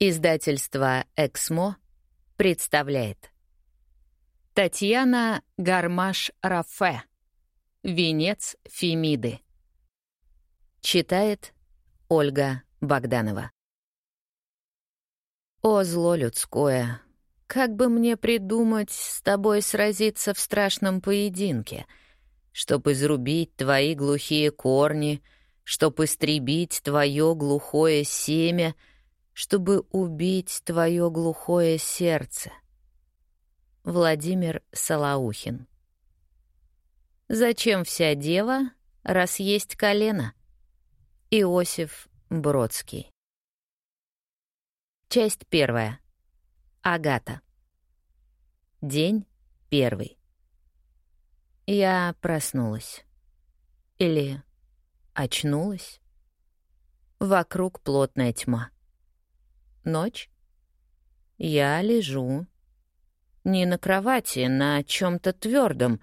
Издательство «Эксмо» представляет. Татьяна Гармаш-Рафе. «Венец Фемиды» Читает Ольга Богданова. О, зло людское! Как бы мне придумать с тобой сразиться в страшном поединке, Чтоб изрубить твои глухие корни, Чтоб истребить твое глухое семя — чтобы убить твое глухое сердце. Владимир Салаухин Зачем вся дева, раз есть колено? Иосиф Бродский Часть первая. Агата. День первый. Я проснулась. Или очнулась. Вокруг плотная тьма. Ночь. Я лежу. Не на кровати, на чем то твердом,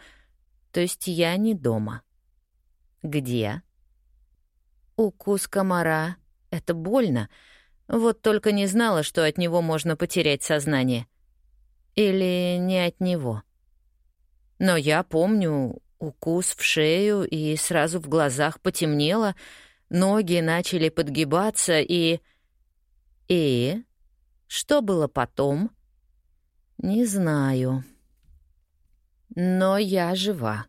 то есть я не дома. Где? Укус комара — это больно, вот только не знала, что от него можно потерять сознание. Или не от него. Но я помню укус в шею, и сразу в глазах потемнело, ноги начали подгибаться, и... И что было потом? Не знаю. Но я жива.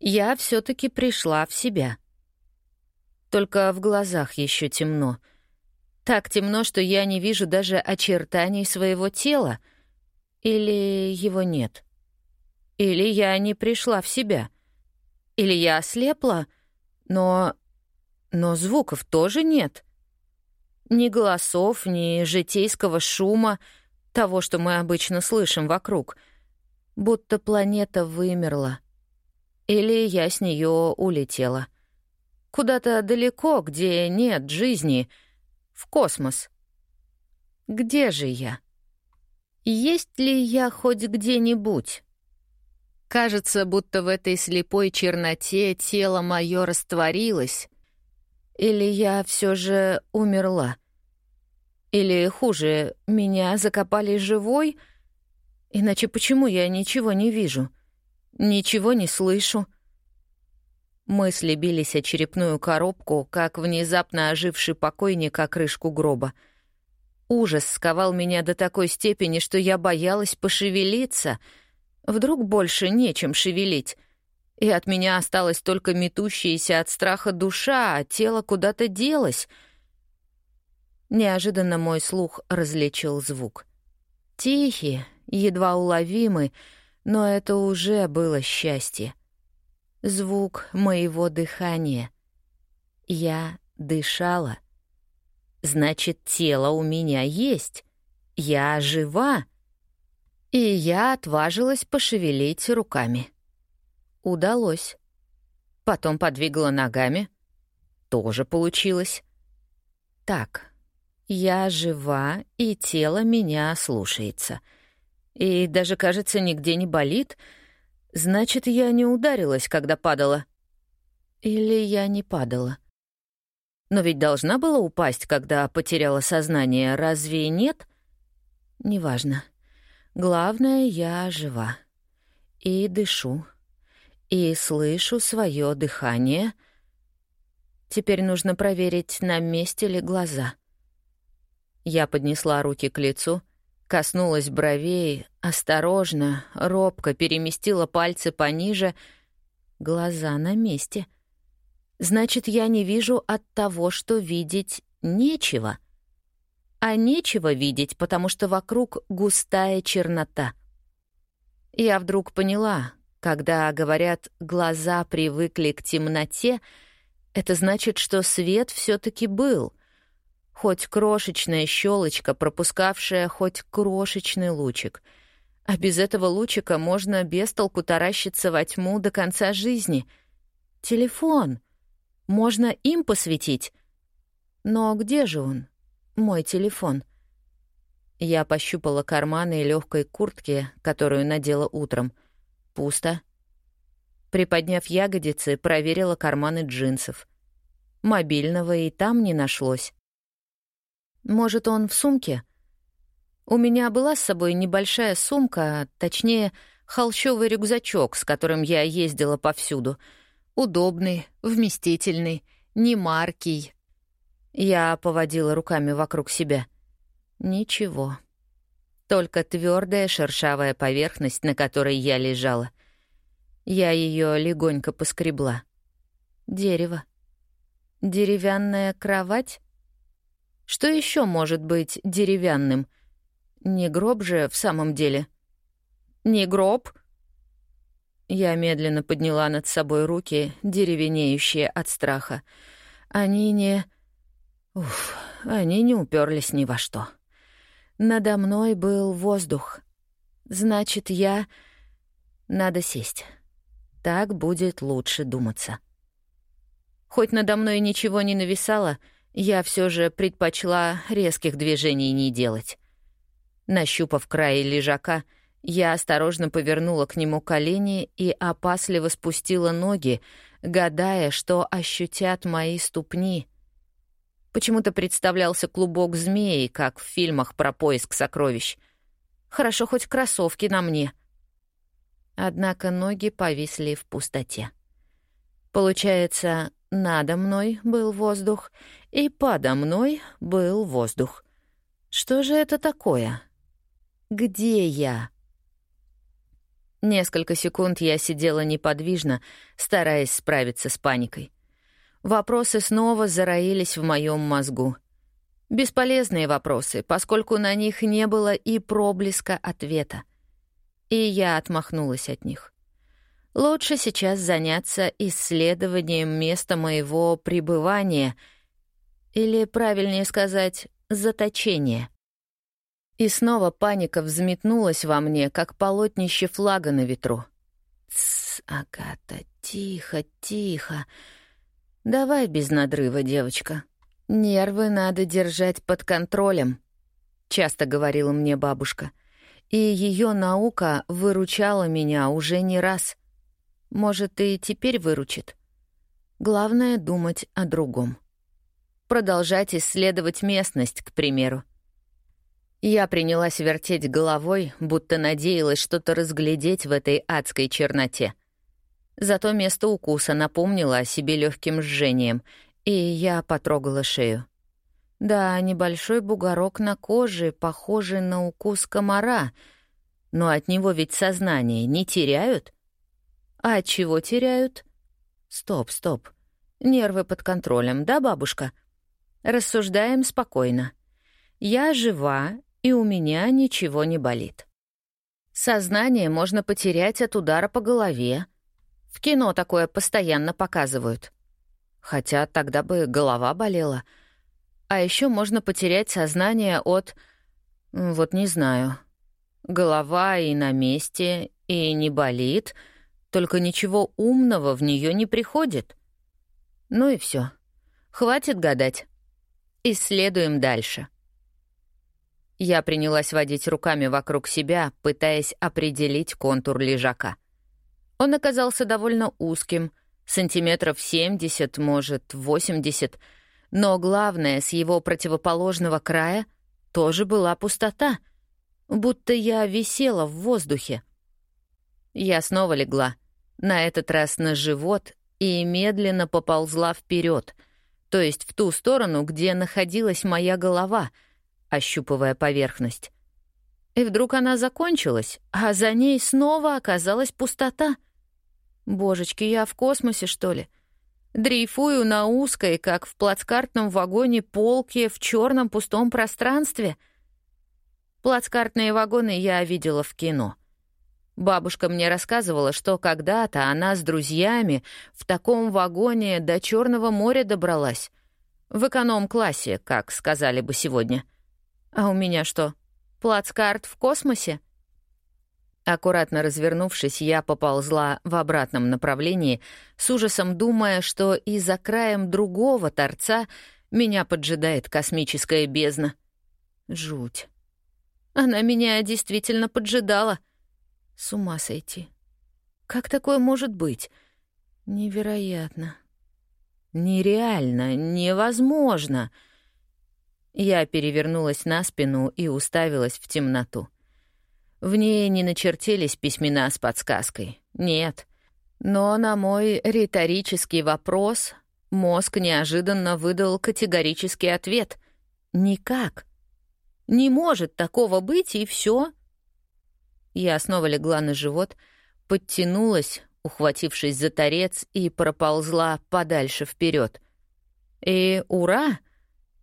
Я все таки пришла в себя. Только в глазах еще темно. Так темно, что я не вижу даже очертаний своего тела. Или его нет. Или я не пришла в себя. Или я ослепла, но... Но звуков тоже нет. Ни голосов, ни житейского шума, того, что мы обычно слышим вокруг. Будто планета вымерла. Или я с нее улетела. Куда-то далеко, где нет жизни, в космос. Где же я? Есть ли я хоть где-нибудь? Кажется, будто в этой слепой черноте тело мое растворилось, или я все же умерла? Или, хуже, меня закопали живой? Иначе почему я ничего не вижу? Ничего не слышу? Мысли бились о черепную коробку, как внезапно оживший покойник о крышку гроба. Ужас сковал меня до такой степени, что я боялась пошевелиться. Вдруг больше нечем шевелить и от меня осталась только метущаяся от страха душа, а тело куда-то делось. Неожиданно мой слух различил звук. Тихий, едва уловимый, но это уже было счастье. Звук моего дыхания. Я дышала. Значит, тело у меня есть. Я жива. И я отважилась пошевелить руками. Удалось. Потом подвигала ногами. Тоже получилось. Так, я жива, и тело меня слушается. И даже, кажется, нигде не болит. Значит, я не ударилась, когда падала. Или я не падала. Но ведь должна была упасть, когда потеряла сознание, разве нет? Неважно. Главное, я жива. И дышу и слышу свое дыхание. Теперь нужно проверить, на месте ли глаза. Я поднесла руки к лицу, коснулась бровей, осторожно, робко переместила пальцы пониже. Глаза на месте. Значит, я не вижу от того, что видеть нечего. А нечего видеть, потому что вокруг густая чернота. Я вдруг поняла, когда говорят «глаза привыкли к темноте», это значит, что свет все таки был. Хоть крошечная щелочка, пропускавшая хоть крошечный лучик. А без этого лучика можно без толку таращиться во тьму до конца жизни. Телефон. Можно им посветить. Но где же он, мой телефон? Я пощупала карманы легкой куртки, которую надела утром — Пусто. Приподняв ягодицы, проверила карманы джинсов. Мобильного и там не нашлось. Может, он в сумке? У меня была с собой небольшая сумка, точнее, холщовый рюкзачок, с которым я ездила повсюду. Удобный, вместительный, не маркий. Я поводила руками вокруг себя. Ничего. Только твердая шершавая поверхность, на которой я лежала. Я ее легонько поскребла. Дерево. Деревянная кровать? Что еще может быть деревянным? Не гроб же в самом деле. Не гроб? Я медленно подняла над собой руки, деревенеющие от страха. Они не... Уф, они не уперлись ни во что. Надо мной был воздух. Значит, я... Надо сесть. Так будет лучше думаться. Хоть надо мной ничего не нависало, я все же предпочла резких движений не делать. Нащупав край лежака, я осторожно повернула к нему колени и опасливо спустила ноги, гадая, что ощутят мои ступни. Почему-то представлялся клубок змеи, как в фильмах про поиск сокровищ. Хорошо хоть кроссовки на мне. Однако ноги повисли в пустоте. Получается, надо мной был воздух, и подо мной был воздух. Что же это такое? Где я? Несколько секунд я сидела неподвижно, стараясь справиться с паникой. Вопросы снова зароились в моем мозгу. Бесполезные вопросы, поскольку на них не было и проблеска ответа. И я отмахнулась от них. Лучше сейчас заняться исследованием места моего пребывания, или, правильнее сказать, заточения — и снова паника взметнулась во мне, как полотнище флага на ветру. «Тссс, Агата, тихо, тихо. Давай без надрыва, девочка. Нервы надо держать под контролем», — часто говорила мне бабушка. И ее наука выручала меня уже не раз. Может, и теперь выручит. Главное — думать о другом. Продолжать исследовать местность, к примеру. Я принялась вертеть головой, будто надеялась что-то разглядеть в этой адской черноте. Зато место укуса напомнило о себе легким жжением, и я потрогала шею. Да, небольшой бугорок на коже, похожий на укус комара, но от него ведь сознание не теряют. А от чего теряют? Стоп, стоп. Нервы под контролем, да, бабушка? Рассуждаем спокойно. Я жива и у меня ничего не болит. Сознание можно потерять от удара по голове. В кино такое постоянно показывают. Хотя тогда бы голова болела. А еще можно потерять сознание от... Вот не знаю. Голова и на месте, и не болит, только ничего умного в нее не приходит. Ну и все. Хватит гадать. Исследуем дальше. Я принялась водить руками вокруг себя, пытаясь определить контур лежака. Он оказался довольно узким, сантиметров 70, может, 80, но главное, с его противоположного края тоже была пустота, будто я висела в воздухе. Я снова легла, на этот раз на живот, и медленно поползла вперед, то есть в ту сторону, где находилась моя голова — ощупывая поверхность. И вдруг она закончилась, а за ней снова оказалась пустота. Божечки, я в космосе, что ли? Дрейфую на узкой, как в плацкартном вагоне, полке в черном пустом пространстве. Плацкартные вагоны я видела в кино. Бабушка мне рассказывала, что когда-то она с друзьями в таком вагоне до Черного моря добралась. В эконом-классе, как сказали бы сегодня — а у меня что, плацкарт в космосе? Аккуратно развернувшись, я поползла в обратном направлении, с ужасом думая, что и за краем другого торца меня поджидает космическая бездна. Жуть. Она меня действительно поджидала. С ума сойти. Как такое может быть? Невероятно. Нереально, невозможно. Я перевернулась на спину и уставилась в темноту. В ней не начертились письмена с подсказкой. Нет. Но на мой риторический вопрос мозг неожиданно выдал категорический ответ. «Никак. Не может такого быть, и все. Я снова легла на живот, подтянулась, ухватившись за торец, и проползла подальше вперед. И ура!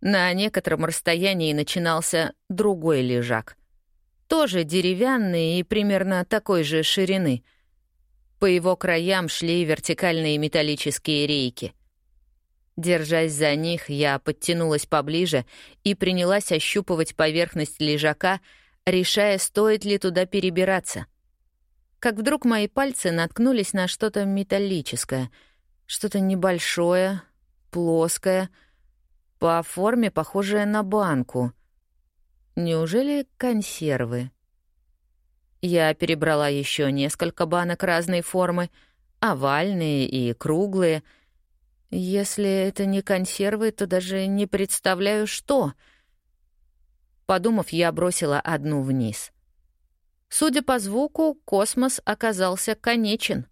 На некотором расстоянии начинался другой лежак. Тоже деревянный и примерно такой же ширины. По его краям шли вертикальные металлические рейки. Держась за них, я подтянулась поближе и принялась ощупывать поверхность лежака, решая, стоит ли туда перебираться. Как вдруг мои пальцы наткнулись на что-то металлическое, что-то небольшое, плоское, по форме похожее на банку. Неужели консервы? Я перебрала еще несколько банок разной формы, овальные и круглые. Если это не консервы, то даже не представляю, что. Подумав, я бросила одну вниз. Судя по звуку, космос оказался конечен.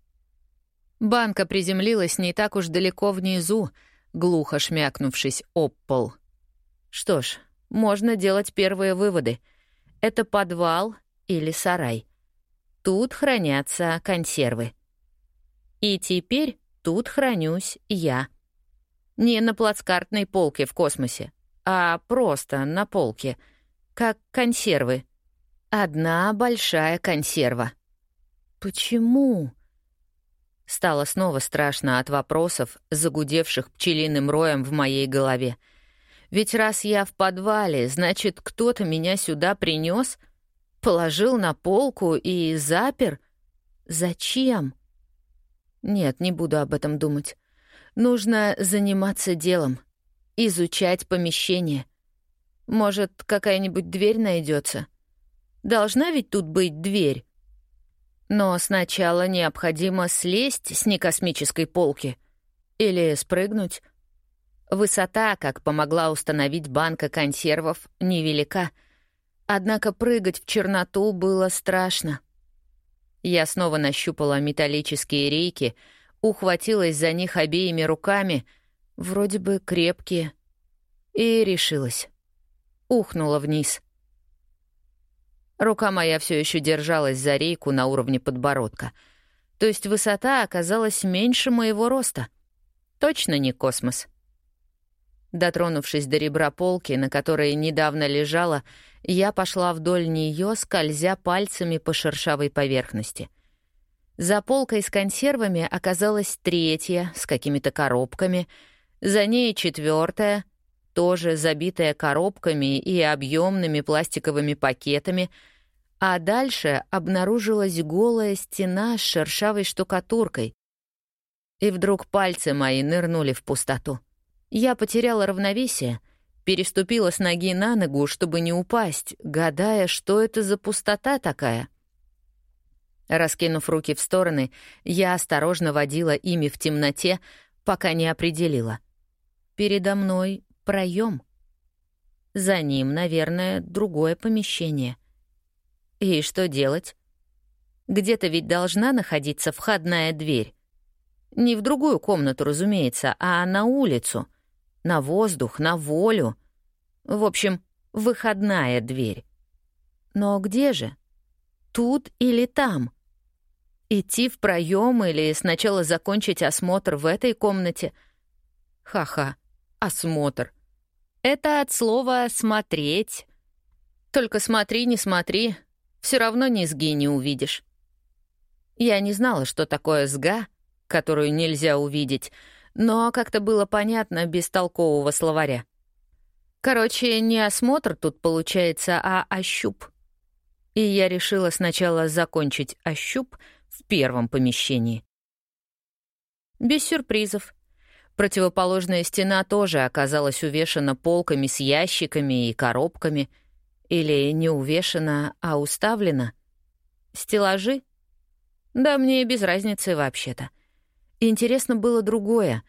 Банка приземлилась не так уж далеко внизу, глухо шмякнувшись об пол. Что ж, можно делать первые выводы. Это подвал или сарай. Тут хранятся консервы. И теперь тут хранюсь я. Не на плацкартной полке в космосе, а просто на полке, как консервы. Одна большая консерва. Почему? Стало снова страшно от вопросов, загудевших пчелиным роем в моей голове. Ведь раз я в подвале, значит, кто-то меня сюда принес, положил на полку и запер. Зачем? Нет, не буду об этом думать. Нужно заниматься делом, изучать помещение. Может, какая-нибудь дверь найдется. Должна ведь тут быть дверь. Но сначала необходимо слезть с некосмической полки или спрыгнуть. Высота, как помогла установить банка консервов, невелика. Однако прыгать в черноту было страшно. Я снова нащупала металлические рейки, ухватилась за них обеими руками, вроде бы крепкие, и решилась. Ухнула вниз — Рука моя все еще держалась за рейку на уровне подбородка. То есть высота оказалась меньше моего роста. Точно не космос. Дотронувшись до ребра полки, на которой недавно лежала, я пошла вдоль нее, скользя пальцами по шершавой поверхности. За полкой с консервами оказалась третья, с какими-то коробками, за ней четвертая, тоже забитая коробками и объемными пластиковыми пакетами — а дальше обнаружилась голая стена с шершавой штукатуркой. И вдруг пальцы мои нырнули в пустоту. Я потеряла равновесие, переступила с ноги на ногу, чтобы не упасть, гадая, что это за пустота такая. Раскинув руки в стороны, я осторожно водила ими в темноте, пока не определила. Передо мной проем. За ним, наверное, другое помещение. И что делать? Где-то ведь должна находиться входная дверь. Не в другую комнату, разумеется, а на улицу. На воздух, на волю. В общем, выходная дверь. Но где же? Тут или там? Идти в проем или сначала закончить осмотр в этой комнате? Ха-ха, осмотр. Это от слова «смотреть». Только смотри, не смотри, все равно низги не увидишь. Я не знала, что такое сга, которую нельзя увидеть, но как-то было понятно без толкового словаря. Короче, не осмотр тут получается, а ощуп. И я решила сначала закончить ощуп в первом помещении. Без сюрпризов. Противоположная стена тоже оказалась увешана полками с ящиками и коробками — или не увешана, а уставлена? Стеллажи? Да мне без разницы вообще-то. Интересно было другое.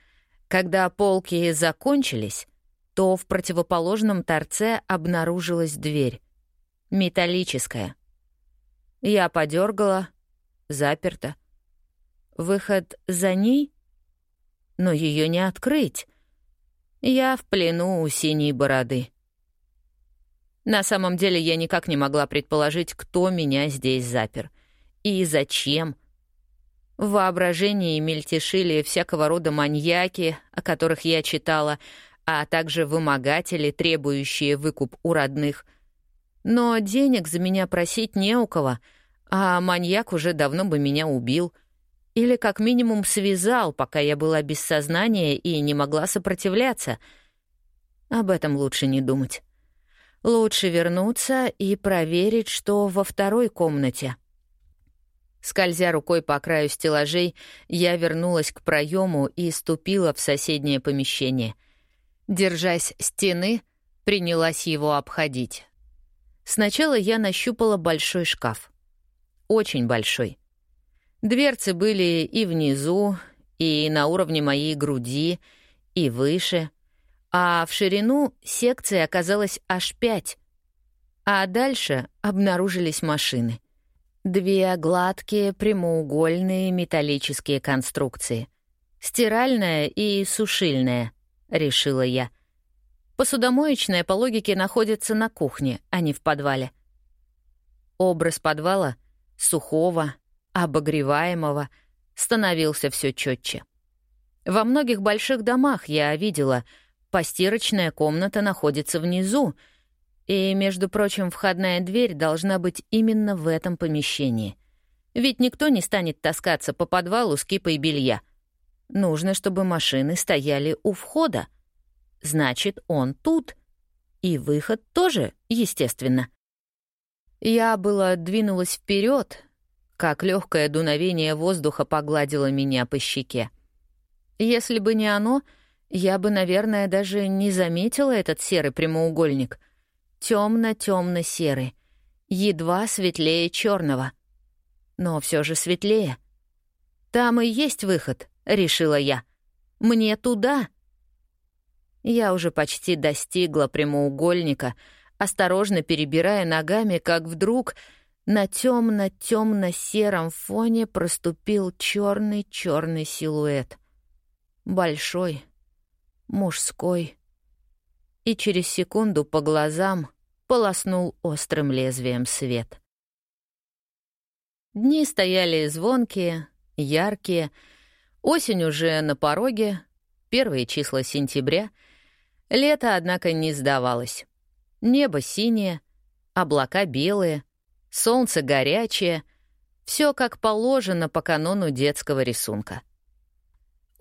Когда полки закончились, то в противоположном торце обнаружилась дверь. Металлическая. Я подергала, заперта. Выход за ней? Но ее не открыть. Я в плену у синей бороды. На самом деле я никак не могла предположить, кто меня здесь запер. И зачем. В воображении мельтешили всякого рода маньяки, о которых я читала, а также вымогатели, требующие выкуп у родных. Но денег за меня просить не у кого, а маньяк уже давно бы меня убил. Или как минимум связал, пока я была без сознания и не могла сопротивляться. Об этом лучше не думать. Лучше вернуться и проверить, что во второй комнате. Скользя рукой по краю стеллажей, я вернулась к проему и ступила в соседнее помещение. Держась стены, принялась его обходить. Сначала я нащупала большой шкаф. Очень большой. Дверцы были и внизу, и на уровне моей груди, и выше — а в ширину секции оказалось аж пять. А дальше обнаружились машины. Две гладкие прямоугольные металлические конструкции. Стиральная и сушильная, решила я. Посудомоечная, по логике, находится на кухне, а не в подвале. Образ подвала, сухого, обогреваемого, становился все четче. Во многих больших домах я видела — Постирочная комната находится внизу, и, между прочим, входная дверь должна быть именно в этом помещении. Ведь никто не станет таскаться по подвалу с кипой белья. Нужно, чтобы машины стояли у входа. Значит, он тут. И выход тоже, естественно. Я было двинулась вперед, как легкое дуновение воздуха погладило меня по щеке. Если бы не оно — я бы, наверное, даже не заметила этот серый прямоугольник. Темно-темно-серый, едва светлее черного. Но все же светлее. Там и есть выход, решила я. Мне туда. Я уже почти достигла прямоугольника, осторожно перебирая ногами, как вдруг на темно-темно-сером фоне проступил черный-черный силуэт. Большой, мужской. И через секунду по глазам полоснул острым лезвием свет. Дни стояли звонкие, яркие, осень уже на пороге, первые числа сентября. Лето, однако, не сдавалось. Небо синее, облака белые, солнце горячее — все как положено по канону детского рисунка —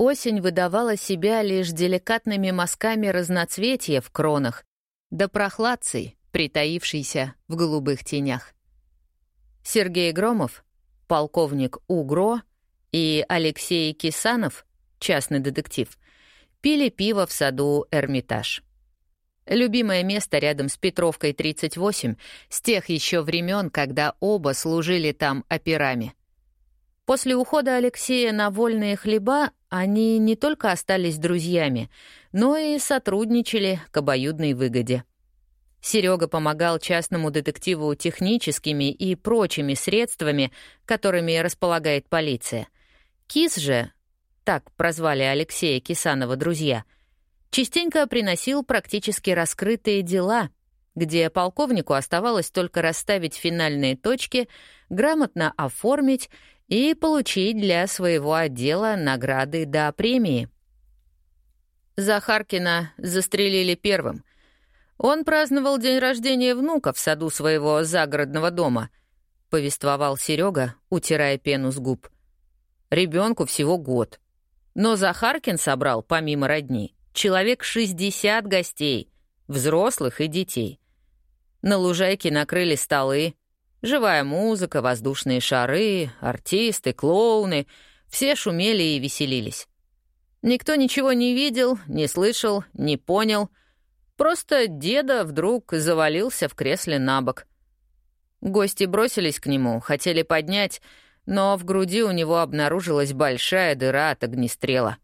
Осень выдавала себя лишь деликатными мазками разноцветия в кронах, да прохладцей, притаившейся в голубых тенях. Сергей Громов, полковник УГРО, и Алексей Кисанов, частный детектив, пили пиво в саду «Эрмитаж». Любимое место рядом с Петровкой 38 с тех еще времен, когда оба служили там операми. После ухода Алексея на вольные хлеба они не только остались друзьями, но и сотрудничали к обоюдной выгоде. Серега помогал частному детективу техническими и прочими средствами, которыми располагает полиция. Кис же, так прозвали Алексея Кисанова друзья, частенько приносил практически раскрытые дела, где полковнику оставалось только расставить финальные точки, грамотно оформить и получить для своего отдела награды до премии. Захаркина застрелили первым. Он праздновал день рождения внука в саду своего загородного дома, повествовал Серега, утирая пену с губ. Ребенку всего год. Но Захаркин собрал, помимо родни, человек 60 гостей, взрослых и детей. На лужайке накрыли столы, Живая музыка, воздушные шары, артисты, клоуны — все шумели и веселились. Никто ничего не видел, не слышал, не понял. Просто деда вдруг завалился в кресле на бок. Гости бросились к нему, хотели поднять, но в груди у него обнаружилась большая дыра от огнестрела.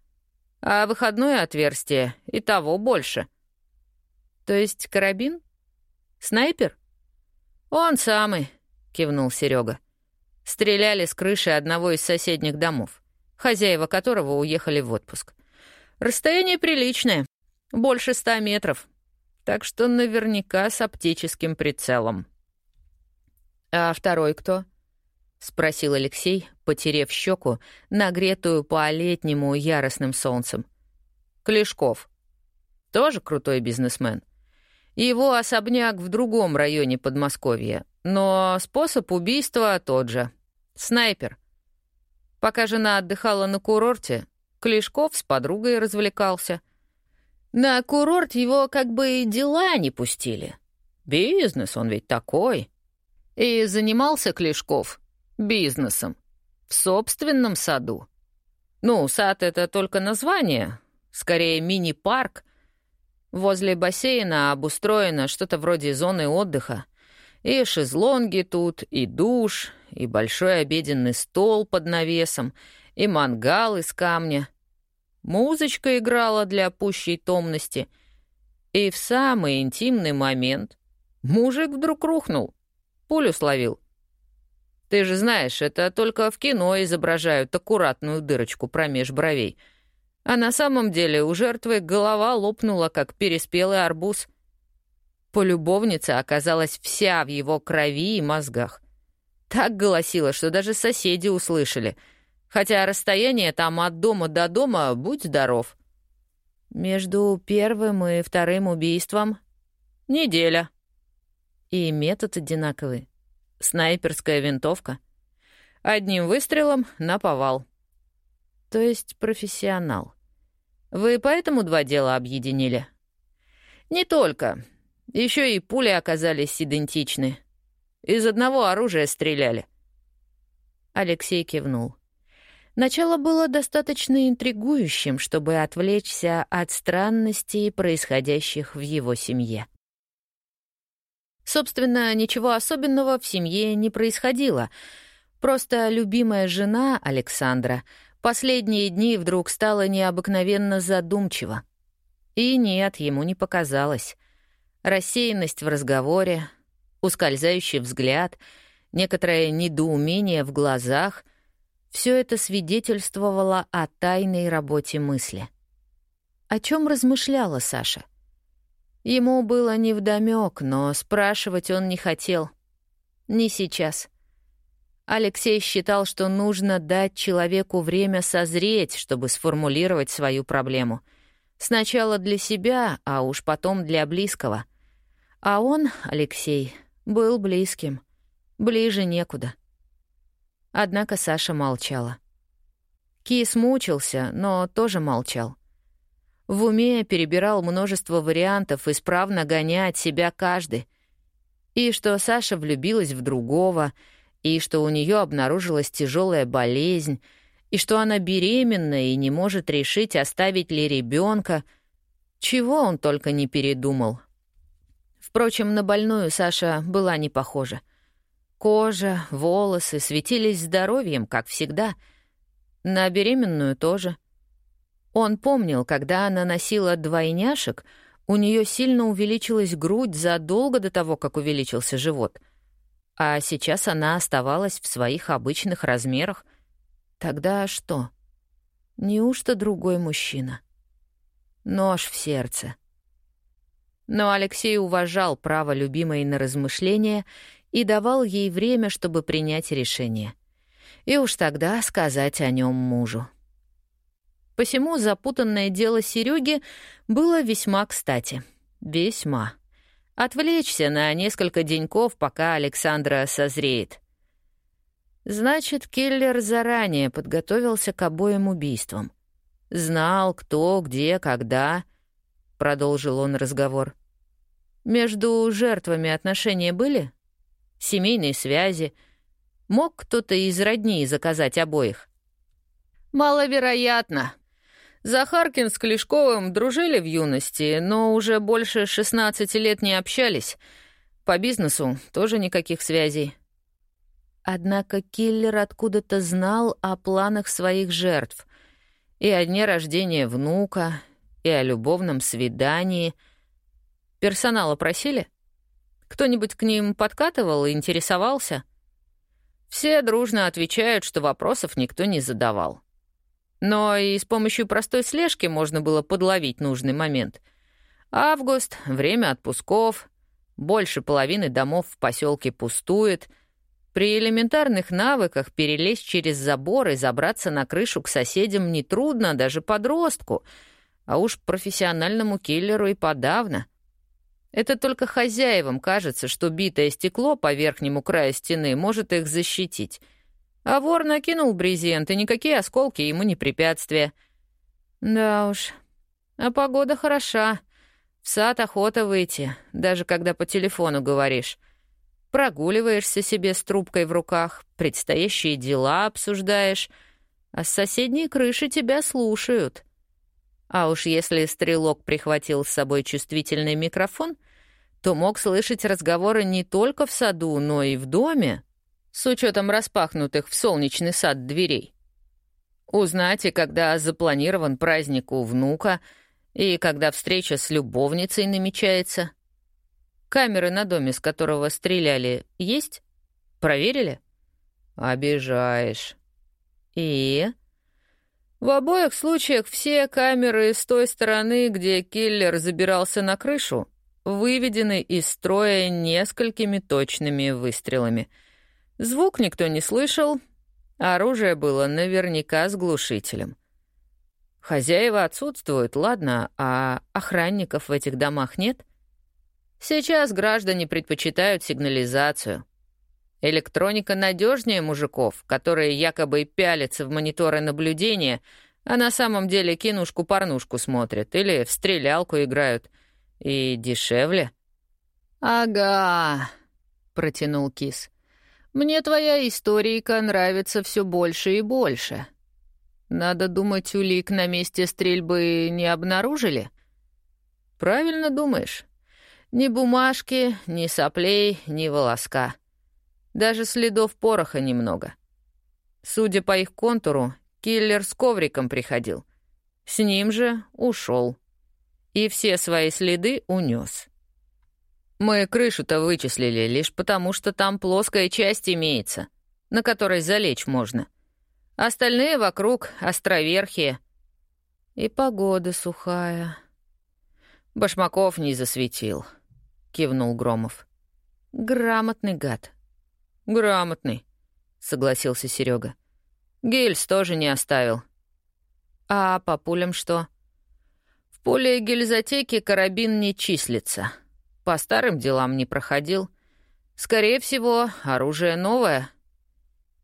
А выходное отверстие и того больше. То есть карабин? Снайпер? Он самый, кивнул Серега. Стреляли с крыши одного из соседних домов, хозяева которого уехали в отпуск. Расстояние приличное, больше ста метров, так что наверняка с оптическим прицелом. «А второй кто?» — спросил Алексей, потерев щеку, нагретую по-летнему яростным солнцем. «Клешков. Тоже крутой бизнесмен. Его особняк в другом районе Подмосковья, но способ убийства тот же. Снайпер. Пока жена отдыхала на курорте, Клешков с подругой развлекался. На курорт его как бы дела не пустили. Бизнес он ведь такой. И занимался Клешков бизнесом в собственном саду. Ну, сад — это только название, скорее мини-парк. Возле бассейна обустроено что-то вроде зоны отдыха. И шезлонги тут, и душ, и большой обеденный стол под навесом, и мангал из камня. Музычка играла для пущей томности. И в самый интимный момент мужик вдруг рухнул, пулю словил — ты же знаешь, это только в кино изображают аккуратную дырочку промеж бровей. А на самом деле у жертвы голова лопнула, как переспелый арбуз. Полюбовница оказалась вся в его крови и мозгах. Так голосила, что даже соседи услышали. Хотя расстояние там от дома до дома, будь здоров. Между первым и вторым убийством — неделя. И метод одинаковый. Снайперская винтовка. Одним выстрелом на повал. То есть профессионал. Вы поэтому два дела объединили? Не только. Еще и пули оказались идентичны. Из одного оружия стреляли. Алексей кивнул. Начало было достаточно интригующим, чтобы отвлечься от странностей, происходящих в его семье. Собственно, ничего особенного в семье не происходило. Просто любимая жена Александра последние дни вдруг стала необыкновенно задумчива. И нет, ему не показалось. Рассеянность в разговоре, ускользающий взгляд, некоторое недоумение в глазах — все это свидетельствовало о тайной работе мысли. О чем размышляла Саша — Ему было невдомёк, но спрашивать он не хотел. Не сейчас. Алексей считал, что нужно дать человеку время созреть, чтобы сформулировать свою проблему. Сначала для себя, а уж потом для близкого. А он, Алексей, был близким. Ближе некуда. Однако Саша молчала. Кис мучился, но тоже молчал. В уме перебирал множество вариантов, исправно гоня от себя каждый. И что Саша влюбилась в другого, и что у нее обнаружилась тяжелая болезнь, и что она беременна и не может решить, оставить ли ребенка. Чего он только не передумал. Впрочем, на больную Саша была не похожа. Кожа, волосы светились здоровьем, как всегда. На беременную тоже — он помнил, когда она носила двойняшек, у нее сильно увеличилась грудь задолго до того, как увеличился живот. А сейчас она оставалась в своих обычных размерах. Тогда что? Неужто другой мужчина? Нож в сердце. Но Алексей уважал право любимой на размышления и давал ей время, чтобы принять решение. И уж тогда сказать о нем мужу. Посему запутанное дело Сереги было весьма кстати. Весьма. Отвлечься на несколько деньков, пока Александра созреет. Значит, киллер заранее подготовился к обоим убийствам. Знал, кто, где, когда, — продолжил он разговор. Между жертвами отношения были? Семейные связи? Мог кто-то из родней заказать обоих? «Маловероятно», Захаркин с Клешковым дружили в юности, но уже больше 16 лет не общались. По бизнесу тоже никаких связей. Однако киллер откуда-то знал о планах своих жертв. И о дне рождения внука, и о любовном свидании. Персонала просили? Кто-нибудь к ним подкатывал и интересовался? Все дружно отвечают, что вопросов никто не задавал. Но и с помощью простой слежки можно было подловить нужный момент. Август, время отпусков, больше половины домов в поселке пустует. При элементарных навыках перелезть через забор и забраться на крышу к соседям нетрудно даже подростку, а уж профессиональному киллеру и подавно. Это только хозяевам кажется, что битое стекло по верхнему краю стены может их защитить — а вор накинул брезент, и никакие осколки ему не препятствия. Да уж, а погода хороша. В сад охота выйти, даже когда по телефону говоришь. Прогуливаешься себе с трубкой в руках, предстоящие дела обсуждаешь, а с соседней крыши тебя слушают. А уж если стрелок прихватил с собой чувствительный микрофон, то мог слышать разговоры не только в саду, но и в доме, с учетом распахнутых в солнечный сад дверей. Узнать, когда запланирован праздник у внука, и когда встреча с любовницей намечается. Камеры на доме, с которого стреляли, есть? Проверили? Обижаешь. И? В обоих случаях все камеры с той стороны, где киллер забирался на крышу, выведены из строя несколькими точными выстрелами — Звук никто не слышал, оружие было наверняка с глушителем. Хозяева отсутствуют, ладно, а охранников в этих домах нет? Сейчас граждане предпочитают сигнализацию. Электроника надежнее мужиков, которые якобы пялятся в мониторы наблюдения, а на самом деле кинушку-порнушку смотрят или в стрелялку играют. И дешевле. «Ага», — протянул кис. Мне твоя историйка нравится все больше и больше. Надо думать, улик на месте стрельбы не обнаружили? Правильно думаешь. Ни бумажки, ни соплей, ни волоска. Даже следов пороха немного. Судя по их контуру, киллер с ковриком приходил. С ним же ушел. И все свои следы унес. Мы крышу-то вычислили лишь потому, что там плоская часть имеется, на которой залечь можно. Остальные вокруг островерхие. И погода сухая. Башмаков не засветил, кивнул Громов. Грамотный гад. Грамотный, согласился Серега. Гильз тоже не оставил. А по пулям что? В пуле гильзотеки карабин не числится. По старым делам не проходил. Скорее всего, оружие новое.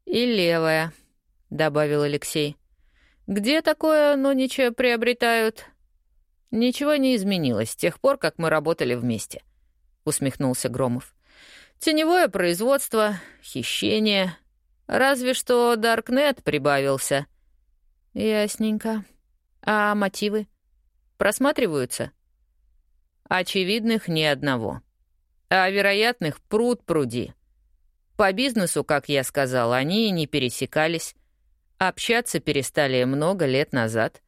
И левое, — добавил Алексей. Где такое нонича приобретают? Ничего не изменилось с тех пор, как мы работали вместе, — усмехнулся Громов. Теневое производство, хищение. Разве что Даркнет прибавился. Ясненько. А мотивы? Просматриваются? — Очевидных ни одного. А вероятных пруд пруди. По бизнесу, как я сказал, они и не пересекались. Общаться перестали много лет назад.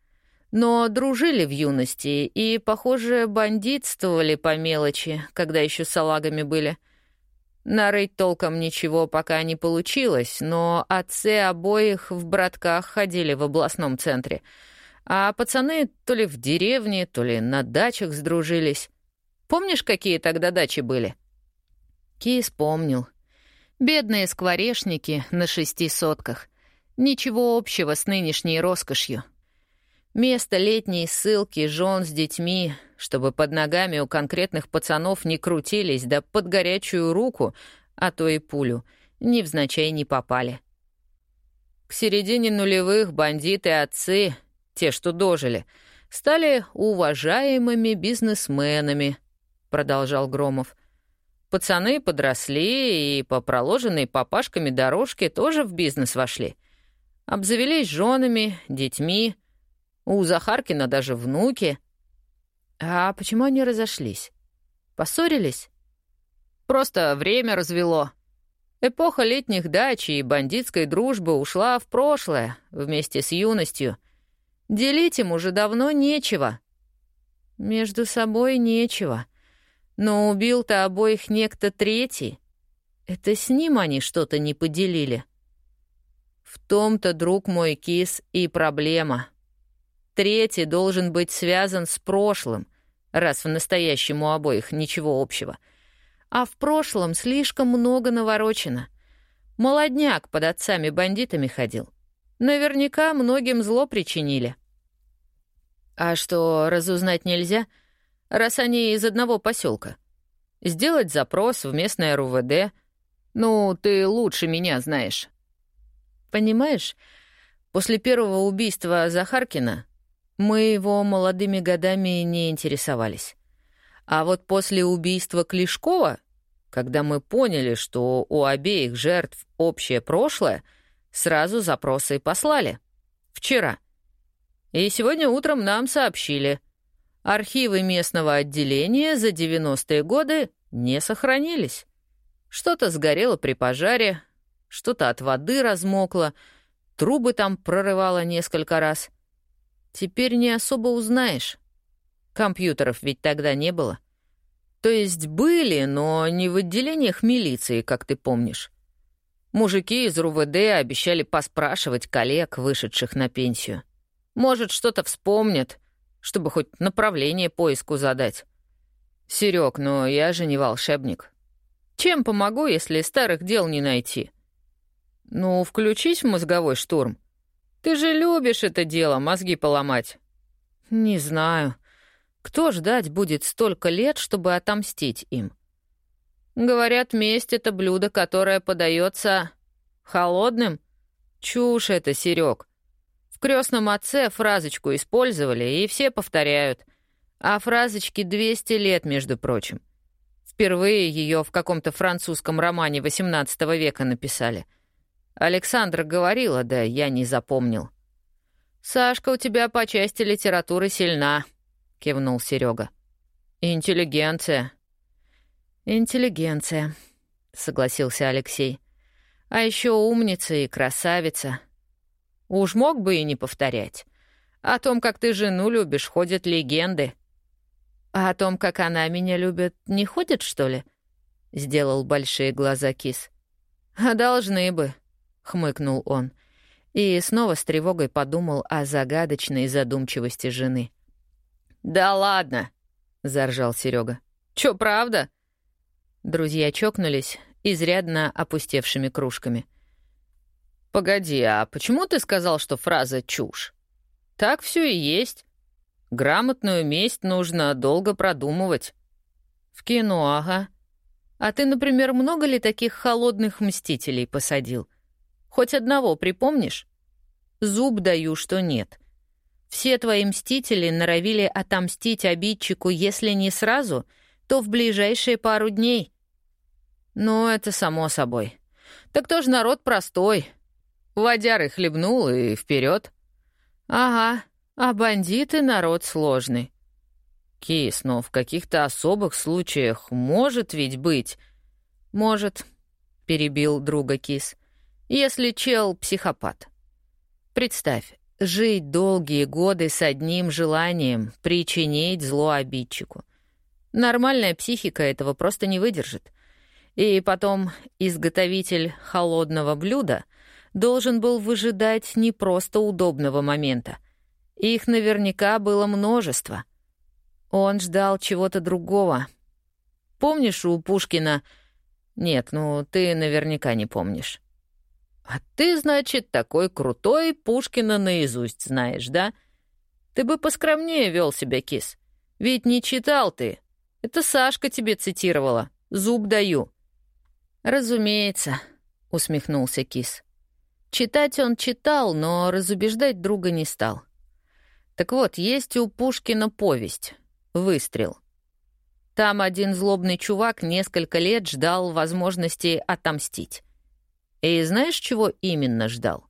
Но дружили в юности и, похоже, бандитствовали по мелочи, когда еще салагами были. Нарыть толком ничего пока не получилось, но отцы обоих в братках ходили в областном центре — а пацаны то ли в деревне, то ли на дачах сдружились. Помнишь, какие тогда дачи были?» Кис помнил. Бедные скворечники на шести сотках. Ничего общего с нынешней роскошью. Место летней ссылки жен с детьми, чтобы под ногами у конкретных пацанов не крутились, да под горячую руку, а то и пулю, невзначай не попали. К середине нулевых бандиты-отцы те, что дожили, стали уважаемыми бизнесменами, продолжал Громов. Пацаны подросли и по проложенной папашками дорожке тоже в бизнес вошли. Обзавелись женами, детьми. У Захаркина даже внуки. А почему они разошлись? Поссорились? Просто время развело. Эпоха летних дач и бандитской дружбы ушла в прошлое вместе с юностью. Делить им уже давно нечего. Между собой нечего. Но убил-то обоих некто третий. Это с ним они что-то не поделили. В том-то, друг мой кис, и проблема. Третий должен быть связан с прошлым, раз в настоящем у обоих ничего общего. А в прошлом слишком много наворочено. Молодняк под отцами-бандитами ходил. Наверняка многим зло причинили. А что, разузнать нельзя, раз они из одного поселка? Сделать запрос в местное РУВД. Ну, ты лучше меня знаешь. Понимаешь, после первого убийства Захаркина мы его молодыми годами не интересовались. А вот после убийства Клешкова, когда мы поняли, что у обеих жертв общее прошлое, сразу запросы послали. Вчера. И сегодня утром нам сообщили. Архивы местного отделения за 90-е годы не сохранились. Что-то сгорело при пожаре, что-то от воды размокло, трубы там прорывало несколько раз. Теперь не особо узнаешь. Компьютеров ведь тогда не было. То есть были, но не в отделениях милиции, как ты помнишь. Мужики из РУВД обещали поспрашивать коллег, вышедших на пенсию. Может, что-то вспомнят, чтобы хоть направление поиску задать. Серег, но я же не волшебник. Чем помогу, если старых дел не найти? Ну, включись в мозговой штурм. Ты же любишь это дело, мозги поломать. Не знаю. Кто ждать будет столько лет, чтобы отомстить им? Говорят, месть — это блюдо, которое подается холодным. Чушь это, Серег. В крестном отце фразочку использовали, и все повторяют. А фразочки 200 лет, между прочим. Впервые ее в каком-то французском романе XVIII века написали — Александра говорила, да я не запомнил. «Сашка у тебя по части литературы сильна», — кивнул Серега. «Интеллигенция». «Интеллигенция», — согласился Алексей. «А еще умница и красавица. Уж мог бы и не повторять. О том, как ты жену любишь, ходят легенды». «А о том, как она меня любит, не ходят, что ли?» — сделал большие глаза кис. «А должны бы», хмыкнул он. И снова с тревогой подумал о загадочной задумчивости жены. «Да ладно!» — заржал Серега. «Чё, правда?» Друзья чокнулись изрядно опустевшими кружками. «Погоди, а почему ты сказал, что фраза «чушь»?» «Так все и есть. Грамотную месть нужно долго продумывать». «В кино, ага. А ты, например, много ли таких холодных мстителей посадил?» Хоть одного припомнишь? Зуб даю, что нет. Все твои мстители норовили отомстить обидчику, если не сразу, то в ближайшие пару дней. Ну, это само собой. Так тоже народ простой. Водяры хлебнул и вперед. Ага, а бандиты народ сложный. Кис, но в каких-то особых случаях может ведь быть. Может, перебил друга Кис если чел — психопат. Представь, жить долгие годы с одним желанием — причинить зло обидчику. Нормальная психика этого просто не выдержит. И потом изготовитель холодного блюда должен был выжидать не просто удобного момента. Их наверняка было множество. Он ждал чего-то другого. Помнишь у Пушкина... Нет, ну ты наверняка не помнишь. «А ты, значит, такой крутой Пушкина наизусть знаешь, да? Ты бы поскромнее вел себя, кис. Ведь не читал ты. Это Сашка тебе цитировала. Зуб даю». «Разумеется», — усмехнулся кис. Читать он читал, но разубеждать друга не стал. Так вот, есть у Пушкина повесть «Выстрел». Там один злобный чувак несколько лет ждал возможности отомстить. И знаешь, чего именно ждал?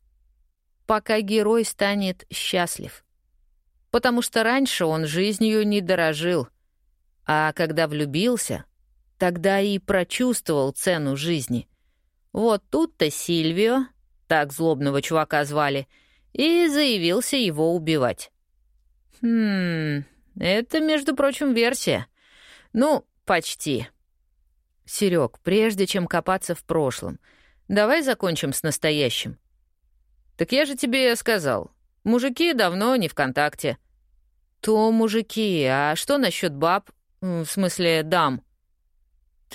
Пока герой станет счастлив. Потому что раньше он жизнью не дорожил. А когда влюбился, тогда и прочувствовал цену жизни. Вот тут-то Сильвио, так злобного чувака звали, и заявился его убивать. Хм, это, между прочим, версия. Ну, почти. Серег, прежде чем копаться в прошлом, давай закончим с настоящим. Так я же тебе сказал, мужики давно не в контакте. То мужики, а что насчет баб? В смысле, дам?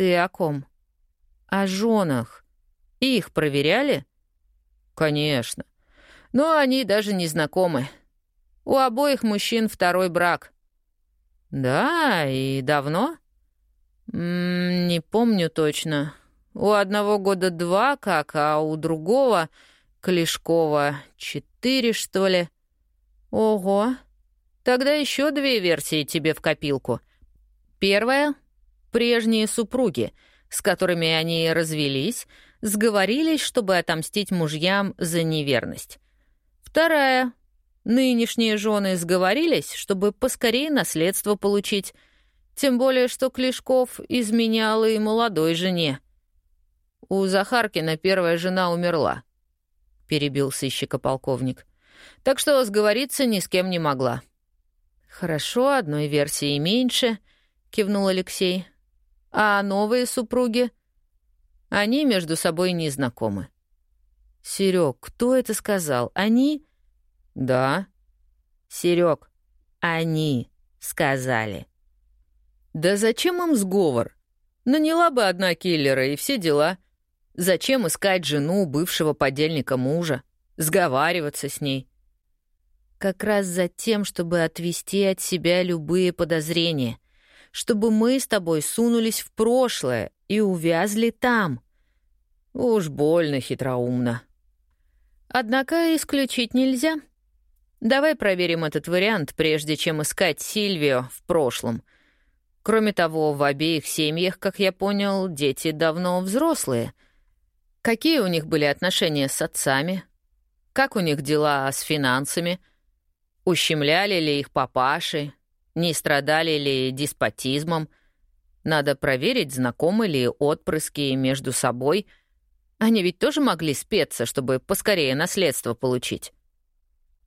Ты о ком? О женах. Их проверяли? Конечно. Но они даже не знакомы. У обоих мужчин второй брак. Да, и давно? М -м, не помню точно. У одного года два как, а у другого, Клешкова, четыре, что ли. Ого. Тогда еще две версии тебе в копилку. Первая — прежние супруги, с которыми они развелись, сговорились, чтобы отомстить мужьям за неверность. Вторая — нынешние жены сговорились, чтобы поскорее наследство получить, тем более что Клешков изменял и молодой жене. У Захаркина первая жена умерла, — перебил сыщика полковник. Так что сговориться ни с кем не могла. «Хорошо, одной версии меньше», — кивнул Алексей. «А новые супруги?» «Они между собой не знакомы». «Серег, кто это сказал? Они?» «Да». «Серег, они сказали». «Да зачем им сговор? Наняла бы одна киллера и все дела. Зачем искать жену бывшего подельника мужа, сговариваться с ней?» как раз за тем, чтобы отвести от себя любые подозрения, чтобы мы с тобой сунулись в прошлое и увязли там. Уж больно хитроумно. Однако исключить нельзя. Давай проверим этот вариант, прежде чем искать Сильвио в прошлом. Кроме того, в обеих семьях, как я понял, дети давно взрослые. Какие у них были отношения с отцами? Как у них дела с финансами — Ущемляли ли их папаши? Не страдали ли деспотизмом? Надо проверить, знакомы ли отпрыски между собой. Они ведь тоже могли спеться, чтобы поскорее наследство получить.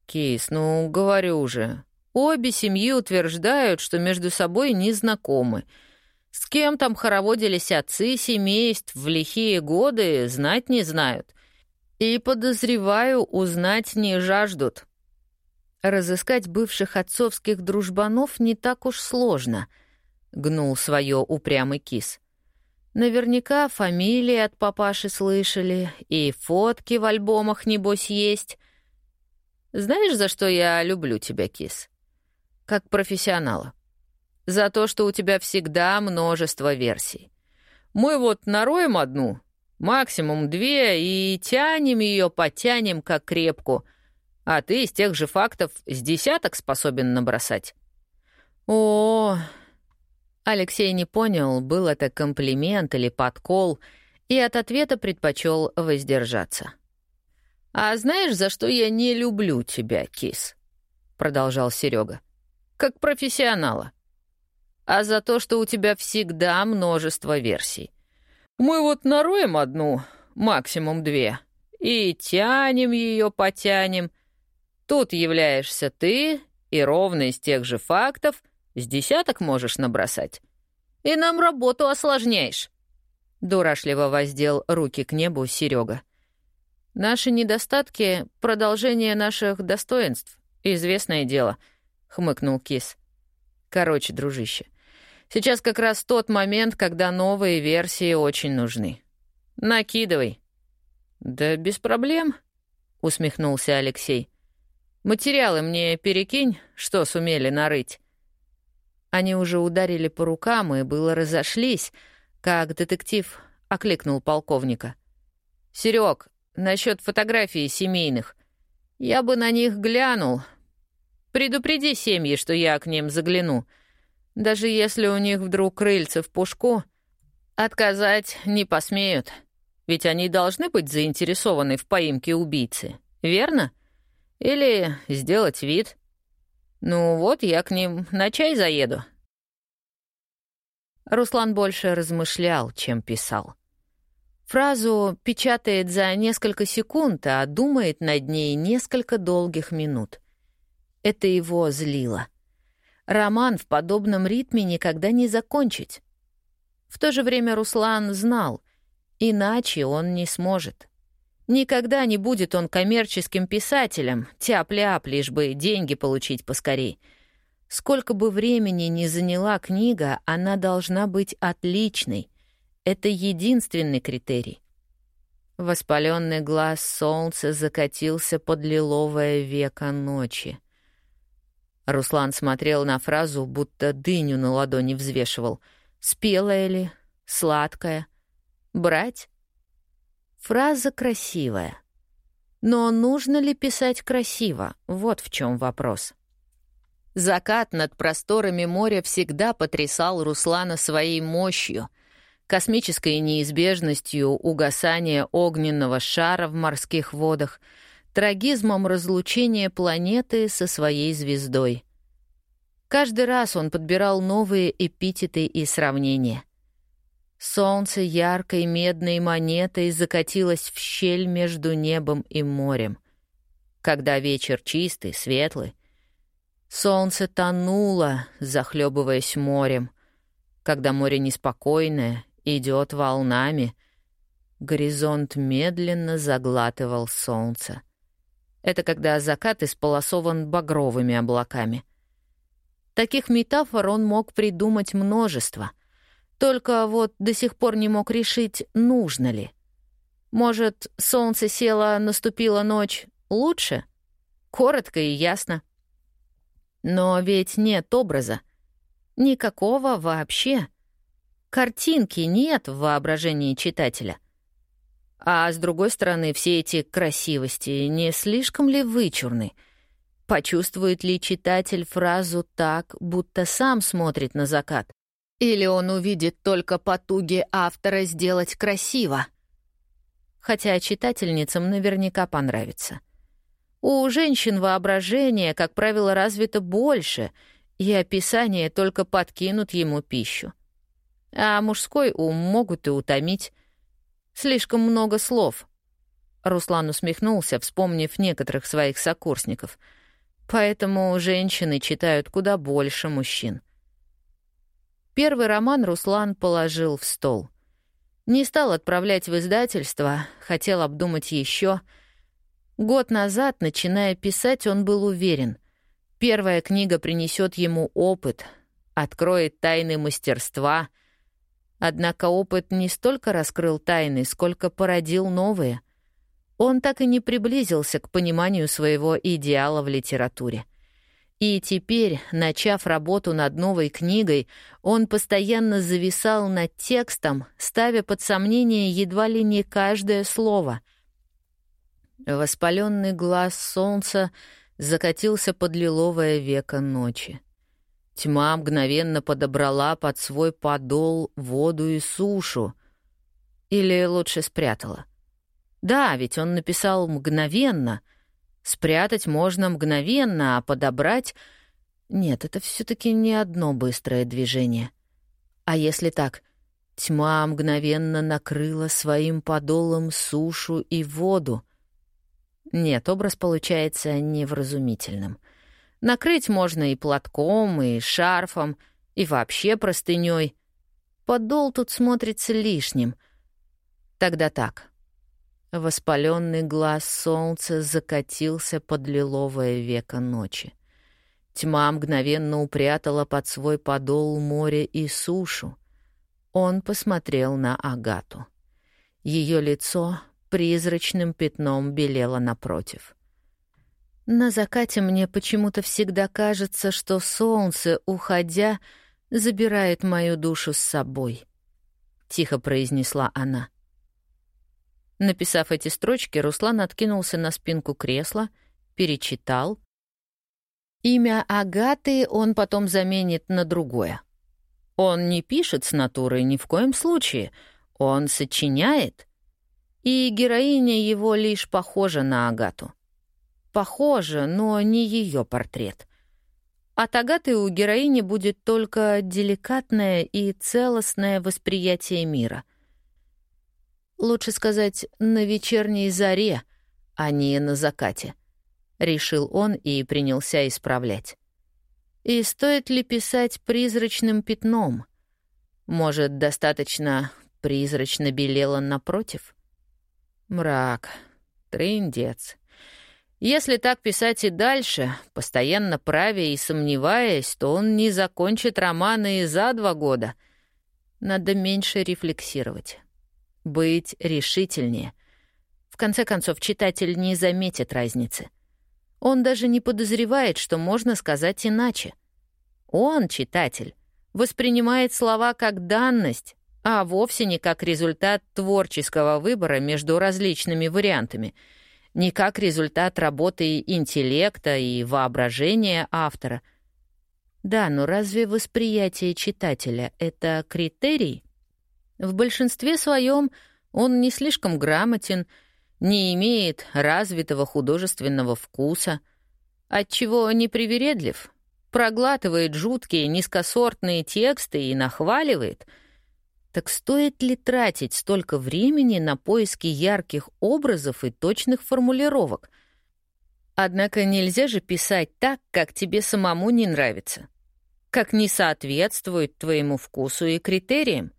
Кис, ну, говорю же, обе семьи утверждают, что между собой не знакомы. С кем там хороводились отцы семейств в лихие годы, знать не знают. И, подозреваю, узнать не жаждут. Разыскать бывших отцовских дружбанов не так уж сложно, гнул свое упрямый кис. Наверняка фамилии от папаши слышали, и фотки в альбомах, небось, есть. Знаешь, за что я люблю тебя, кис? Как профессионала. За то, что у тебя всегда множество версий. Мы вот нароем одну, максимум две, и тянем ее, потянем, как крепку — а ты из тех же фактов с десяток способен набросать. О, Алексей не понял, был это комплимент или подкол, и от ответа предпочел воздержаться. «А знаешь, за что я не люблю тебя, кис?» — продолжал Серега. «Как профессионала. А за то, что у тебя всегда множество версий. Мы вот нароем одну, максимум две, и тянем ее, потянем — Тут являешься ты, и ровно из тех же фактов с десяток можешь набросать. И нам работу осложняешь. Дурашливо воздел руки к небу Серега. Наши недостатки — продолжение наших достоинств. Известное дело, — хмыкнул Кис. Короче, дружище, сейчас как раз тот момент, когда новые версии очень нужны. Накидывай. Да без проблем, — усмехнулся Алексей. Материалы мне перекинь, что сумели нарыть». Они уже ударили по рукам и было разошлись, как детектив окликнул полковника. «Серёг, насчет фотографий семейных. Я бы на них глянул. Предупреди семьи, что я к ним загляну. Даже если у них вдруг крыльца в пушку, отказать не посмеют. Ведь они должны быть заинтересованы в поимке убийцы, верно?» Или сделать вид. Ну вот, я к ним на чай заеду. Руслан больше размышлял, чем писал. Фразу печатает за несколько секунд, а думает над ней несколько долгих минут. Это его злило. Роман в подобном ритме никогда не закончить. В то же время Руслан знал, иначе он не сможет. Никогда не будет он коммерческим писателем, тяп-ляп, лишь бы деньги получить поскорей. Сколько бы времени ни заняла книга, она должна быть отличной. Это единственный критерий. Воспаленный глаз солнца закатился под лиловое веко ночи. Руслан смотрел на фразу, будто дыню на ладони взвешивал. Спелая ли? Сладкая? Брать? Фраза красивая. Но нужно ли писать красиво? Вот в чем вопрос. Закат над просторами моря всегда потрясал Руслана своей мощью — космической неизбежностью угасания огненного шара в морских водах, трагизмом разлучения планеты со своей звездой. Каждый раз он подбирал новые эпитеты и сравнения. Солнце яркой медной монетой закатилось в щель между небом и морем. Когда вечер чистый, светлый, солнце тонуло, захлебываясь морем. Когда море неспокойное, идет волнами. Горизонт медленно заглатывал солнце. Это когда закат исполосован багровыми облаками. Таких метафор он мог придумать множество. Только вот до сих пор не мог решить, нужно ли. Может, солнце село, наступила ночь лучше? Коротко и ясно. Но ведь нет образа. Никакого вообще. Картинки нет в воображении читателя. А с другой стороны, все эти красивости не слишком ли вычурны? Почувствует ли читатель фразу так, будто сам смотрит на закат? Или он увидит только потуги автора сделать красиво? Хотя читательницам наверняка понравится. У женщин воображение, как правило, развито больше, и описания только подкинут ему пищу а мужской ум могут и утомить. Слишком много слов. Руслан усмехнулся, вспомнив некоторых своих сокурсников. Поэтому женщины читают куда больше мужчин. Первый роман Руслан положил в стол. Не стал отправлять в издательство, хотел обдумать еще. Год назад, начиная писать, он был уверен. Первая книга принесет ему опыт, откроет тайны мастерства — Однако опыт не столько раскрыл тайны, сколько породил новые. Он так и не приблизился к пониманию своего идеала в литературе. И теперь, начав работу над новой книгой, он постоянно зависал над текстом, ставя под сомнение едва ли не каждое слово. Воспаленный глаз солнца закатился под лиловое веко ночи. Тьма мгновенно подобрала под свой подол воду и сушу. Или лучше спрятала. Да, ведь он написал «мгновенно». Спрятать можно мгновенно, а подобрать... Нет, это все таки не одно быстрое движение. А если так, тьма мгновенно накрыла своим подолом сушу и воду. Нет, образ получается невразумительным — Накрыть можно и платком, и шарфом, и вообще простыней. Подол тут смотрится лишним. Тогда так. Воспаленный глаз солнца закатился под лиловое веко ночи. Тьма мгновенно упрятала под свой подол море и сушу. Он посмотрел на Агату. Ее лицо призрачным пятном белело напротив. На закате мне почему-то всегда кажется, что солнце, уходя, забирает мою душу с собой, — тихо произнесла она. Написав эти строчки, Руслан откинулся на спинку кресла, перечитал. Имя Агаты он потом заменит на другое. Он не пишет с натурой ни в коем случае, он сочиняет, и героиня его лишь похожа на Агату. Похоже, но не ее портрет. От Агаты у героини будет только деликатное и целостное восприятие мира. Лучше сказать, на вечерней заре, а не на закате. Решил он и принялся исправлять. И стоит ли писать призрачным пятном? Может, достаточно призрачно белела напротив? Мрак. Трындец. Если так писать и дальше, постоянно правя и сомневаясь, то он не закончит романы и за два года. Надо меньше рефлексировать. Быть решительнее. В конце концов, читатель не заметит разницы. Он даже не подозревает, что можно сказать иначе. Он, читатель, воспринимает слова как данность, а вовсе не как результат творческого выбора между различными вариантами, не как результат работы интеллекта и воображения автора. Да, но разве восприятие читателя — это критерий? В большинстве своем он не слишком грамотен, не имеет развитого художественного вкуса, отчего непривередлив, проглатывает жуткие низкосортные тексты и нахваливает. Так стоит ли тратить столько времени на поиски ярких образов и точных формулировок? Однако нельзя же писать так, как тебе самому не нравится, как не соответствует твоему вкусу и критериям.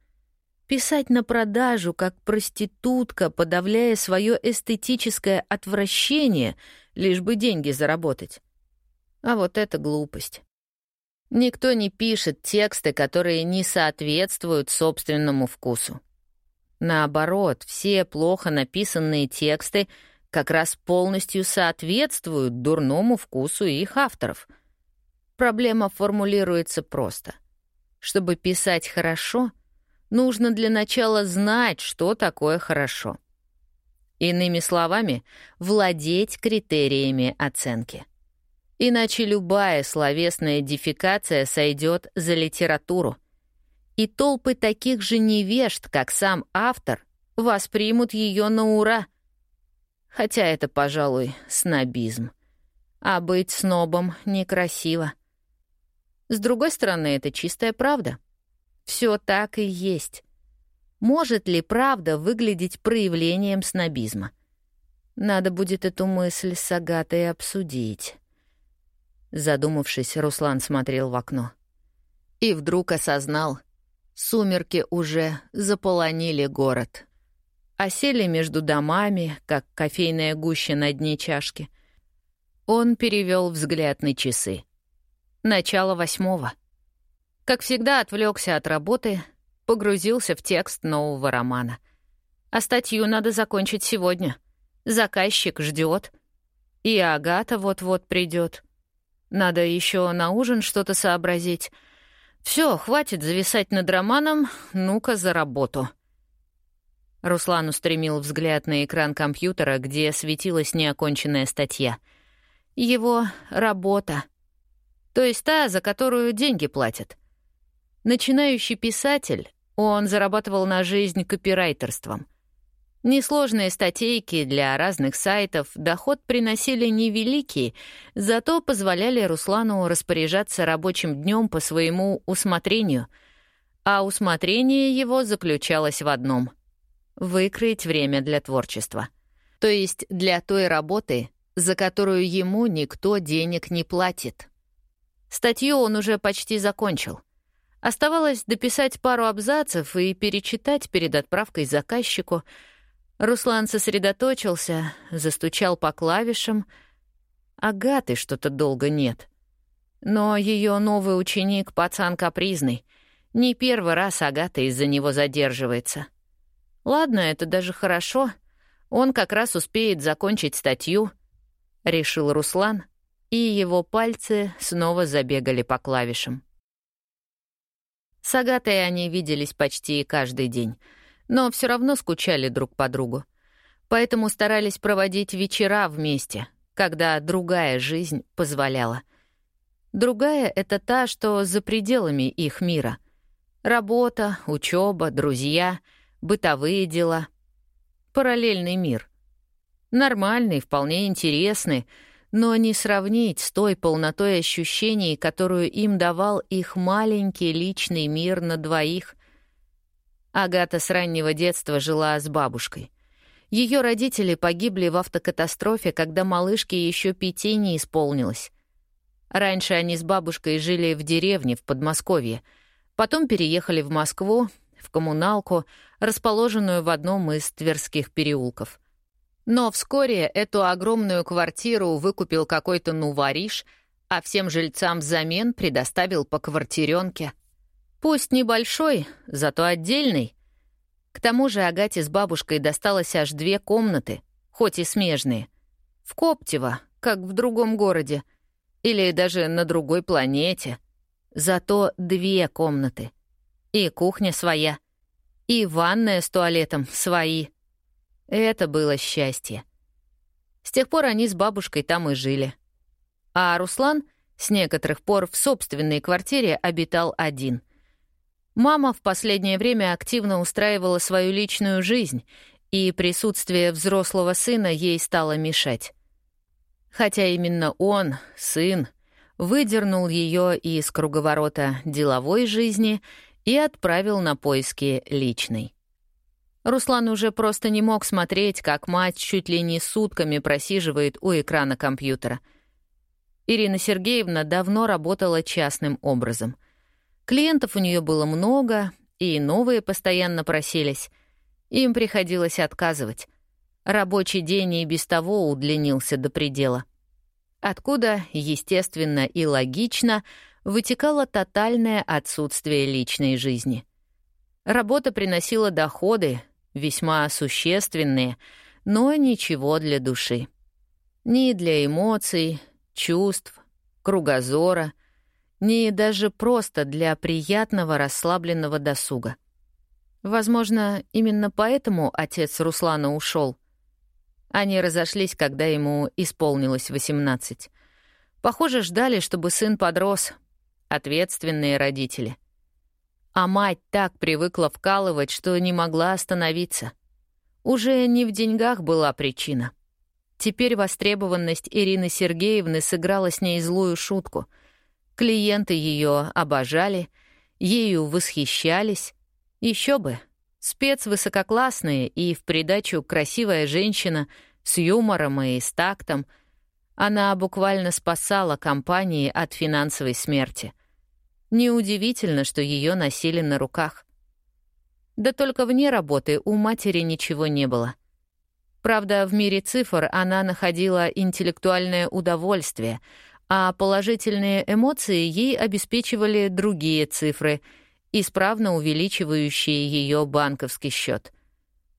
Писать на продажу, как проститутка, подавляя свое эстетическое отвращение, лишь бы деньги заработать. А вот это глупость. Никто не пишет тексты, которые не соответствуют собственному вкусу. Наоборот, все плохо написанные тексты как раз полностью соответствуют дурному вкусу их авторов. Проблема формулируется просто. Чтобы писать хорошо, нужно для начала знать, что такое хорошо. Иными словами, владеть критериями оценки. Иначе любая словесная дефикация сойдет за литературу. И толпы таких же невежд, как сам автор, воспримут ее на ура. Хотя это, пожалуй, снобизм. А быть снобом некрасиво. С другой стороны, это чистая правда. Все так и есть. Может ли правда выглядеть проявлением снобизма? Надо будет эту мысль с Агатой обсудить. Задумавшись, Руслан смотрел в окно. И вдруг осознал, сумерки уже заполонили город. Осели между домами, как кофейная гуща на дне чашки. Он перевел взгляд на часы. Начало восьмого. Как всегда, отвлекся от работы, погрузился в текст нового романа. А статью надо закончить сегодня. Заказчик ждет. И Агата вот-вот придет. Надо еще на ужин что-то сообразить. Все, хватит зависать над романом, ну-ка за работу. Руслан устремил взгляд на экран компьютера, где светилась неоконченная статья. Его работа. То есть та, за которую деньги платят. Начинающий писатель, он зарабатывал на жизнь копирайтерством — Несложные статейки для разных сайтов доход приносили невеликий, зато позволяли Руслану распоряжаться рабочим днем по своему усмотрению. А усмотрение его заключалось в одном — выкроить время для творчества. То есть для той работы, за которую ему никто денег не платит. Статью он уже почти закончил. Оставалось дописать пару абзацев и перечитать перед отправкой заказчику — Руслан сосредоточился, застучал по клавишам. Агаты что-то долго нет. Но ее новый ученик — пацан капризный. Не первый раз Агата из-за него задерживается. Ладно, это даже хорошо. Он как раз успеет закончить статью, — решил Руслан, и его пальцы снова забегали по клавишам. С Агатой они виделись почти каждый день — но все равно скучали друг по другу. Поэтому старались проводить вечера вместе, когда другая жизнь позволяла. Другая — это та, что за пределами их мира. Работа, учеба, друзья, бытовые дела. Параллельный мир. Нормальный, вполне интересный, но не сравнить с той полнотой ощущений, которую им давал их маленький личный мир на двоих — Агата с раннего детства жила с бабушкой. Ее родители погибли в автокатастрофе, когда малышке еще пяти не исполнилось. Раньше они с бабушкой жили в деревне в Подмосковье, Потом переехали в Москву, в коммуналку, расположенную в одном из тверских переулков. Но вскоре эту огромную квартиру выкупил какой-то нувариш, а всем жильцам взамен предоставил по квартиренке. Пусть небольшой, зато отдельный. К тому же Агате с бабушкой досталось аж две комнаты, хоть и смежные. В Коптево, как в другом городе, или даже на другой планете. Зато две комнаты. И кухня своя, и ванная с туалетом свои. Это было счастье. С тех пор они с бабушкой там и жили. А Руслан с некоторых пор в собственной квартире обитал один. Мама в последнее время активно устраивала свою личную жизнь, и присутствие взрослого сына ей стало мешать. Хотя именно он, сын, выдернул ее из круговорота деловой жизни и отправил на поиски личной. Руслан уже просто не мог смотреть, как мать чуть ли не сутками просиживает у экрана компьютера. Ирина Сергеевна давно работала частным образом. Клиентов у нее было много, и новые постоянно просились. Им приходилось отказывать. Рабочий день и без того удлинился до предела. Откуда, естественно и логично, вытекало тотальное отсутствие личной жизни. Работа приносила доходы, весьма существенные, но ничего для души. Ни для эмоций, чувств, кругозора, ни даже просто для приятного расслабленного досуга. Возможно, именно поэтому отец Руслана ушел. Они разошлись, когда ему исполнилось 18. Похоже, ждали, чтобы сын подрос. Ответственные родители — а мать так привыкла вкалывать, что не могла остановиться. Уже не в деньгах была причина. Теперь востребованность Ирины Сергеевны сыграла с ней злую шутку. Клиенты ее обожали, ею восхищались. Еще бы, спец высококлассные и в придачу красивая женщина с юмором и с тактом. Она буквально спасала компании от финансовой смерти — Неудивительно, что ее носили на руках. Да только вне работы у матери ничего не было. Правда, в мире цифр она находила интеллектуальное удовольствие, а положительные эмоции ей обеспечивали другие цифры, исправно увеличивающие ее банковский счет.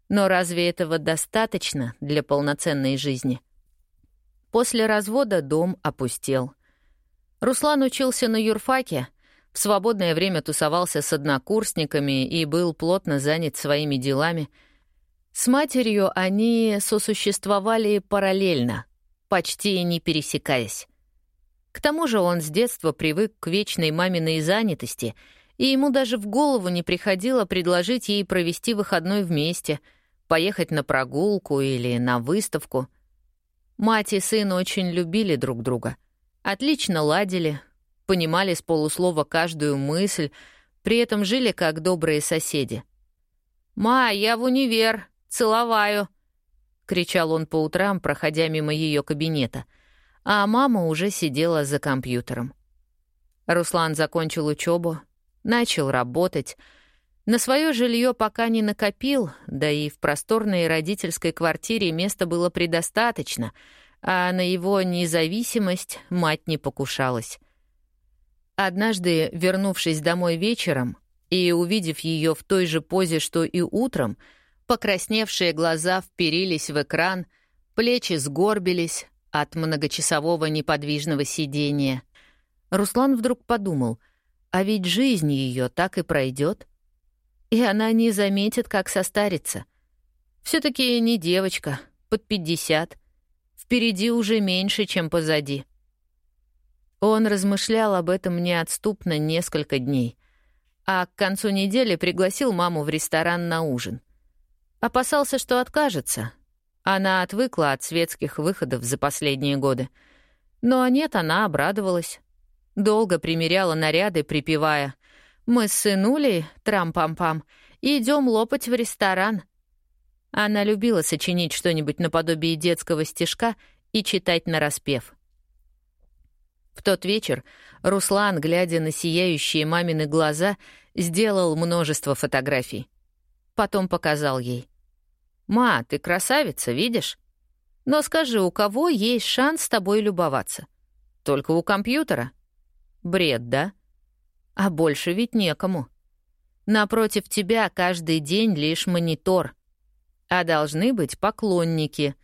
Но разве этого достаточно для полноценной жизни? После развода дом опустел. Руслан учился на юрфаке, в свободное время тусовался с однокурсниками и был плотно занят своими делами. С матерью они сосуществовали параллельно, почти не пересекаясь. К тому же он с детства привык к вечной маминой занятости, и ему даже в голову не приходило предложить ей провести выходной вместе, поехать на прогулку или на выставку. Мать и сын очень любили друг друга, отлично ладили, понимали с полуслова каждую мысль, при этом жили как добрые соседи. «Ма, я в универ, целоваю!» — кричал он по утрам, проходя мимо ее кабинета, а мама уже сидела за компьютером. Руслан закончил учебу, начал работать. На свое жилье пока не накопил, да и в просторной родительской квартире места было предостаточно, а на его независимость мать не покушалась. Однажды, вернувшись домой вечером и увидев ее в той же позе, что и утром, покрасневшие глаза вперились в экран, плечи сгорбились от многочасового неподвижного сидения. Руслан вдруг подумал, а ведь жизнь ее так и пройдет, и она не заметит, как состарится. все таки не девочка, под пятьдесят. Впереди уже меньше, чем позади. Он размышлял об этом неотступно несколько дней, а к концу недели пригласил маму в ресторан на ужин. Опасался, что откажется. Она отвыкла от светских выходов за последние годы. Но нет, она обрадовалась. Долго примеряла наряды, припевая «Мы с сынулей, трам-пам-пам, идем лопать в ресторан». Она любила сочинить что-нибудь наподобие детского стишка и читать нараспев. В тот вечер Руслан, глядя на сияющие мамины глаза, сделал множество фотографий. Потом показал ей. «Ма, ты красавица, видишь? Но скажи, у кого есть шанс с тобой любоваться? Только у компьютера? Бред, да? А больше ведь некому. Напротив тебя каждый день лишь монитор. А должны быть поклонники.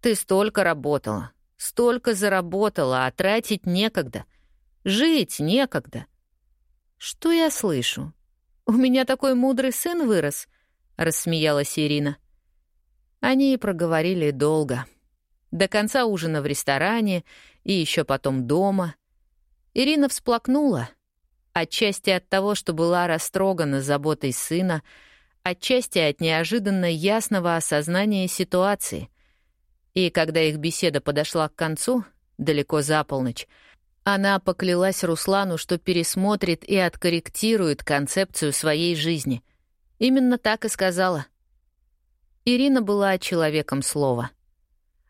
Ты столько работала, столько заработала, а тратить некогда. Жить некогда. Что я слышу? У меня такой мудрый сын вырос, рассмеялась Ирина. Они проговорили долго. До конца ужина в ресторане и еще потом дома. Ирина всплакнула, отчасти от того, что была растрогана заботой сына, отчасти от неожиданно ясного осознания ситуации. И когда их беседа подошла к концу, далеко за полночь, она поклялась Руслану, что пересмотрит и откорректирует концепцию своей жизни. Именно так и сказала. Ирина была человеком слова.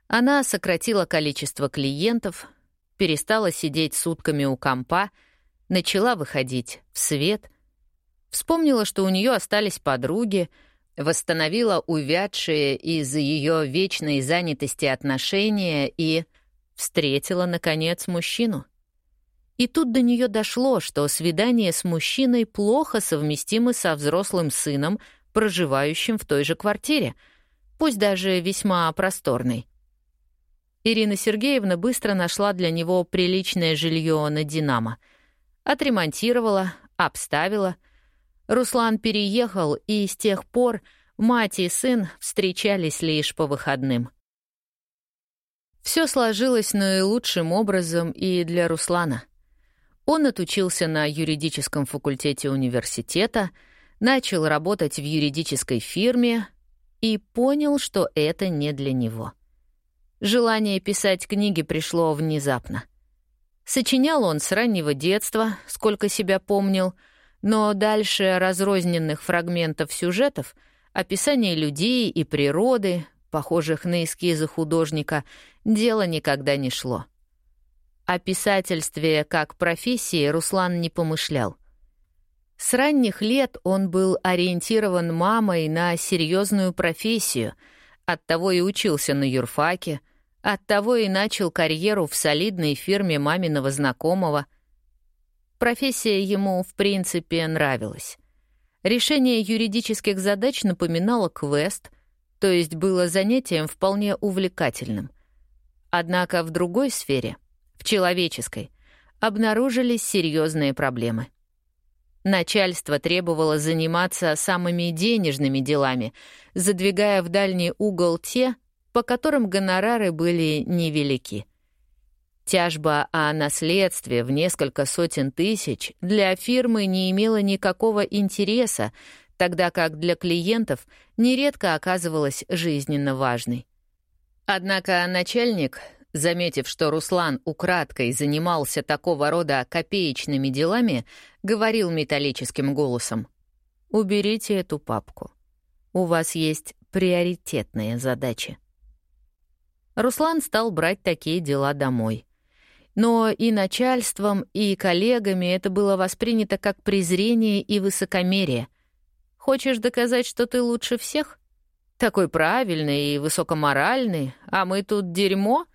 Она сократила количество клиентов, перестала сидеть сутками у компа — начала выходить в свет, вспомнила, что у нее остались подруги, восстановила увядшие из-за ее вечной занятости отношения и встретила, наконец, мужчину. И тут до нее дошло, что свидание с мужчиной плохо совместимо со взрослым сыном, проживающим в той же квартире, пусть даже весьма просторной. Ирина Сергеевна быстро нашла для него приличное жилье на «Динамо», Отремонтировала, обставила. Руслан переехал, и с тех пор мать и сын встречались лишь по выходным. Все сложилось наилучшим образом и для Руслана. Он отучился на юридическом факультете университета, начал работать в юридической фирме и понял, что это не для него. Желание писать книги пришло внезапно — Сочинял он с раннего детства, сколько себя помнил, но дальше разрозненных фрагментов сюжетов, описания людей и природы, похожих на эскизы художника, дело никогда не шло. О писательстве как профессии Руслан не помышлял. С ранних лет он был ориентирован мамой на серьезную профессию, оттого и учился на юрфаке — Оттого и начал карьеру в солидной фирме маминого знакомого. Профессия ему, в принципе, нравилась. Решение юридических задач напоминало квест, то есть было занятием вполне увлекательным. Однако в другой сфере, в человеческой, обнаружились серьезные проблемы. Начальство требовало заниматься самыми денежными делами, задвигая в дальний угол те, по которым гонорары были невелики. Тяжба о наследстве в несколько сотен тысяч для фирмы не имела никакого интереса, тогда как для клиентов нередко оказывалась жизненно важной. Однако начальник, заметив, что Руслан украдкой занимался такого рода копеечными делами, говорил металлическим голосом «Уберите эту папку. У вас есть приоритетные задачи». Руслан стал брать такие дела домой. Но и начальством, и коллегами это было воспринято как презрение и высокомерие. Хочешь доказать, что ты лучше всех? Такой правильный и высокоморальный, а мы тут дерьмо?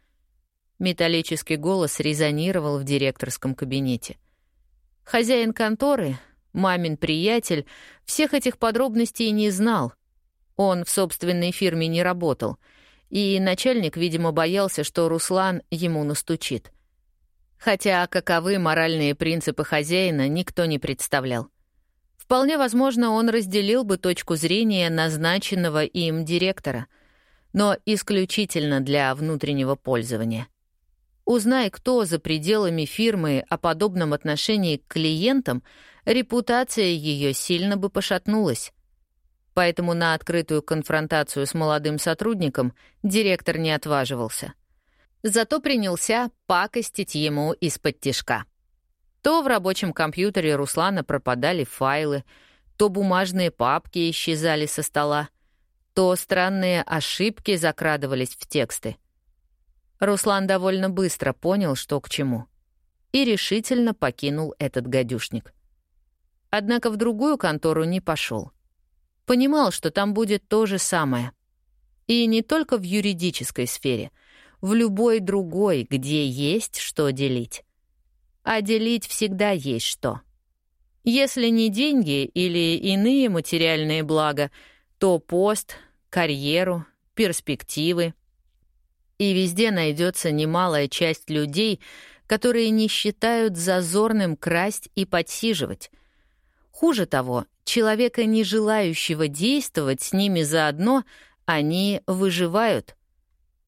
Металлический голос резонировал в директорском кабинете. Хозяин конторы, мамин приятель, всех этих подробностей не знал. Он в собственной фирме не работал — и начальник, видимо, боялся, что Руслан ему настучит. Хотя каковы моральные принципы хозяина, никто не представлял. Вполне возможно, он разделил бы точку зрения назначенного им директора, но исключительно для внутреннего пользования. Узнай, кто за пределами фирмы о подобном отношении к клиентам, репутация ее сильно бы пошатнулась. Поэтому на открытую конфронтацию с молодым сотрудником директор не отваживался. Зато принялся пакостить ему из-под тишка. То в рабочем компьютере Руслана пропадали файлы, то бумажные папки исчезали со стола, то странные ошибки закрадывались в тексты. Руслан довольно быстро понял, что к чему. и решительно покинул этот гадюшник. Однако в другую контору не пошел. Понимал, что там будет то же самое. И не только в юридической сфере, в любой другой, где есть что делить. А делить всегда есть что. Если не деньги или иные материальные блага, то пост, карьеру, перспективы. И везде найдется немалая часть людей, которые не считают зазорным красть и подсиживать. Хуже того, человека, не желающего действовать с ними заодно, они выживают.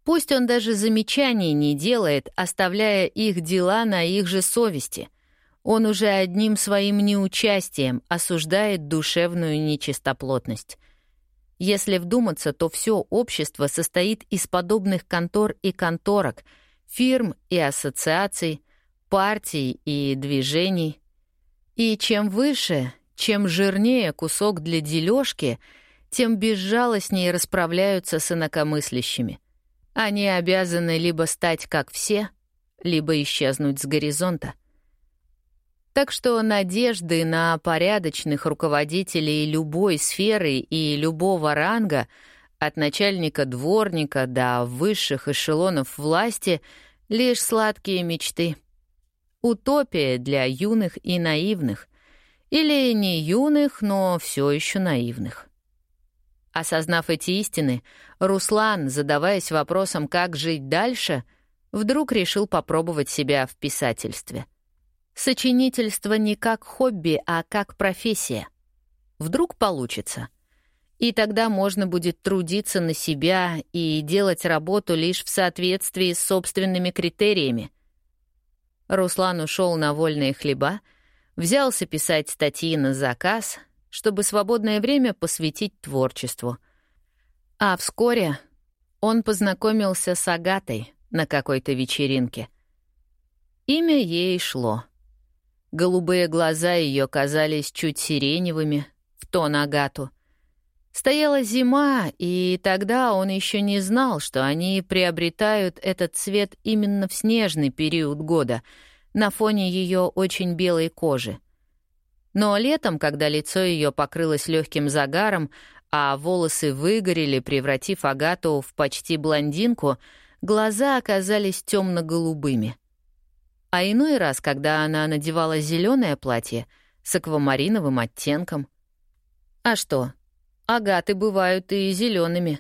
Пусть он даже замечаний не делает, оставляя их дела на их же совести. Он уже одним своим неучастием осуждает душевную нечистоплотность. Если вдуматься, то все общество состоит из подобных контор и конторок, фирм и ассоциаций, партий и движений. И чем выше, чем жирнее кусок для дележки, тем безжалостнее расправляются с инакомыслящими. Они обязаны либо стать как все, либо исчезнуть с горизонта. Так что надежды на порядочных руководителей любой сферы и любого ранга, от начальника дворника до высших эшелонов власти, лишь сладкие мечты. Утопия для юных и наивных. Или не юных, но все еще наивных. Осознав эти истины, Руслан, задаваясь вопросом, как жить дальше, вдруг решил попробовать себя в писательстве — Сочинительство не как хобби, а как профессия. Вдруг получится. И тогда можно будет трудиться на себя и делать работу лишь в соответствии с собственными критериями. Руслан ушел на вольные хлеба, взялся писать статьи на заказ, чтобы свободное время посвятить творчеству. А вскоре он познакомился с Агатой на какой-то вечеринке. Имя ей шло — Голубые глаза ее казались чуть сиреневыми, в тон Агату. Стояла зима, и тогда он еще не знал, что они приобретают этот цвет именно в снежный период года, на фоне ее очень белой кожи. Но летом, когда лицо ее покрылось легким загаром, а волосы выгорели, превратив Агату в почти блондинку, глаза оказались темно-голубыми — а иной раз, когда она надевала зеленое платье с аквамариновым оттенком. А что? Агаты бывают и зелеными.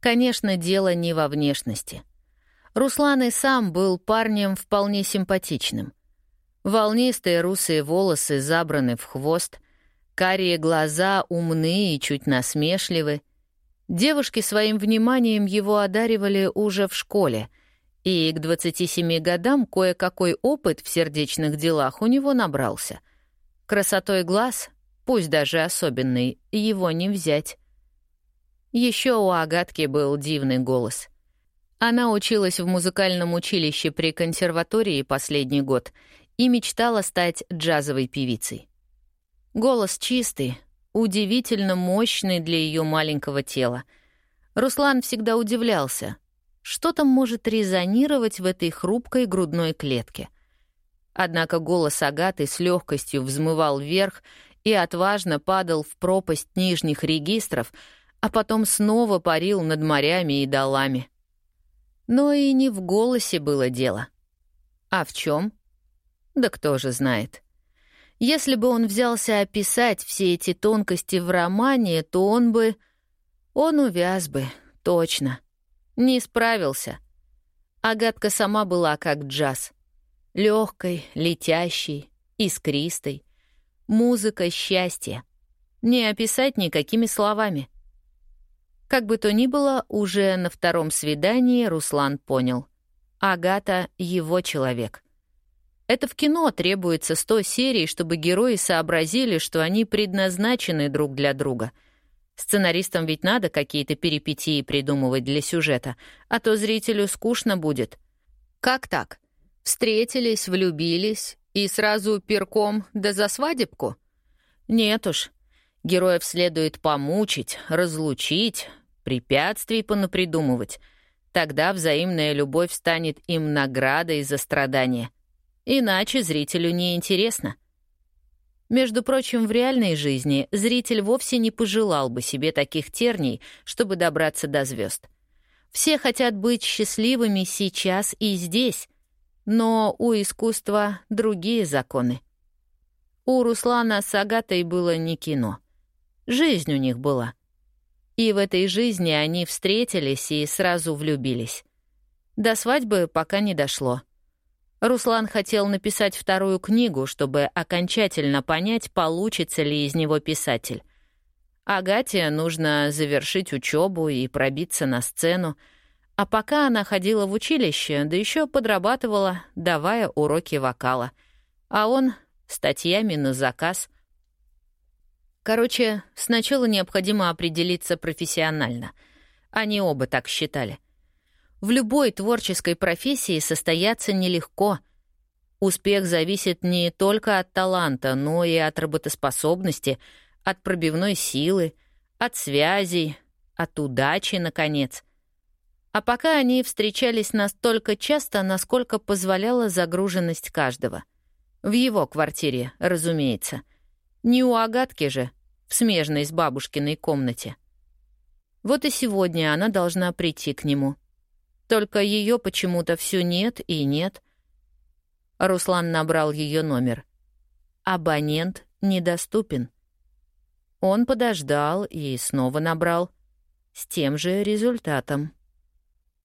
Конечно, дело не во внешности. Руслан и сам был парнем вполне симпатичным. Волнистые русые волосы забраны в хвост, карие глаза умны и чуть насмешливы. Девушки своим вниманием его одаривали уже в школе — и к 27 годам кое-какой опыт в сердечных делах у него набрался. Красотой глаз, пусть даже особенный, его не взять. Еще у Агатки был дивный голос. Она училась в музыкальном училище при консерватории последний год и мечтала стать джазовой певицей. Голос чистый, удивительно мощный для ее маленького тела. Руслан всегда удивлялся — что там может резонировать в этой хрупкой грудной клетке? Однако голос Агаты с легкостью взмывал вверх и отважно падал в пропасть нижних регистров, а потом снова парил над морями и долами. Но и не в голосе было дело. А в чем? Да кто же знает. Если бы он взялся описать все эти тонкости в романе, то он бы... Он увяз бы, точно. Не справился. Агатка сама была как джаз. Легкой, летящей, искристой. Музыка счастья. Не описать никакими словами. Как бы то ни было, уже на втором свидании Руслан понял. Агата — его человек. Это в кино требуется сто серий, чтобы герои сообразили, что они предназначены друг для друга — Сценаристам ведь надо какие-то перипетии придумывать для сюжета, а то зрителю скучно будет. Как так? Встретились, влюбились и сразу перком да за свадебку? Нет уж. Героев следует помучить, разлучить, препятствий понапридумывать. Тогда взаимная любовь станет им наградой за страдания. Иначе зрителю не интересно. Между прочим, в реальной жизни зритель вовсе не пожелал бы себе таких терний, чтобы добраться до звезд. Все хотят быть счастливыми сейчас и здесь, но у искусства другие законы. У Руслана с Агатой было не кино. Жизнь у них была. И в этой жизни они встретились и сразу влюбились. До свадьбы пока не дошло. Руслан хотел написать вторую книгу, чтобы окончательно понять, получится ли из него писатель. Агате нужно завершить учебу и пробиться на сцену, а пока она ходила в училище, да еще подрабатывала, давая уроки вокала. А он — статьями на заказ. Короче, сначала необходимо определиться профессионально. Они оба так считали — в любой творческой профессии состояться нелегко. Успех зависит не только от таланта, но и от работоспособности, от пробивной силы, от связей, от удачи, наконец. А пока они встречались настолько часто, насколько позволяла загруженность каждого. В его квартире, разумеется. Не у Агатки же, в смежной с бабушкиной комнате. Вот и сегодня она должна прийти к нему — только ее почему-то все нет и нет. Руслан набрал ее номер. Абонент недоступен. Он подождал и снова набрал. С тем же результатом.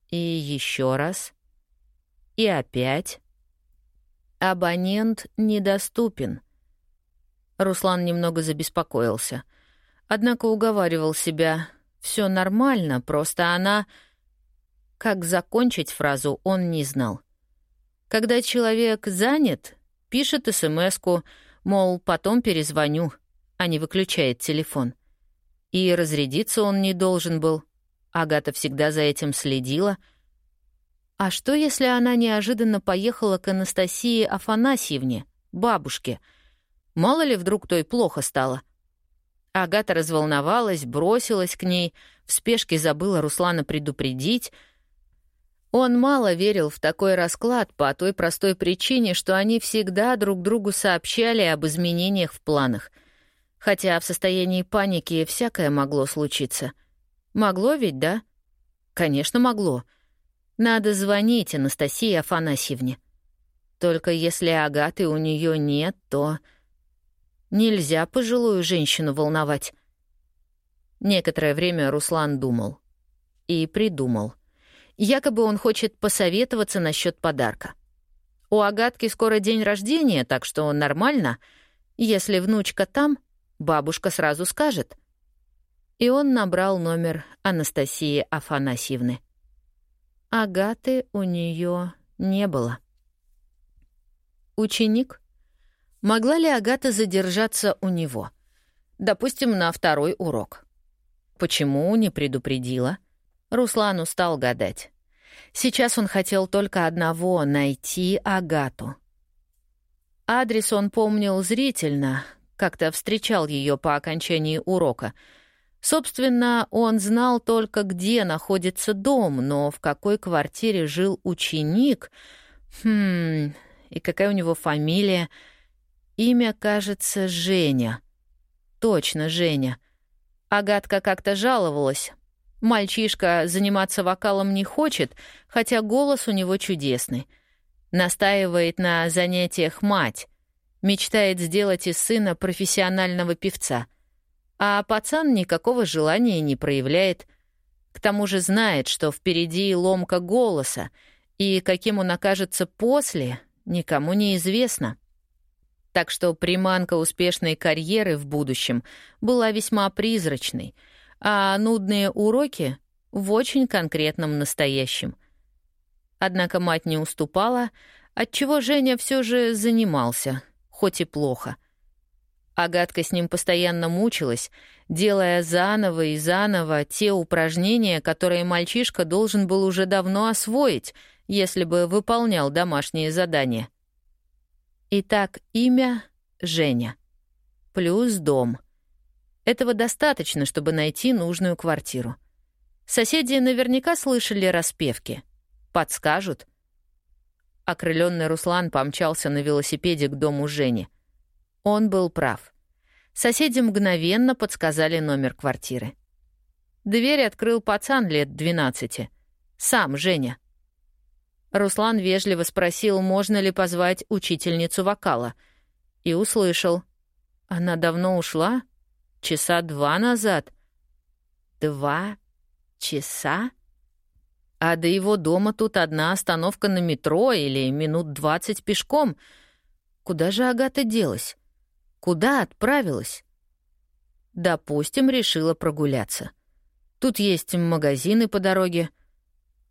И еще раз. И опять. Абонент недоступен. Руслан немного забеспокоился. Однако уговаривал себя. Все нормально, просто она как закончить фразу он не знал. Когда человек занят, пишет смс мол, потом перезвоню, а не выключает телефон. И разрядиться он не должен был. Агата всегда за этим следила. А что, если она неожиданно поехала к Анастасии Афанасьевне, бабушке? Мало ли вдруг той плохо стало. Агата разволновалась, бросилась к ней, в спешке забыла Руслана предупредить — он мало верил в такой расклад по той простой причине, что они всегда друг другу сообщали об изменениях в планах. Хотя в состоянии паники всякое могло случиться. Могло ведь, да? Конечно, могло. Надо звонить Анастасии Афанасьевне. Только если Агаты у нее нет, то... Нельзя пожилую женщину волновать. Некоторое время Руслан думал. И придумал — Якобы он хочет посоветоваться насчет подарка. У Агатки скоро день рождения, так что нормально. Если внучка там, бабушка сразу скажет. И он набрал номер Анастасии Афанасьевны. Агаты у нее не было. Ученик? Могла ли Агата задержаться у него? Допустим, на второй урок. Почему не предупредила? Руслан устал гадать. Сейчас он хотел только одного — найти Агату. Адрес он помнил зрительно, как-то встречал ее по окончании урока. Собственно, он знал только, где находится дом, но в какой квартире жил ученик. Хм, и какая у него фамилия? Имя, кажется, Женя. Точно, Женя. Агатка как-то жаловалась, Мальчишка заниматься вокалом не хочет, хотя голос у него чудесный. Настаивает на занятиях мать. Мечтает сделать из сына профессионального певца. А пацан никакого желания не проявляет. К тому же знает, что впереди ломка голоса, и каким он окажется после, никому не известно. Так что приманка успешной карьеры в будущем была весьма призрачной — а нудные уроки — в очень конкретном настоящем. Однако мать не уступала, отчего Женя все же занимался, хоть и плохо. Агатка с ним постоянно мучилась, делая заново и заново те упражнения, которые мальчишка должен был уже давно освоить, если бы выполнял домашние задания. Итак, имя — Женя. Плюс дом — этого достаточно, чтобы найти нужную квартиру. Соседи наверняка слышали распевки. Подскажут. Окрыленный Руслан помчался на велосипеде к дому Жени. Он был прав. Соседи мгновенно подсказали номер квартиры. Дверь открыл пацан лет двенадцати. Сам Женя. Руслан вежливо спросил, можно ли позвать учительницу вокала. И услышал. Она давно ушла? Часа два назад. Два часа? А до его дома тут одна остановка на метро или минут двадцать пешком. Куда же Агата делась? Куда отправилась? Допустим, решила прогуляться. Тут есть магазины по дороге.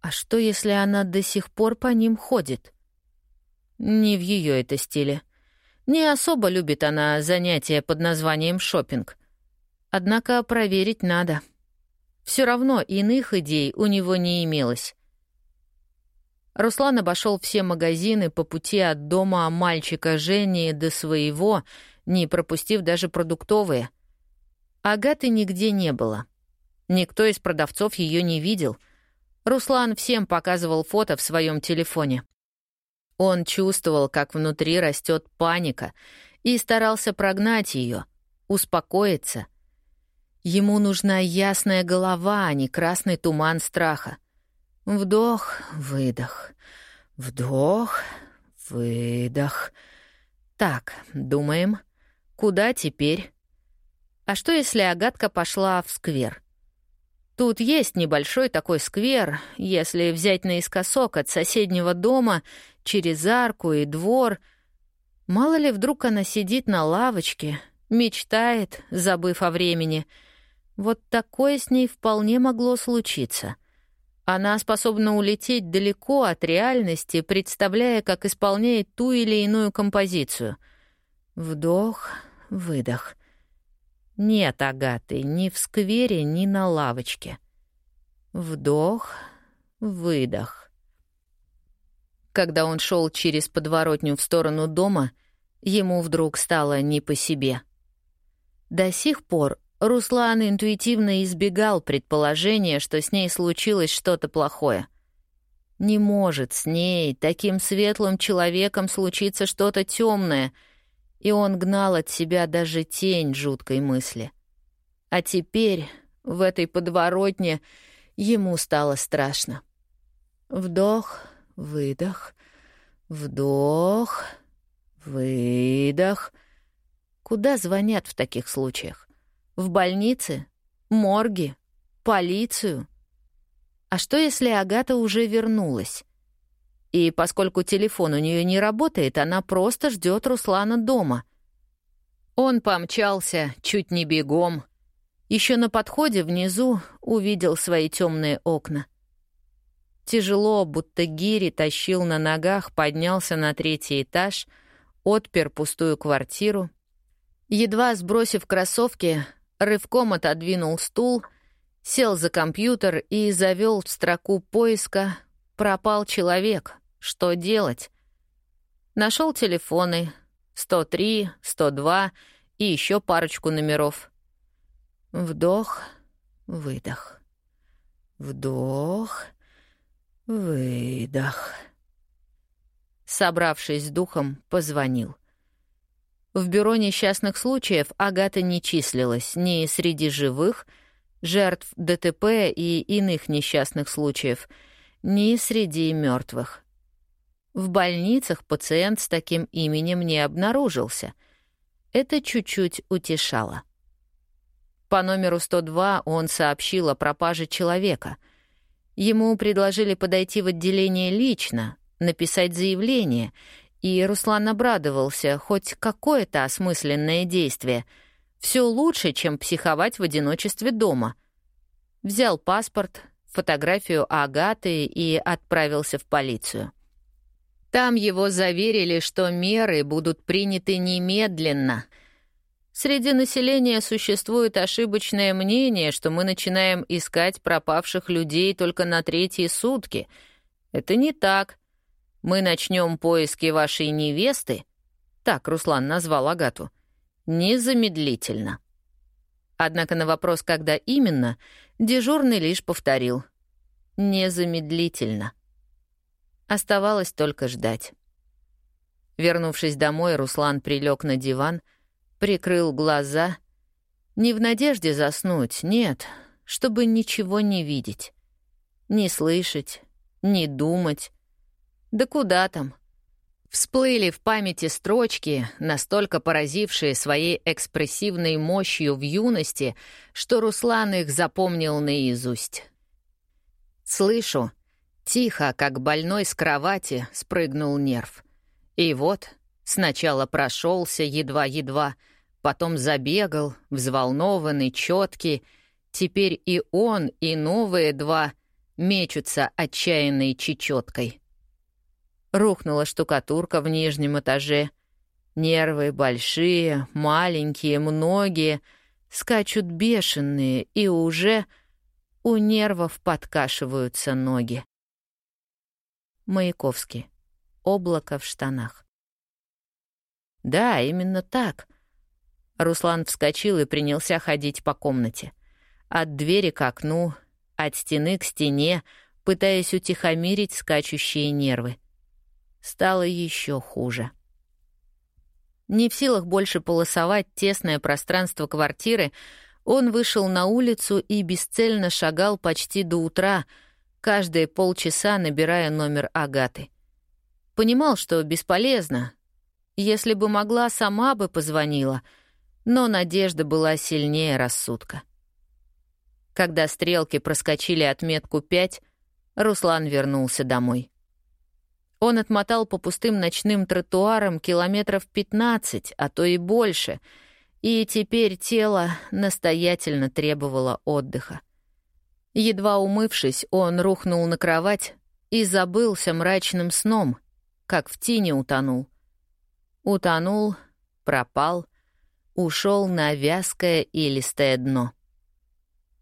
А что, если она до сих пор по ним ходит? Не в ее это стиле. Не особо любит она занятия под названием шопинг. Однако проверить надо. Все равно иных идей у него не имелось. Руслан обошел все магазины по пути от дома мальчика Жени до своего, не пропустив даже продуктовые. Агаты нигде не было. Никто из продавцов ее не видел. Руслан всем показывал фото в своем телефоне. Он чувствовал, как внутри растет паника, и старался прогнать ее, успокоиться. Ему нужна ясная голова, а не красный туман страха. Вдох, выдох, вдох, выдох. Так, думаем, куда теперь? А что, если Агатка пошла в сквер? Тут есть небольшой такой сквер, если взять наискосок от соседнего дома через арку и двор. Мало ли вдруг она сидит на лавочке, мечтает, забыв о времени. Вот такое с ней вполне могло случиться. Она способна улететь далеко от реальности, представляя, как исполняет ту или иную композицию. Вдох, выдох — нет Агаты ни в сквере, ни на лавочке. Вдох, выдох. Когда он шел через подворотню в сторону дома, ему вдруг стало не по себе. До сих пор Руслан интуитивно избегал предположения, что с ней случилось что-то плохое. Не может с ней, таким светлым человеком, случиться что-то темное — и он гнал от себя даже тень жуткой мысли. А теперь, в этой подворотне, ему стало страшно. Вдох, выдох, вдох, выдох. Куда звонят в таких случаях? В больнице? Морги? Полицию? А что, если Агата уже вернулась? И поскольку телефон у нее не работает, она просто ждет Руслана дома. Он помчался чуть не бегом. Еще на подходе внизу увидел свои темные окна. Тяжело, будто гири тащил на ногах, поднялся на третий этаж, отпер пустую квартиру. Едва сбросив кроссовки, рывком отодвинул стул, сел за компьютер и завел в строку поиска «Пропал человек», что делать? Нашел телефоны 103, 102 и еще парочку номеров. Вдох, выдох. Вдох, выдох. Собравшись с духом, позвонил. В бюро несчастных случаев Агата не числилась ни среди живых, жертв ДТП и иных несчастных случаев, ни среди мертвых. В больницах пациент с таким именем не обнаружился. Это чуть-чуть утешало. По номеру 102 он сообщил о пропаже человека. Ему предложили подойти в отделение лично, написать заявление, и Руслан обрадовался, хоть какое-то осмысленное действие. Все лучше, чем психовать в одиночестве дома. Взял паспорт, фотографию Агаты и отправился в полицию. Там его заверили, что меры будут приняты немедленно. Среди населения существует ошибочное мнение, что мы начинаем искать пропавших людей только на третьи сутки. Это не так. Мы начнем поиски вашей невесты, так Руслан назвал Агату, незамедлительно. Однако на вопрос, когда именно, дежурный лишь повторил. Незамедлительно. Оставалось только ждать. Вернувшись домой, Руслан прилег на диван, прикрыл глаза. Не в надежде заснуть, нет, чтобы ничего не видеть. Не слышать, не думать. Да куда там? Всплыли в памяти строчки, настолько поразившие своей экспрессивной мощью в юности, что Руслан их запомнил наизусть. Слышу, тихо, как больной с кровати, спрыгнул нерв. И вот сначала прошелся едва-едва, потом забегал, взволнованный, четкий. Теперь и он, и новые два мечутся отчаянной чечеткой. Рухнула штукатурка в нижнем этаже. Нервы большие, маленькие, многие, скачут бешеные, и уже у нервов подкашиваются ноги. Маяковский. Облако в штанах. Да, именно так. Руслан вскочил и принялся ходить по комнате. От двери к окну, от стены к стене, пытаясь утихомирить скачущие нервы стало еще хуже. Не в силах больше полосовать тесное пространство квартиры, он вышел на улицу и бесцельно шагал почти до утра, каждые полчаса набирая номер Агаты. Понимал, что бесполезно. Если бы могла, сама бы позвонила, но надежда была сильнее рассудка. Когда стрелки проскочили отметку пять, Руслан вернулся домой. Он отмотал по пустым ночным тротуарам километров 15, а то и больше, и теперь тело настоятельно требовало отдыха. Едва умывшись, он рухнул на кровать и забылся мрачным сном, как в тени утонул. Утонул, пропал, ушел на вязкое и листое дно.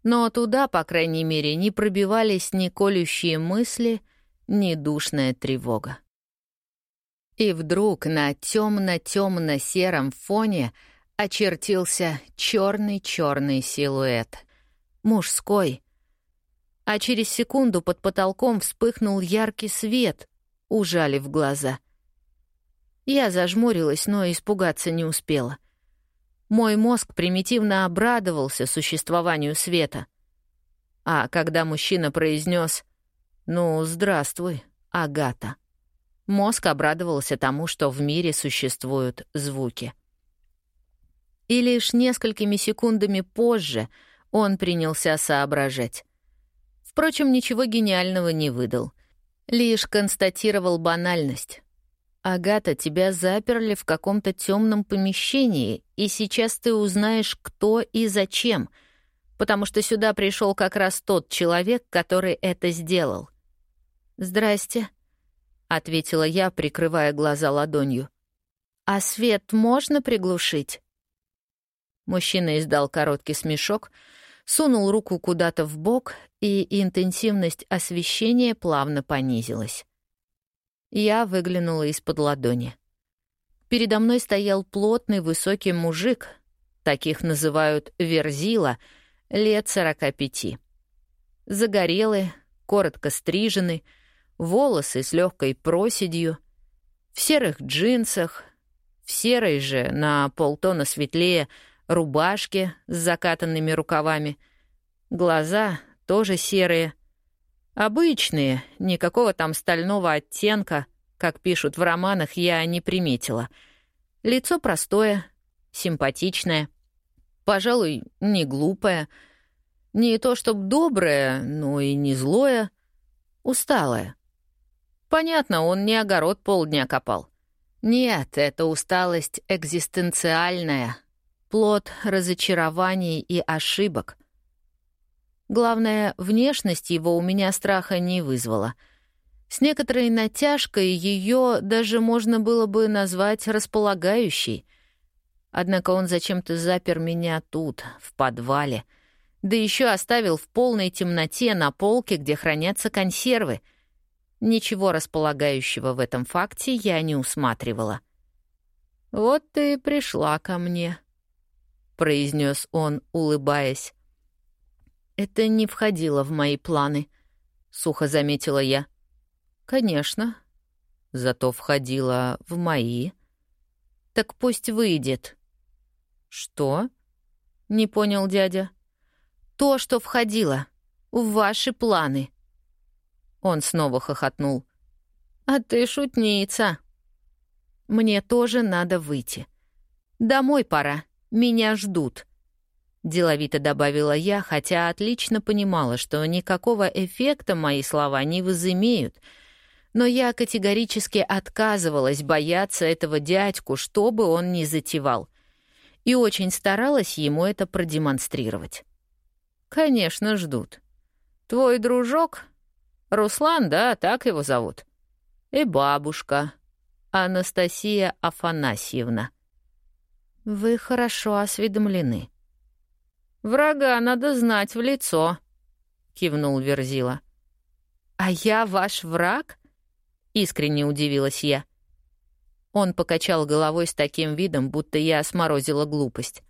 Но туда, по крайней мере, не пробивались ни колющие мысли — ни душная тревога. И вдруг на темно-темно-сером фоне очертился черный-черный силуэт. Мужской. А через секунду под потолком вспыхнул яркий свет, ужалив глаза. Я зажмурилась, но испугаться не успела. Мой мозг примитивно обрадовался существованию света. А когда мужчина произнес «Ну, здравствуй, Агата». Мозг обрадовался тому, что в мире существуют звуки. И лишь несколькими секундами позже он принялся соображать. Впрочем, ничего гениального не выдал. Лишь констатировал банальность. «Агата, тебя заперли в каком-то темном помещении, и сейчас ты узнаешь, кто и зачем, потому что сюда пришел как раз тот человек, который это сделал. «Здрасте», — ответила я, прикрывая глаза ладонью. «А свет можно приглушить?» Мужчина издал короткий смешок, сунул руку куда-то в бок, и интенсивность освещения плавно понизилась. Я выглянула из-под ладони. Передо мной стоял плотный высокий мужик, таких называют верзила, лет сорока пяти. Загорелый, коротко стриженный, волосы с легкой проседью, в серых джинсах, в серой же на полтона светлее рубашке с закатанными рукавами, глаза тоже серые, обычные, никакого там стального оттенка, как пишут в романах, я не приметила. Лицо простое, симпатичное, пожалуй, не глупое, не то чтоб доброе, но и не злое, усталое. Понятно, он не огород полдня копал. Нет, это усталость экзистенциальная, плод разочарований и ошибок. Главное, внешность его у меня страха не вызвала. С некоторой натяжкой ее даже можно было бы назвать располагающей. Однако он зачем-то запер меня тут, в подвале, да еще оставил в полной темноте на полке, где хранятся консервы — Ничего располагающего в этом факте я не усматривала. «Вот ты и пришла ко мне», — произнес он, улыбаясь. «Это не входило в мои планы», — сухо заметила я. Конечно. Зато входила в мои. Так пусть выйдет. Что? Не понял дядя. То, что входило в ваши планы. Он снова хохотнул. А ты шутница. Мне тоже надо выйти. Домой пора. Меня ждут. Деловито добавила я, хотя отлично понимала, что никакого эффекта мои слова не возымеют. Но я категорически отказывалась бояться этого дядьку, что бы он ни затевал. И очень старалась ему это продемонстрировать. Конечно, ждут. Твой дружок? Руслан, да, так его зовут. И бабушка. Анастасия Афанасьевна. Вы хорошо осведомлены. «Врага надо знать в лицо», — кивнул Верзила. «А я ваш враг?» — искренне удивилась я. Он покачал головой с таким видом, будто я сморозила глупость.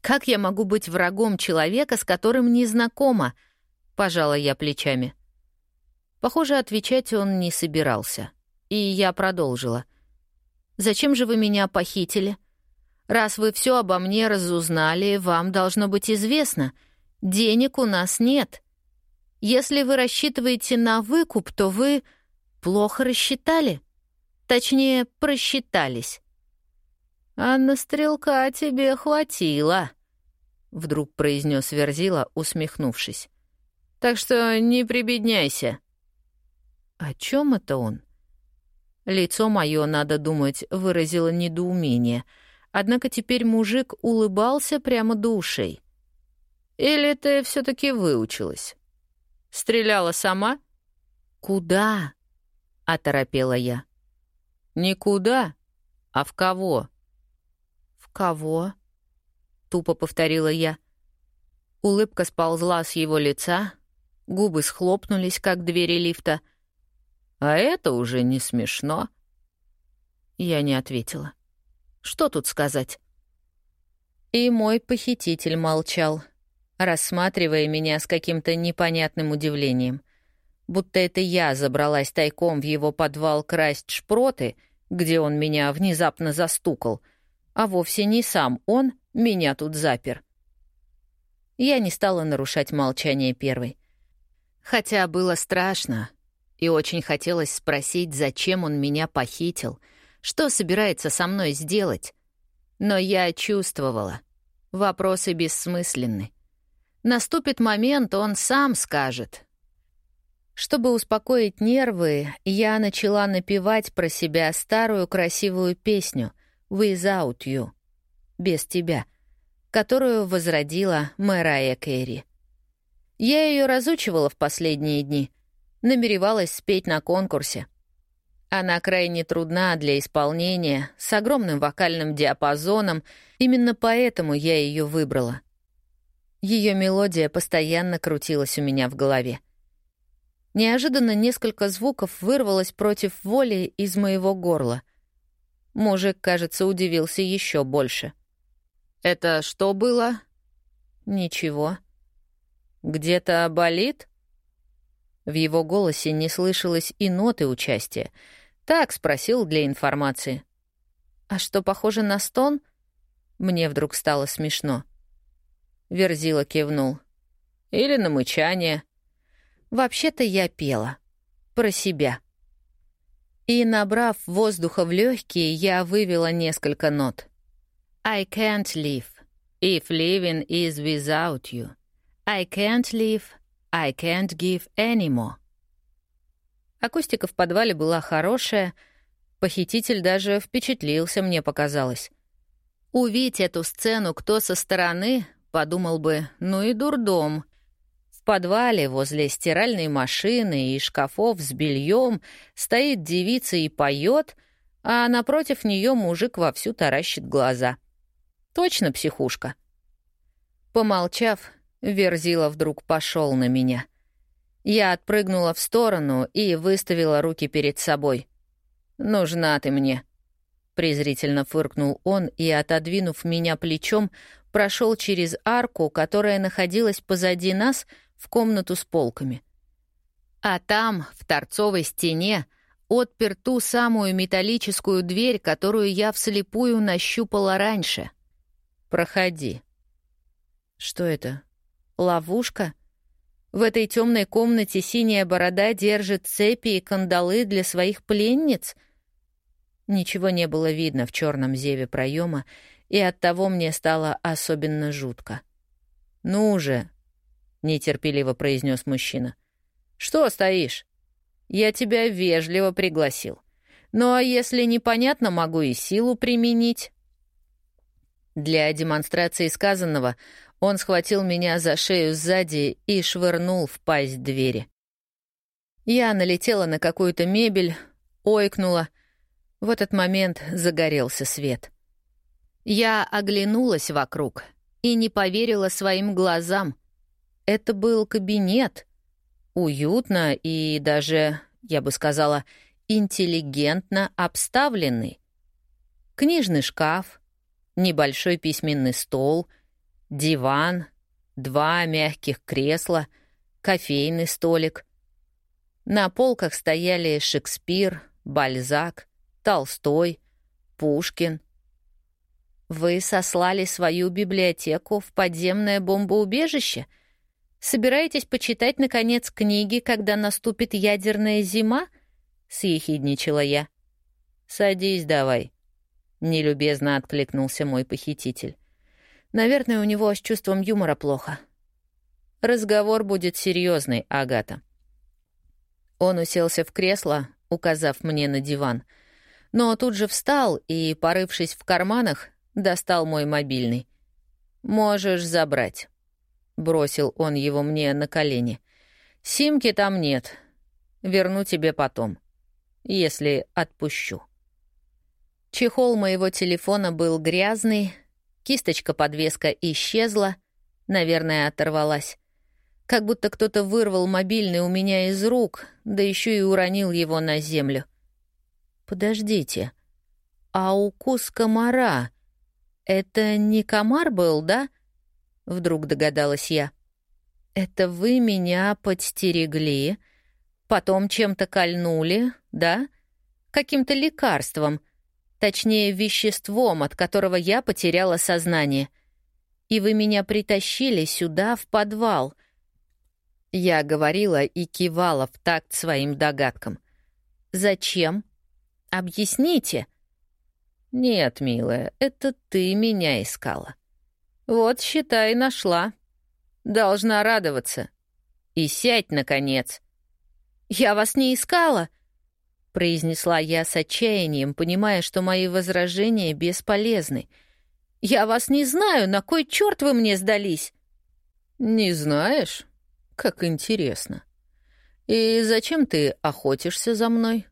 «Как я могу быть врагом человека, с которым не знакома?» — пожала я плечами. Похоже, отвечать он не собирался. И я продолжила. «Зачем же вы меня похитили?» Раз вы все обо мне разузнали, вам должно быть известно. Денег у нас нет. Если вы рассчитываете на выкуп, то вы плохо рассчитали. Точнее, просчитались. «А на стрелка тебе хватило», — вдруг произнес Верзила, усмехнувшись. «Так что не прибедняйся». «О чем это он?» Лицо мое, надо думать, выразило недоумение — Однако теперь мужик улыбался прямо душей. «Или ты все таки выучилась? Стреляла сама?» «Куда?» — оторопела я. «Никуда. А в кого?» «В кого?» — тупо повторила я. Улыбка сползла с его лица, губы схлопнулись, как двери лифта. «А это уже не смешно». Я не ответила. Что тут сказать? И мой похититель молчал, рассматривая меня с каким-то непонятным удивлением. Будто это я забралась тайком в его подвал красть шпроты, где он меня внезапно застукал, а вовсе не сам он меня тут запер. Я не стала нарушать молчание первой. Хотя было страшно, и очень хотелось спросить, зачем он меня похитил — что собирается со мной сделать. Но я чувствовала. Вопросы бессмысленны. Наступит момент, он сам скажет. Чтобы успокоить нервы, я начала напевать про себя старую красивую песню «Without You» — «Без тебя», которую возродила Мэрайя Кэрри. Я ее разучивала в последние дни, намеревалась спеть на конкурсе — она крайне трудна для исполнения, с огромным вокальным диапазоном, именно поэтому я ее выбрала. Ее мелодия постоянно крутилась у меня в голове. Неожиданно несколько звуков вырвалось против воли из моего горла. Мужик, кажется, удивился еще больше. «Это что было?» «Ничего». «Где-то болит?» В его голосе не слышалось и ноты участия — так, спросил для информации. А что, похоже на стон? Мне вдруг стало смешно. Верзила кивнул. Или на мычание. Вообще-то я пела. Про себя. И, набрав воздуха в легкие, я вывела несколько нот. I can't live if living is without you. I can't live, I can't give anymore. Акустика в подвале была хорошая. Похититель даже впечатлился, мне показалось. Увидеть эту сцену кто со стороны, подумал бы, ну и дурдом. В подвале возле стиральной машины и шкафов с бельем стоит девица и поет, а напротив нее мужик вовсю таращит глаза. Точно психушка. Помолчав, Верзила вдруг пошел на меня — я отпрыгнула в сторону и выставила руки перед собой. «Нужна ты мне», — презрительно фыркнул он и, отодвинув меня плечом, прошел через арку, которая находилась позади нас, в комнату с полками. А там, в торцовой стене, отпер ту самую металлическую дверь, которую я вслепую нащупала раньше. «Проходи». «Что это? Ловушка?» В этой темной комнате синяя борода держит цепи и кандалы для своих пленниц? Ничего не было видно в черном зеве проема, и оттого мне стало особенно жутко. «Ну же!» — нетерпеливо произнес мужчина. «Что стоишь? Я тебя вежливо пригласил. Ну а если непонятно, могу и силу применить». Для демонстрации сказанного он схватил меня за шею сзади и швырнул в пасть двери. Я налетела на какую-то мебель, ойкнула. В этот момент загорелся свет. Я оглянулась вокруг и не поверила своим глазам. Это был кабинет. Уютно и даже, я бы сказала, интеллигентно обставленный. Книжный шкаф, небольшой письменный стол — диван, два мягких кресла, кофейный столик. На полках стояли Шекспир, Бальзак, Толстой, Пушкин. Вы сослали свою библиотеку в подземное бомбоубежище? Собираетесь почитать, наконец, книги, когда наступит ядерная зима? Съехидничала я. «Садись давай», — нелюбезно откликнулся мой похититель. Наверное, у него с чувством юмора плохо. Разговор будет серьезный, Агата. Он уселся в кресло, указав мне на диван, но тут же встал и, порывшись в карманах, достал мой мобильный. «Можешь забрать», — бросил он его мне на колени. «Симки там нет. Верну тебе потом, если отпущу». Чехол моего телефона был грязный, Кисточка-подвеска исчезла, наверное, оторвалась. Как будто кто-то вырвал мобильный у меня из рук, да еще и уронил его на землю. Подождите, а укус комара — это не комар был, да? Вдруг догадалась я. Это вы меня подстерегли, потом чем-то кольнули, да? Каким-то лекарством — Точнее, веществом, от которого я потеряла сознание. И вы меня притащили сюда, в подвал. Я говорила и кивала в такт своим догадкам. Зачем? Объясните. Нет, милая, это ты меня искала. Вот, считай, нашла. Должна радоваться. И сядь, наконец. Я вас не искала произнесла я с отчаянием, понимая, что мои возражения бесполезны. «Я вас не знаю, на кой черт вы мне сдались?» «Не знаешь? Как интересно. И зачем ты охотишься за мной?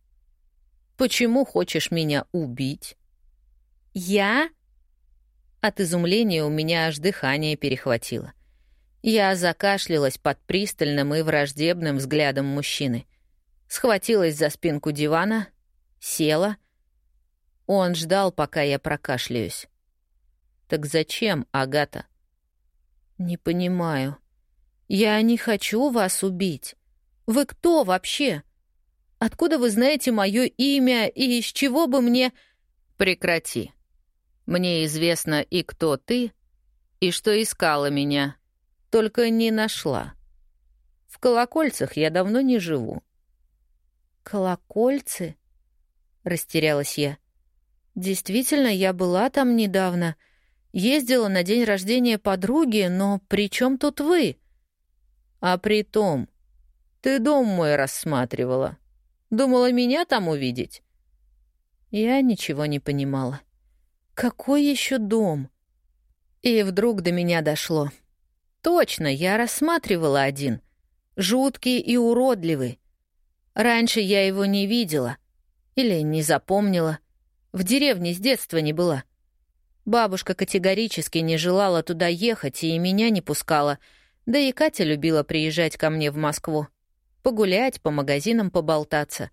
Почему хочешь меня убить?» «Я?» От изумления у меня аж дыхание перехватило. Я закашлялась под пристальным и враждебным взглядом мужчины схватилась за спинку дивана, села. Он ждал, пока я прокашляюсь. «Так зачем, Агата?» «Не понимаю. Я не хочу вас убить. Вы кто вообще? Откуда вы знаете мое имя и из чего бы мне...» «Прекрати. Мне известно и кто ты, и что искала меня, только не нашла. В колокольцах я давно не живу. «Колокольцы?» — растерялась я. «Действительно, я была там недавно. Ездила на день рождения подруги, но при чем тут вы?» «А при том, ты дом мой рассматривала. Думала, меня там увидеть?» Я ничего не понимала. «Какой еще дом?» И вдруг до меня дошло. «Точно, я рассматривала один. Жуткий и уродливый. Раньше я его не видела или не запомнила. В деревне с детства не была. Бабушка категорически не желала туда ехать и меня не пускала, да и Катя любила приезжать ко мне в Москву. Погулять, по магазинам поболтаться.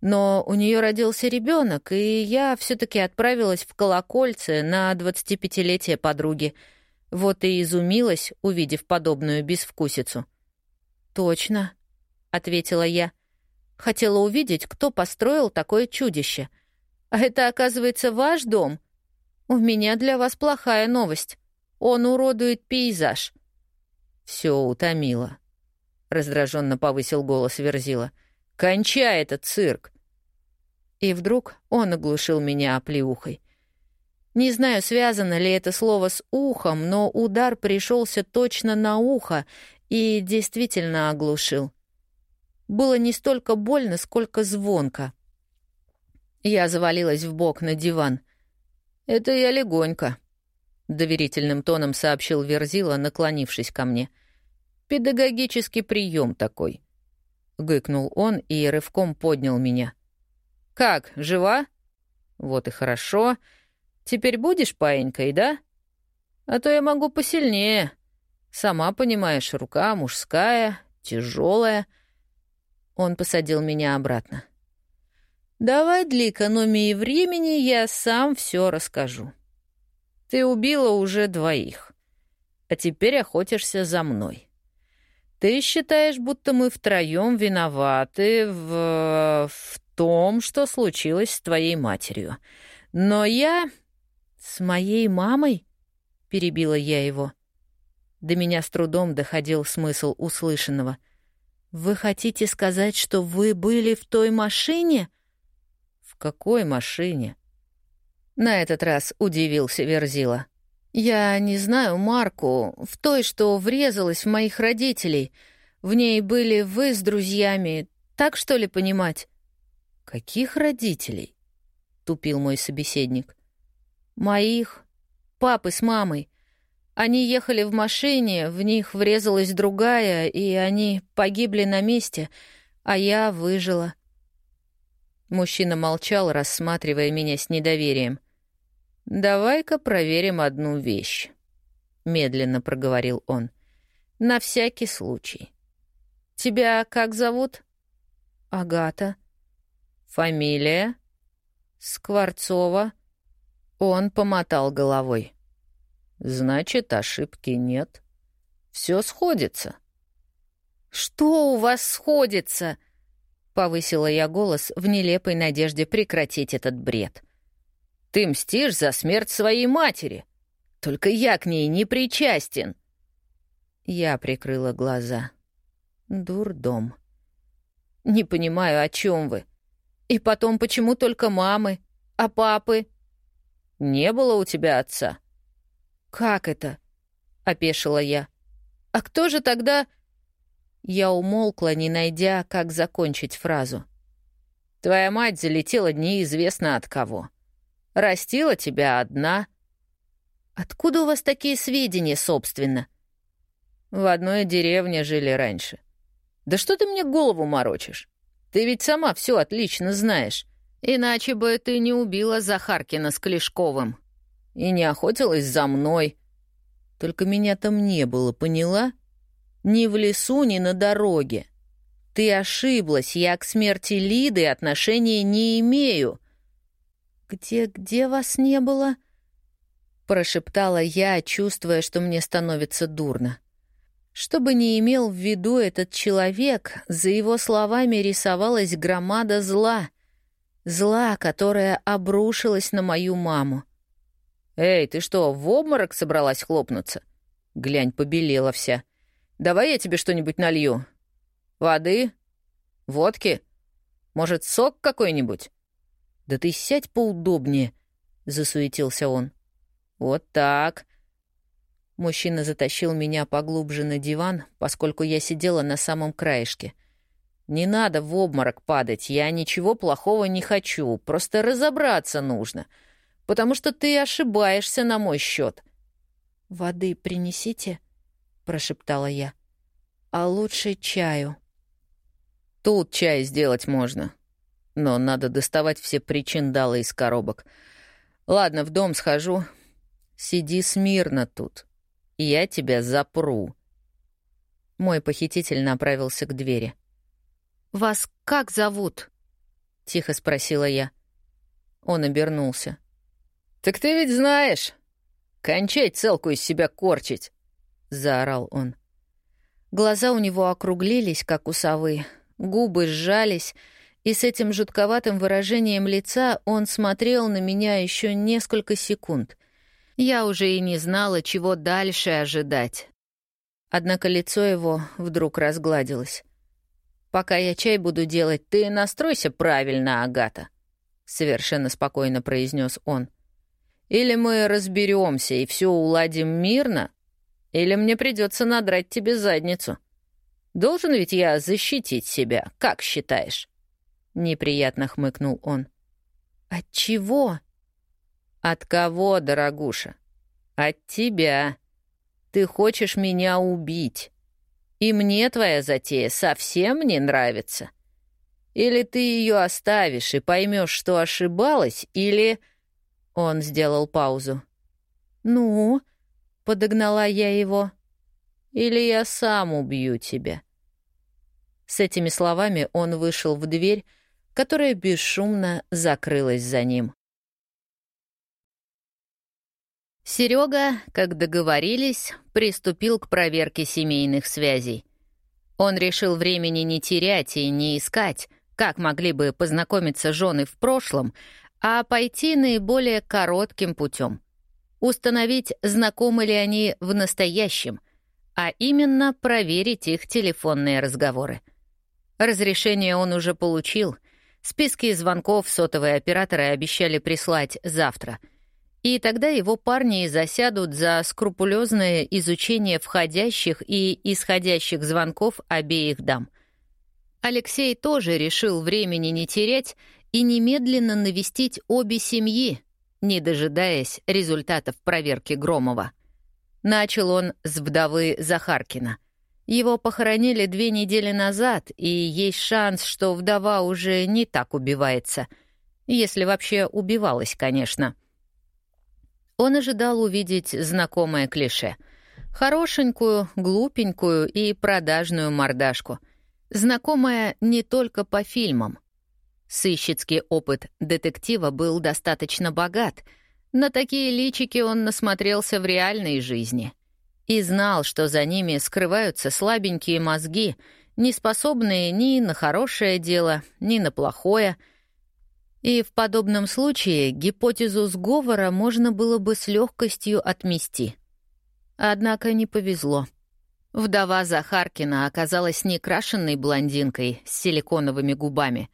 Но у нее родился ребенок, и я все таки отправилась в Колокольце на 25-летие подруги. Вот и изумилась, увидев подобную безвкусицу. «Точно», — ответила я. «Хотела увидеть, кто построил такое чудище. А это, оказывается, ваш дом? У меня для вас плохая новость. Он уродует пейзаж». Все утомило. Раздраженно повысил голос Верзила. «Кончай этот цирк!» И вдруг он оглушил меня оплеухой. Не знаю, связано ли это слово с ухом, но удар пришелся точно на ухо и действительно оглушил. Было не столько больно, сколько звонко. Я завалилась в бок на диван. «Это я легонько», — доверительным тоном сообщил Верзила, наклонившись ко мне. «Педагогический прием такой», — гыкнул он и рывком поднял меня. «Как, жива?» «Вот и хорошо. Теперь будешь паенькой, да? А то я могу посильнее. Сама понимаешь, рука мужская, тяжелая. Он посадил меня обратно. «Давай для экономии времени я сам все расскажу. Ты убила уже двоих, а теперь охотишься за мной. Ты считаешь, будто мы втроем виноваты в... в том, что случилось с твоей матерью. Но я «С моей мамой?» — перебила я его. До меня с трудом доходил смысл услышанного. «Вы хотите сказать, что вы были в той машине?» «В какой машине?» На этот раз удивился Верзила. «Я не знаю марку, в той, что врезалась в моих родителей. В ней были вы с друзьями, так что ли понимать?» «Каких родителей?» — тупил мой собеседник. Моих. Папы с мамой. Они ехали в машине, в них врезалась другая, и они погибли на месте, а я выжила. Мужчина молчал, рассматривая меня с недоверием. «Давай-ка проверим одну вещь», — медленно проговорил он. «На всякий случай. Тебя как зовут?» «Агата». «Фамилия?» «Скворцова». Он помотал головой. Значит, ошибки нет. Все сходится. Что у вас сходится? Повысила я голос в нелепой надежде прекратить этот бред. Ты мстишь за смерть своей матери. Только я к ней не причастен. Я прикрыла глаза. Дурдом. Не понимаю, о чем вы. И потом, почему только мамы, а папы? Не было у тебя отца?» «Как это?» — опешила я. «А кто же тогда...» Я умолкла, не найдя, как закончить фразу. «Твоя мать залетела неизвестно от кого. Растила тебя одна». «Откуда у вас такие сведения, собственно?» «В одной деревне жили раньше». «Да что ты мне голову морочишь? Ты ведь сама все отлично знаешь. Иначе бы ты не убила Захаркина с Клешковым и не охотилась за мной. Только меня там не было, поняла? Ни в лесу, ни на дороге. Ты ошиблась, я к смерти Лиды отношения не имею. «Где-где вас не было?» — прошептала я, чувствуя, что мне становится дурно. Что бы ни имел в виду этот человек, за его словами рисовалась громада зла — Зла, которая обрушилась на мою маму. «Эй, ты что, в обморок собралась хлопнуться?» Глянь, побелела вся. «Давай я тебе что-нибудь налью. Воды? Водки? Может, сок какой-нибудь?» «Да ты сядь поудобнее», — засуетился он. «Вот так». Мужчина затащил меня поглубже на диван, поскольку я сидела на самом краешке — не надо в обморок падать, я ничего плохого не хочу, просто разобраться нужно, потому что ты ошибаешься на мой счет. «Воды принесите», — прошептала я. «А лучше чаю». «Тут чай сделать можно, но надо доставать все причиндалы из коробок. Ладно, в дом схожу. Сиди смирно тут, я тебя запру». Мой похититель направился к двери. «Вас как зовут?» — тихо спросила я. Он обернулся. «Так ты ведь знаешь. Кончай целку из себя корчить!» — заорал он. Глаза у него округлились, как у совы, губы сжались, и с этим жутковатым выражением лица он смотрел на меня еще несколько секунд. Я уже и не знала, чего дальше ожидать. Однако лицо его вдруг разгладилось. «Пока я чай буду делать, ты настройся правильно, Агата», — совершенно спокойно произнес он. «Или мы разберемся и все уладим мирно, или мне придется надрать тебе задницу. Должен ведь я защитить себя, как считаешь?» Неприятно хмыкнул он. От чего? От кого, дорогуша? От тебя. Ты хочешь меня убить. И мне твоя затея совсем не нравится. Или ты ее оставишь и поймешь, что ошибалась, или... Он сделал паузу. «Ну?» — подогнала я его. «Или я сам убью тебя». С этими словами он вышел в дверь, которая бесшумно закрылась за ним. Серега, как договорились, приступил к проверке семейных связей. Он решил времени не терять и не искать, как могли бы познакомиться жены в прошлом, а пойти наиболее коротким путем. Установить, знакомы ли они в настоящем, а именно проверить их телефонные разговоры. Разрешение он уже получил — Списки звонков сотовые операторы обещали прислать завтра. И тогда его парни засядут за скрупулезное изучение входящих и исходящих звонков обеих дам. Алексей тоже решил времени не терять и немедленно навестить обе семьи, не дожидаясь результатов проверки Громова. Начал он с вдовы Захаркина — его похоронили две недели назад, и есть шанс, что вдова уже не так убивается. Если вообще убивалась, конечно. Он ожидал увидеть знакомое клише. Хорошенькую, глупенькую и продажную мордашку. Знакомая не только по фильмам. Сыщицкий опыт детектива был достаточно богат. На такие личики он насмотрелся в реальной жизни — и знал, что за ними скрываются слабенькие мозги, не способные ни на хорошее дело, ни на плохое. И в подобном случае гипотезу сговора можно было бы с легкостью отмести. Однако не повезло. Вдова Захаркина оказалась не крашенной блондинкой с силиконовыми губами,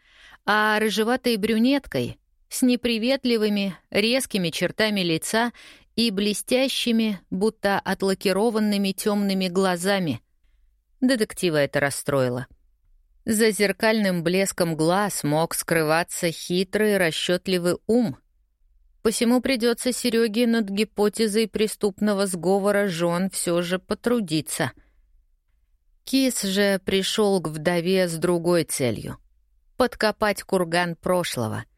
а рыжеватой брюнеткой с неприветливыми, резкими чертами лица и блестящими, будто отлакированными темными глазами. Детектива это расстроило. За зеркальным блеском глаз мог скрываться хитрый, расчетливый ум. Посему придется Сереге над гипотезой преступного сговора жен все же потрудиться. Кис же пришел к вдове с другой целью — подкопать курган прошлого —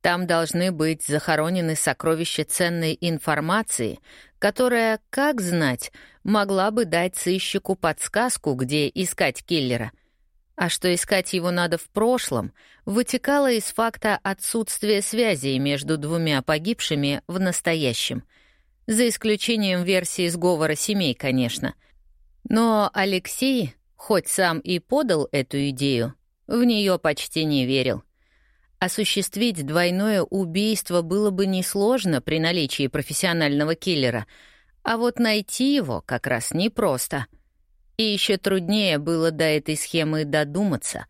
там должны быть захоронены сокровища ценной информации, которая, как знать, могла бы дать сыщику подсказку, где искать киллера. А что искать его надо в прошлом, вытекало из факта отсутствия связи между двумя погибшими в настоящем. За исключением версии сговора семей, конечно. Но Алексей, хоть сам и подал эту идею, в нее почти не верил — Осуществить двойное убийство было бы несложно при наличии профессионального киллера, а вот найти его как раз непросто. И еще труднее было до этой схемы додуматься.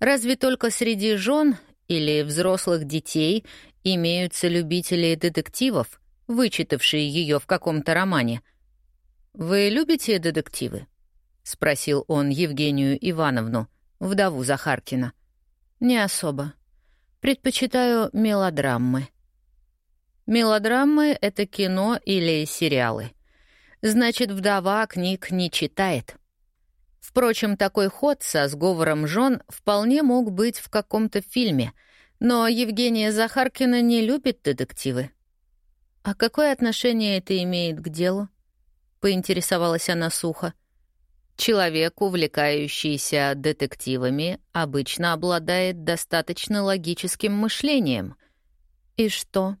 Разве только среди жен или взрослых детей имеются любители детективов, вычитавшие ее в каком-то романе. «Вы любите детективы?» — спросил он Евгению Ивановну, вдову Захаркина. «Не особо», Предпочитаю мелодрамы. Мелодрамы — это кино или сериалы. Значит, вдова книг не читает. Впрочем, такой ход со сговором жен вполне мог быть в каком-то фильме, но Евгения Захаркина не любит детективы. «А какое отношение это имеет к делу?» — поинтересовалась она сухо. Человек, увлекающийся детективами, обычно обладает достаточно логическим мышлением. И что?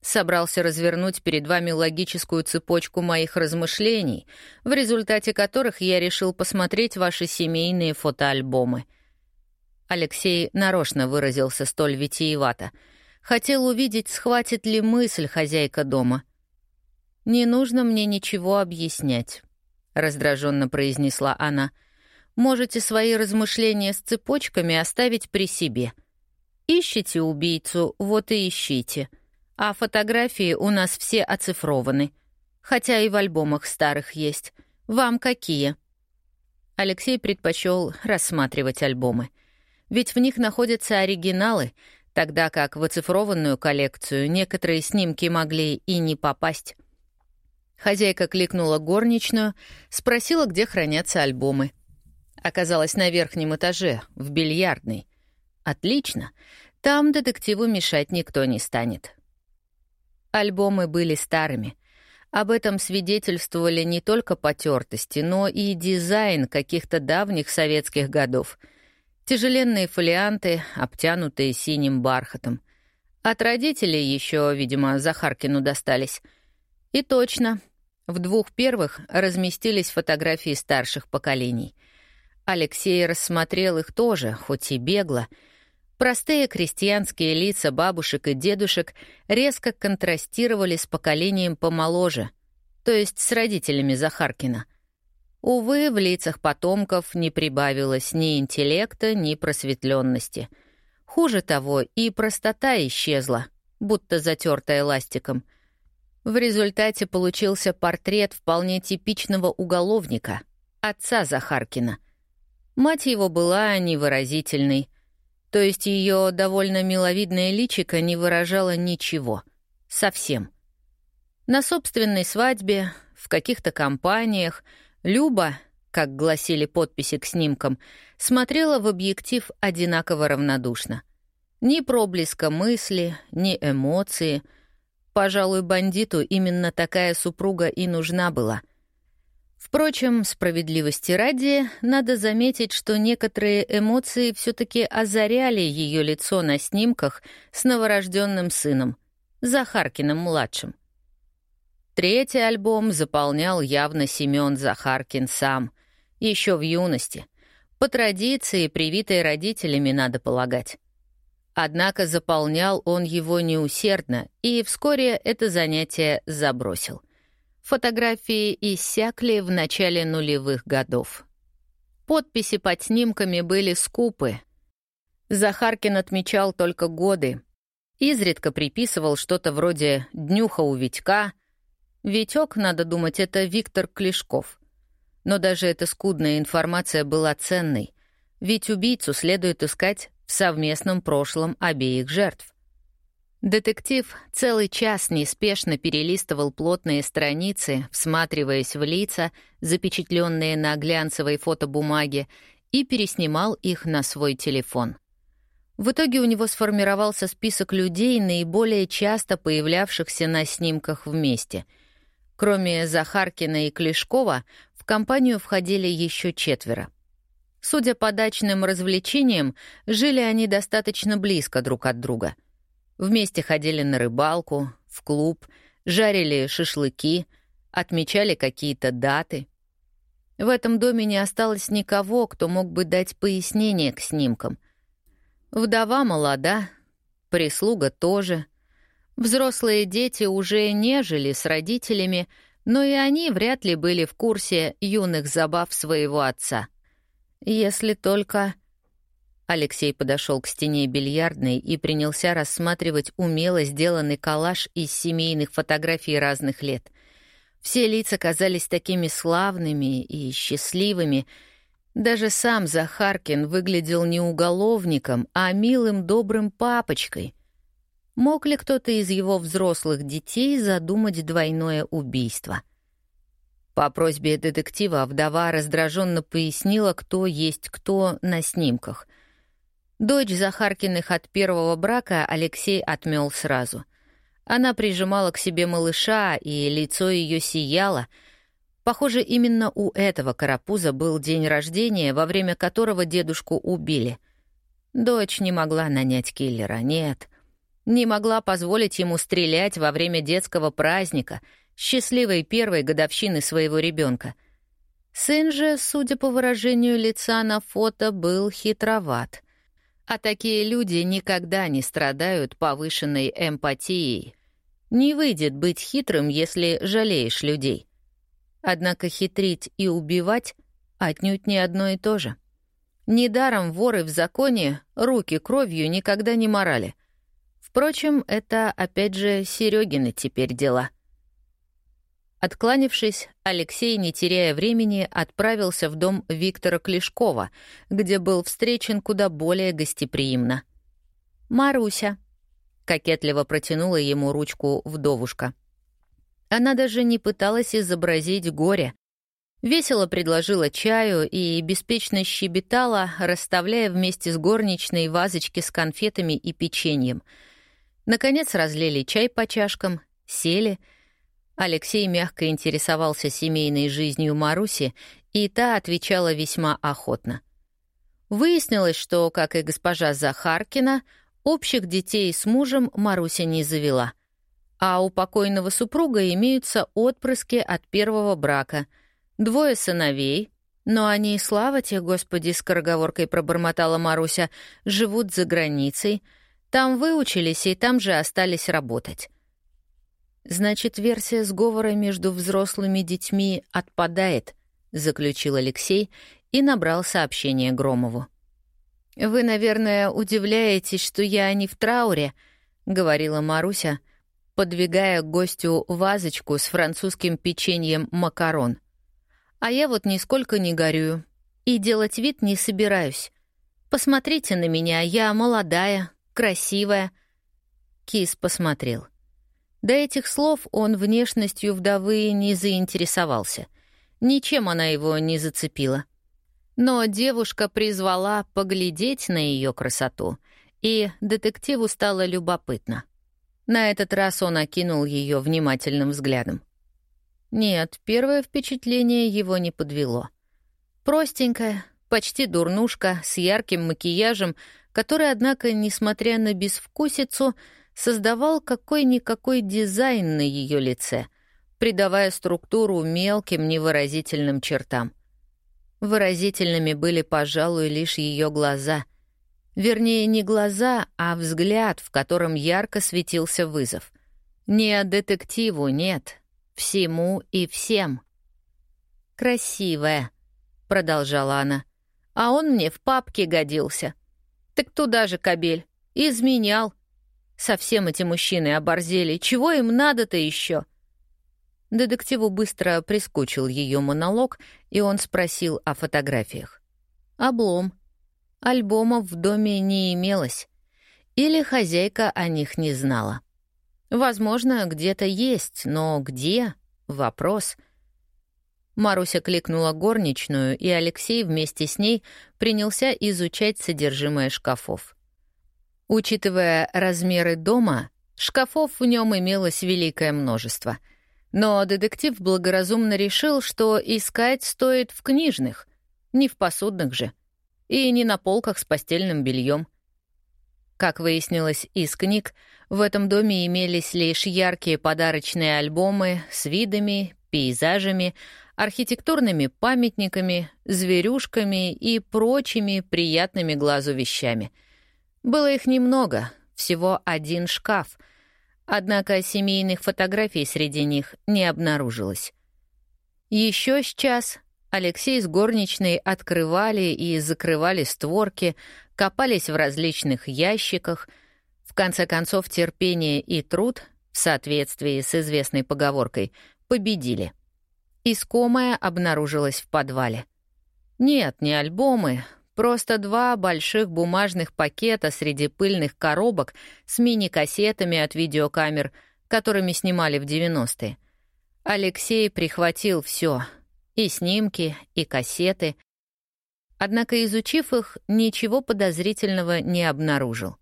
собрался развернуть перед вами логическую цепочку моих размышлений, в результате которых я решил посмотреть ваши семейные фотоальбомы. Алексей нарочно выразился столь витиевато. Хотел увидеть, схватит ли мысль хозяйка дома. «Не нужно мне ничего объяснять», — раздраженно произнесла она. «Можете свои размышления с цепочками оставить при себе. Ищите убийцу, вот и ищите». А фотографии у нас все оцифрованы. Хотя и в альбомах старых есть. Вам какие?» Алексей предпочел рассматривать альбомы. Ведь в них находятся оригиналы, тогда как в оцифрованную коллекцию некоторые снимки могли и не попасть. Хозяйка кликнула горничную, спросила, где хранятся альбомы. Оказалось, на верхнем этаже, в бильярдной. Отлично. Там детективу мешать никто не станет. Альбомы были старыми. Об этом свидетельствовали не только потертости, но и дизайн каких-то давних советских годов. Тяжеленные фолианты, обтянутые синим бархатом. От родителей еще, видимо, Захаркину достались. И точно, в двух первых разместились фотографии старших поколений. Алексей рассмотрел их тоже, хоть и бегло — Простые крестьянские лица бабушек и дедушек резко контрастировали с поколением помоложе, то есть с родителями Захаркина. Увы, в лицах потомков не прибавилось ни интеллекта, ни просветленности. Хуже того, и простота исчезла, будто затертая ластиком. В результате получился портрет вполне типичного уголовника, отца Захаркина. Мать его была невыразительной, то есть ее довольно миловидное личико не выражало ничего. Совсем. На собственной свадьбе, в каких-то компаниях, Люба, как гласили подписи к снимкам, смотрела в объектив одинаково равнодушно. Ни проблеска мысли, ни эмоции. Пожалуй, бандиту именно такая супруга и нужна была — Впрочем, справедливости ради, надо заметить, что некоторые эмоции все-таки озаряли ее лицо на снимках с новорожденным сыном, Захаркиным-младшим. Третий альбом заполнял явно Семен Захаркин сам, еще в юности, по традиции, привитой родителями, надо полагать. Однако заполнял он его неусердно, и вскоре это занятие забросил — Фотографии иссякли в начале нулевых годов. Подписи под снимками были скупы. Захаркин отмечал только годы. Изредка приписывал что-то вроде «днюха у Витька». Витек, надо думать, это Виктор Клешков. Но даже эта скудная информация была ценной, ведь убийцу следует искать в совместном прошлом обеих жертв. Детектив целый час неспешно перелистывал плотные страницы, всматриваясь в лица, запечатленные на глянцевой фотобумаге, и переснимал их на свой телефон. В итоге у него сформировался список людей, наиболее часто появлявшихся на снимках вместе. Кроме Захаркина и Клешкова, в компанию входили еще четверо. Судя по дачным развлечениям, жили они достаточно близко друг от друга — Вместе ходили на рыбалку, в клуб, жарили шашлыки, отмечали какие-то даты. В этом доме не осталось никого, кто мог бы дать пояснение к снимкам. Вдова молода, прислуга тоже. Взрослые дети уже не жили с родителями, но и они вряд ли были в курсе юных забав своего отца. Если только... Алексей подошел к стене бильярдной и принялся рассматривать умело сделанный коллаж из семейных фотографий разных лет. Все лица казались такими славными и счастливыми. Даже сам Захаркин выглядел не уголовником, а милым добрым папочкой. Мог ли кто-то из его взрослых детей задумать двойное убийство? По просьбе детектива вдова раздраженно пояснила, кто есть кто на снимках — Дочь Захаркиных от первого брака Алексей отмел сразу. Она прижимала к себе малыша, и лицо ее сияло. Похоже, именно у этого карапуза был день рождения, во время которого дедушку убили. Дочь не могла нанять киллера, нет. Не могла позволить ему стрелять во время детского праздника, счастливой первой годовщины своего ребенка. Сын же, судя по выражению лица на фото, был хитроват. А такие люди никогда не страдают повышенной эмпатией. Не выйдет быть хитрым, если жалеешь людей. Однако хитрить и убивать отнюдь не одно и то же. Недаром воры в законе руки кровью никогда не морали. Впрочем, это, опять же, Серегины теперь дела. Откланившись, Алексей, не теряя времени, отправился в дом Виктора Клешкова, где был встречен куда более гостеприимно. «Маруся», — кокетливо протянула ему ручку вдовушка. Она даже не пыталась изобразить горе, Весело предложила чаю и беспечно щебетала, расставляя вместе с горничной вазочки с конфетами и печеньем. Наконец разлили чай по чашкам, сели. Алексей мягко интересовался семейной жизнью Маруси, и та отвечала весьма охотно. Выяснилось, что, как и госпожа Захаркина, общих детей с мужем Маруся не завела, а у покойного супруга имеются отпрыски от первого брака — Двое сыновей, но они, слава тебе, Господи, скороговоркой пробормотала Маруся, живут за границей, там выучились и там же остались работать. Значит, версия сговора между взрослыми детьми отпадает, заключил Алексей и набрал сообщение Громову. Вы, наверное, удивляетесь, что я не в трауре, говорила Маруся, подвигая гостю вазочку с французским печеньем макарон. А я вот нисколько не горюю. И делать вид не собираюсь. Посмотрите на меня, я молодая, красивая. Кис посмотрел. До этих слов он внешностью вдовы не заинтересовался. Ничем она его не зацепила. Но девушка призвала поглядеть на ее красоту, и детективу стало любопытно. На этот раз он окинул ее внимательным взглядом. Нет, первое впечатление его не подвело. Простенькая, почти дурнушка, с ярким макияжем, который, однако, несмотря на безвкусицу, создавал какой-никакой дизайн на ее лице, придавая структуру мелким невыразительным чертам. Выразительными были, пожалуй, лишь ее глаза. Вернее, не глаза, а взгляд, в котором ярко светился вызов. Не детективу, нет, всему и всем. «Красивая», — продолжала она, — «а он мне в папке годился. Так туда же, кобель, изменял. Совсем эти мужчины оборзели, чего им надо-то еще?» Детективу быстро прискучил ее монолог, и он спросил о фотографиях. «Облом. Альбомов в доме не имелось. Или хозяйка о них не знала. Возможно, где-то есть, но где — вопрос. Маруся кликнула горничную, и Алексей вместе с ней принялся изучать содержимое шкафов. Учитывая размеры дома, шкафов в нем имелось великое множество. Но детектив благоразумно решил, что искать стоит в книжных, не в посудных же, и не на полках с постельным бельем. Как выяснилось из книг, в этом доме имелись лишь яркие подарочные альбомы с видами, пейзажами, архитектурными памятниками, зверюшками и прочими приятными глазу вещами. Было их немного, всего один шкаф, однако семейных фотографий среди них не обнаружилось. Еще с час Алексей с горничной открывали и закрывали створки, копались в различных ящиках. В конце концов, терпение и труд, в соответствии с известной поговоркой, победили. Искомое обнаружилось в подвале. Нет, не альбомы, просто два больших бумажных пакета среди пыльных коробок с мини-кассетами от видеокамер, которыми снимали в 90-е. Алексей прихватил все — и снимки, и кассеты. Однако, изучив их, ничего подозрительного не обнаружил.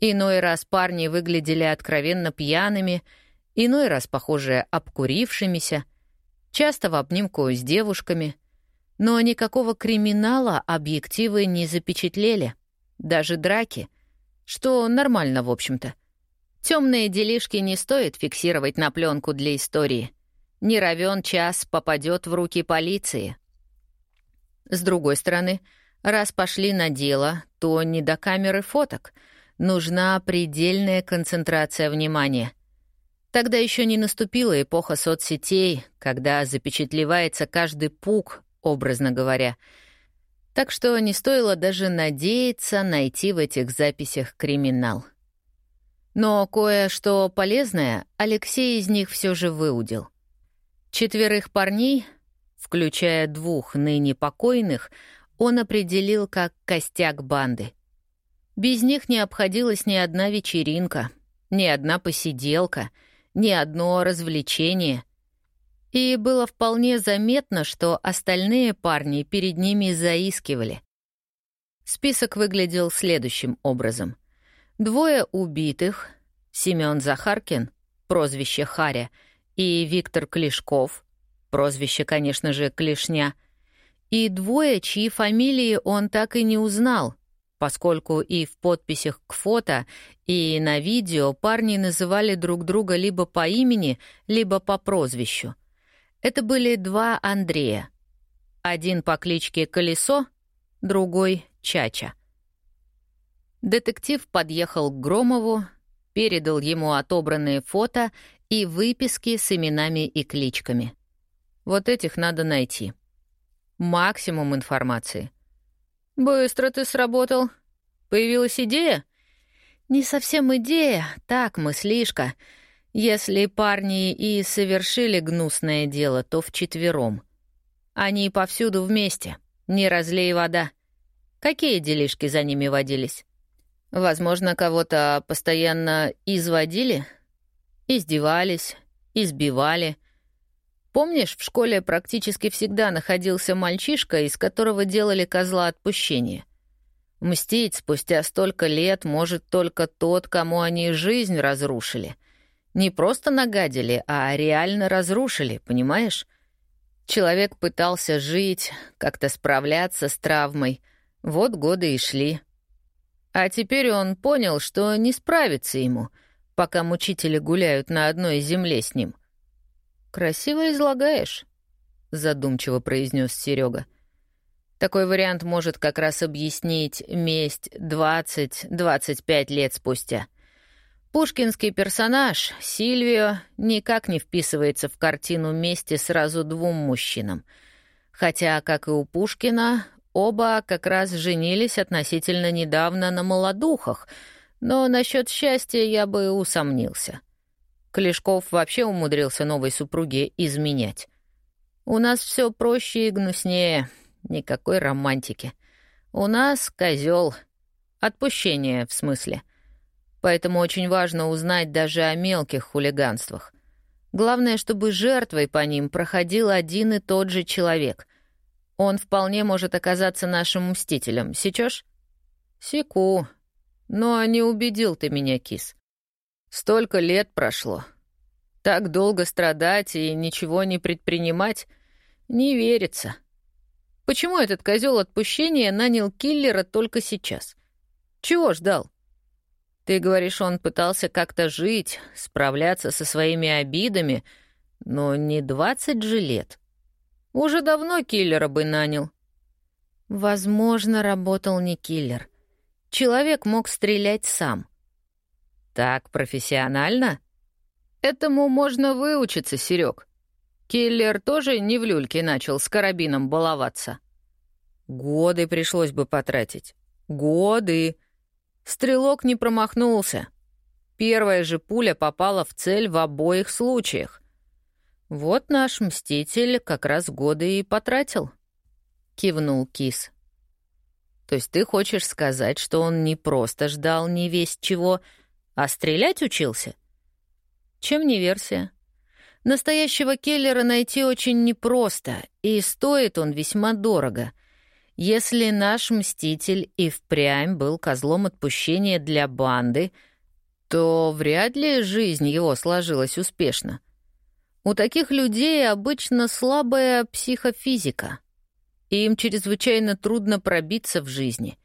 Иной раз парни выглядели откровенно пьяными, иной раз, похоже, обкурившимися, часто в обнимку с девушками. Но никакого криминала объективы не запечатлели, даже драки, что нормально, в общем-то. Темные делишки не стоит фиксировать на пленку для истории. Не равен час попадет в руки полиции. С другой стороны, раз пошли на дело, то не до камеры фоток. Нужна предельная концентрация внимания. Тогда еще не наступила эпоха соцсетей, когда запечатлевается каждый пук, образно говоря. Так что не стоило даже надеяться найти в этих записях криминал. Но кое-что полезное Алексей из них все же выудил. Четверых парней, включая двух ныне покойных, он определил как костяк банды. Без них не обходилась ни одна вечеринка, ни одна посиделка, ни одно развлечение. И было вполне заметно, что остальные парни перед ними заискивали. Список выглядел следующим образом — Двое убитых — Семён Захаркин, прозвище Харя, и Виктор Клешков, прозвище, конечно же, Клешня, и двое, чьи фамилии он так и не узнал, поскольку и в подписях к фото, и на видео парни называли друг друга либо по имени, либо по прозвищу. Это были два Андрея. Один по кличке Колесо, другой — Чача. Детектив подъехал к Громову, передал ему отобранные фото и выписки с именами и кличками. Вот этих надо найти. Максимум информации. «Быстро ты сработал. Появилась идея?» «Не совсем идея, так, мыслишка. Если парни и совершили гнусное дело, то вчетвером. Они повсюду вместе, не разлей вода. Какие делишки за ними водились?» Возможно, кого-то постоянно изводили, издевались, избивали. Помнишь, в школе практически всегда находился мальчишка, из которого делали козла отпущения? Мстить спустя столько лет может только тот, кому они жизнь разрушили. Не просто нагадили, а реально разрушили, понимаешь? Человек пытался жить, как-то справляться с травмой. Вот годы и шли. А теперь он понял, что не справится ему, пока мучители гуляют на одной земле с ним. «Красиво излагаешь», — задумчиво произнес Серега. Такой вариант может как раз объяснить месть 20-25 лет спустя. Пушкинский персонаж, Сильвио, никак не вписывается в картину мести сразу двум мужчинам. Хотя, как и у Пушкина, Оба как раз женились относительно недавно на молодухах, но насчет счастья я бы усомнился. Клешков вообще умудрился новой супруге изменять. У нас все проще и гнуснее, никакой романтики. У нас козел, отпущение в смысле. Поэтому очень важно узнать даже о мелких хулиганствах. Главное, чтобы жертвой по ним проходил один и тот же человек — он вполне может оказаться нашим мстителем. Сечешь? Секу. Но не убедил ты меня, кис. Столько лет прошло. Так долго страдать и ничего не предпринимать не верится. Почему этот козел отпущения нанял киллера только сейчас? Чего ждал? Ты говоришь, он пытался как-то жить, справляться со своими обидами, но не двадцать же лет. Уже давно киллера бы нанял. Возможно, работал не киллер. Человек мог стрелять сам. Так профессионально? Этому можно выучиться, Серег. Киллер тоже не в люльке начал с карабином баловаться. Годы пришлось бы потратить. Годы. Стрелок не промахнулся. Первая же пуля попала в цель в обоих случаях. «Вот наш мститель как раз годы и потратил», — кивнул Кис. «То есть ты хочешь сказать, что он не просто ждал не весть чего, а стрелять учился?» «Чем не версия?» Настоящего Келлера найти очень непросто, и стоит он весьма дорого. Если наш Мститель и впрямь был козлом отпущения для банды, то вряд ли жизнь его сложилась успешно. У таких людей обычно слабая психофизика. Им чрезвычайно трудно пробиться в жизни.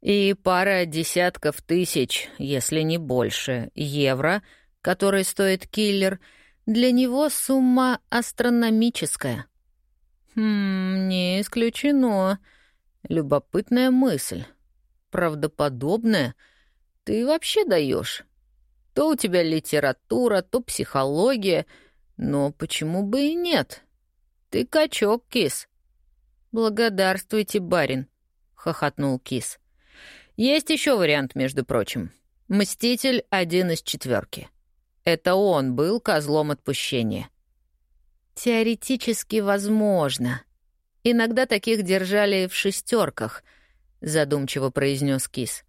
И пара десятков тысяч, если не больше, евро, который стоит киллер, для него сумма астрономическая. Хм, не исключено. Любопытная мысль. Правдоподобная. Ты вообще даешь. То у тебя литература, то психология. Но почему бы и нет? Ты качок, кис. Благодарствуйте, барин, — хохотнул кис. Есть еще вариант, между прочим. Мститель один из четверки. Это он был козлом отпущения. Теоретически возможно. Иногда таких держали в шестерках, задумчиво произнес Кис.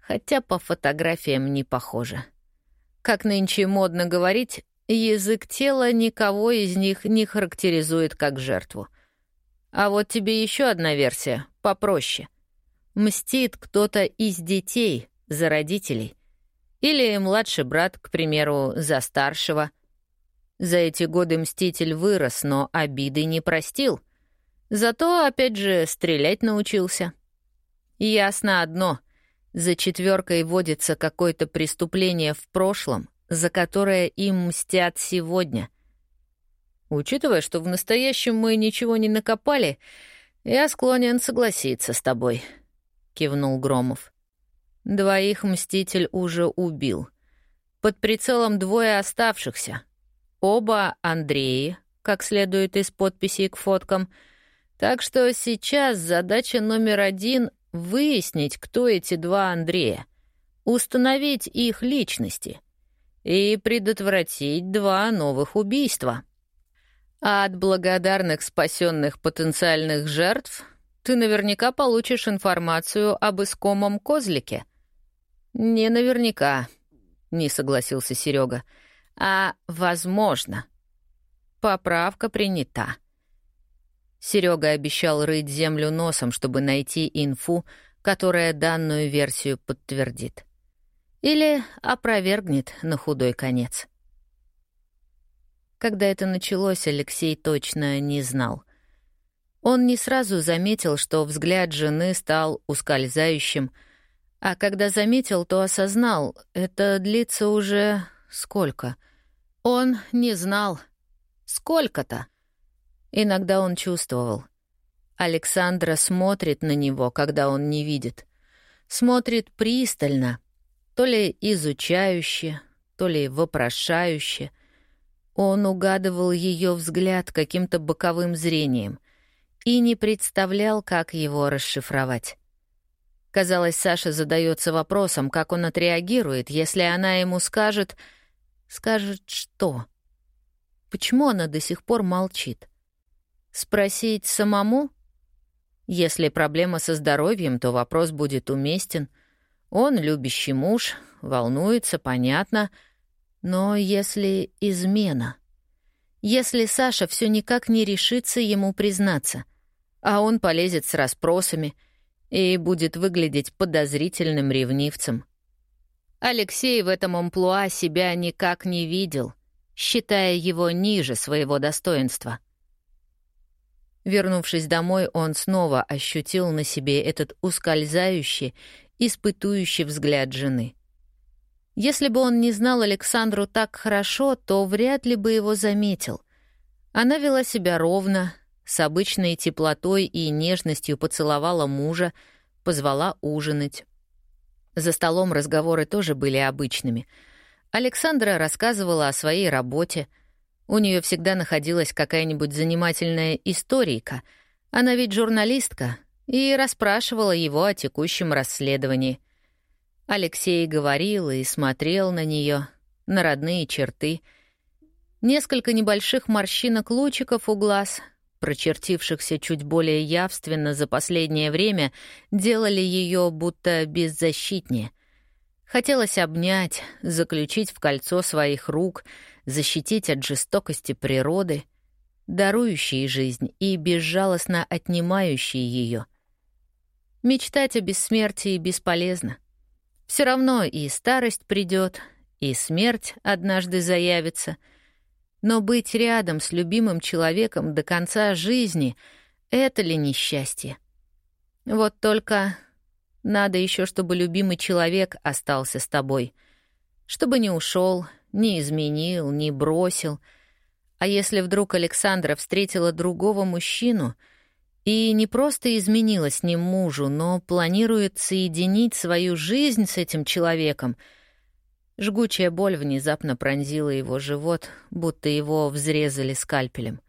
Хотя по фотографиям не похоже. Как нынче модно говорить, язык тела никого из них не характеризует как жертву. А вот тебе еще одна версия, попроще. Мстит кто-то из детей за родителей. Или младший брат, к примеру, за старшего. За эти годы Мститель вырос, но обиды не простил. Зато, опять же, стрелять научился. Ясно одно — за четверкой водится какое-то преступление в прошлом, за которое им мстят сегодня. Учитывая, что в настоящем мы ничего не накопали, я склонен согласиться с тобой, — кивнул Громов. Двоих Мститель уже убил. Под прицелом двое оставшихся. Оба Андреи, как следует из подписей к фоткам. Так что сейчас задача номер один выяснить, кто эти два Андрея, установить их личности и предотвратить два новых убийства. А от благодарных спасенных потенциальных жертв ты наверняка получишь информацию об искомом козлике. Не наверняка, не согласился Серега, а возможно. Поправка принята. Серега обещал рыть землю носом, чтобы найти инфу, которая данную версию подтвердит. Или опровергнет на худой конец. Когда это началось, Алексей точно не знал. Он не сразу заметил, что взгляд жены стал ускользающим, а когда заметил, то осознал, это длится уже сколько. Он не знал. Сколько-то. Иногда он чувствовал. Александра смотрит на него, когда он не видит. Смотрит пристально, то ли изучающе, то ли вопрошающе. Он угадывал ее взгляд каким-то боковым зрением и не представлял, как его расшифровать. Казалось, Саша задается вопросом, как он отреагирует, если она ему скажет... Скажет что? Почему она до сих пор молчит? Спросить самому? Если проблема со здоровьем, то вопрос будет уместен. Он любящий муж, волнуется, понятно. Но если измена? Если Саша все никак не решится ему признаться, а он полезет с расспросами и будет выглядеть подозрительным ревнивцем. Алексей в этом амплуа себя никак не видел, считая его ниже своего достоинства — Вернувшись домой, он снова ощутил на себе этот ускользающий, испытующий взгляд жены. Если бы он не знал Александру так хорошо, то вряд ли бы его заметил. Она вела себя ровно, с обычной теплотой и нежностью поцеловала мужа, позвала ужинать. За столом разговоры тоже были обычными. Александра рассказывала о своей работе — у нее всегда находилась какая-нибудь занимательная историйка. Она ведь журналистка и расспрашивала его о текущем расследовании. Алексей говорил и смотрел на нее, на родные черты. Несколько небольших морщинок-лучиков у глаз, прочертившихся чуть более явственно за последнее время, делали ее будто беззащитнее. Хотелось обнять, заключить в кольцо своих рук — защитить от жестокости природы, дарующей жизнь и безжалостно отнимающей ее. Мечтать о бессмертии бесполезно. Все равно и старость придет, и смерть однажды заявится. Но быть рядом с любимым человеком до конца жизни — это ли несчастье? Вот только Надо еще, чтобы любимый человек остался с тобой. Чтобы не ушел, не изменил, не бросил. А если вдруг Александра встретила другого мужчину и не просто изменила с ним мужу, но планирует соединить свою жизнь с этим человеком, жгучая боль внезапно пронзила его живот, будто его взрезали скальпелем.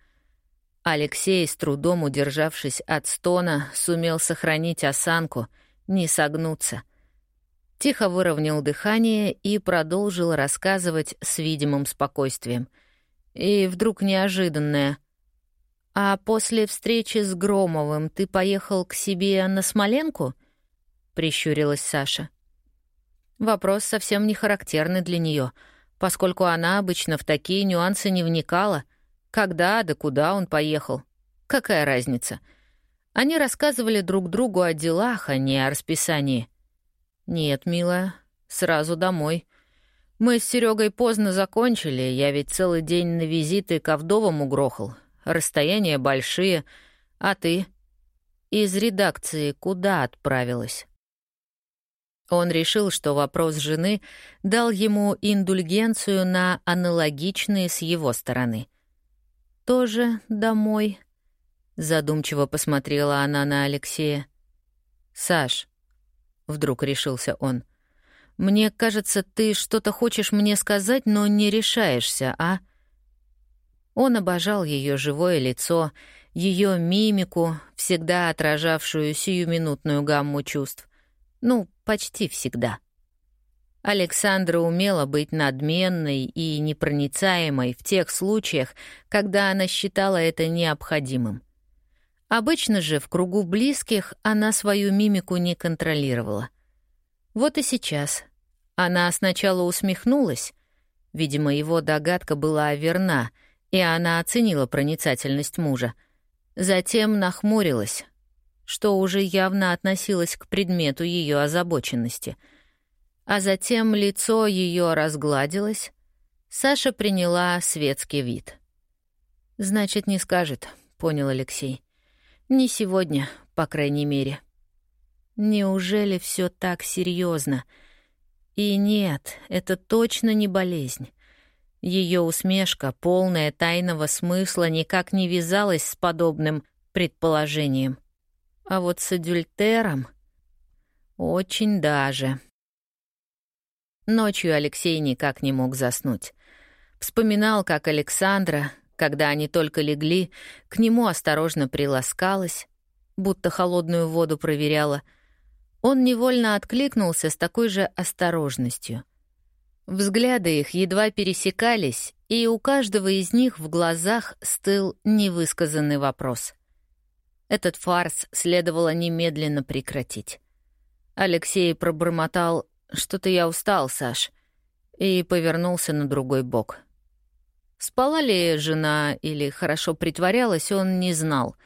Алексей, с трудом удержавшись от стона, сумел сохранить осанку, не согнуться — тихо выровнял дыхание и продолжил рассказывать с видимым спокойствием. И вдруг неожиданное. «А после встречи с Громовым ты поехал к себе на Смоленку?» — прищурилась Саша. Вопрос совсем не характерный для нее, поскольку она обычно в такие нюансы не вникала. Когда да куда он поехал? Какая разница? Они рассказывали друг другу о делах, а не о расписании. «Нет, милая, сразу домой. Мы с Серегой поздно закончили, я ведь целый день на визиты к вдовам угрохал. Расстояния большие. А ты?» «Из редакции куда отправилась?» Он решил, что вопрос жены дал ему индульгенцию на аналогичные с его стороны. «Тоже домой?» — задумчиво посмотрела она на Алексея. «Саш, — вдруг решился он. «Мне кажется, ты что-то хочешь мне сказать, но не решаешься, а?» Он обожал ее живое лицо, ее мимику, всегда отражавшую сиюминутную гамму чувств. Ну, почти всегда. Александра умела быть надменной и непроницаемой в тех случаях, когда она считала это необходимым. Обычно же в кругу близких она свою мимику не контролировала. Вот и сейчас. Она сначала усмехнулась. Видимо, его догадка была верна, и она оценила проницательность мужа. Затем нахмурилась, что уже явно относилось к предмету ее озабоченности. А затем лицо ее разгладилось. Саша приняла светский вид. «Значит, не скажет», — понял Алексей. Не сегодня, по крайней мере. Неужели все так серьезно? И нет, это точно не болезнь. Ее усмешка, полная тайного смысла, никак не вязалась с подобным предположением. А вот с адюльтером очень даже. Ночью Алексей никак не мог заснуть. Вспоминал, как Александра, когда они только легли, к нему осторожно приласкалась, будто холодную воду проверяла. Он невольно откликнулся с такой же осторожностью. Взгляды их едва пересекались, и у каждого из них в глазах стыл невысказанный вопрос. Этот фарс следовало немедленно прекратить. Алексей пробормотал «Что-то я устал, Саш», и повернулся на другой бок — Спала ли жена или хорошо притворялась, он не знал.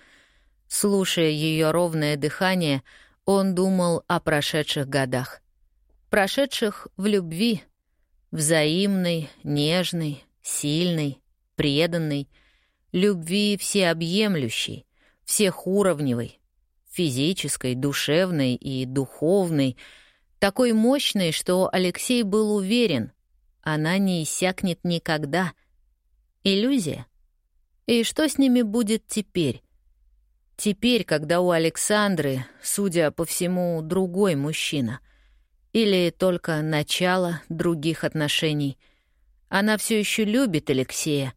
Слушая ее ровное дыхание, он думал о прошедших годах. Прошедших в любви, взаимной, нежной, сильной, преданной, любви всеобъемлющей, всехуровневой, физической, душевной и духовной, такой мощной, что Алексей был уверен, она не иссякнет никогда — Иллюзия? И что с ними будет теперь? Теперь, когда у Александры, судя по всему, другой мужчина. Или только начало других отношений. Она все еще любит Алексея.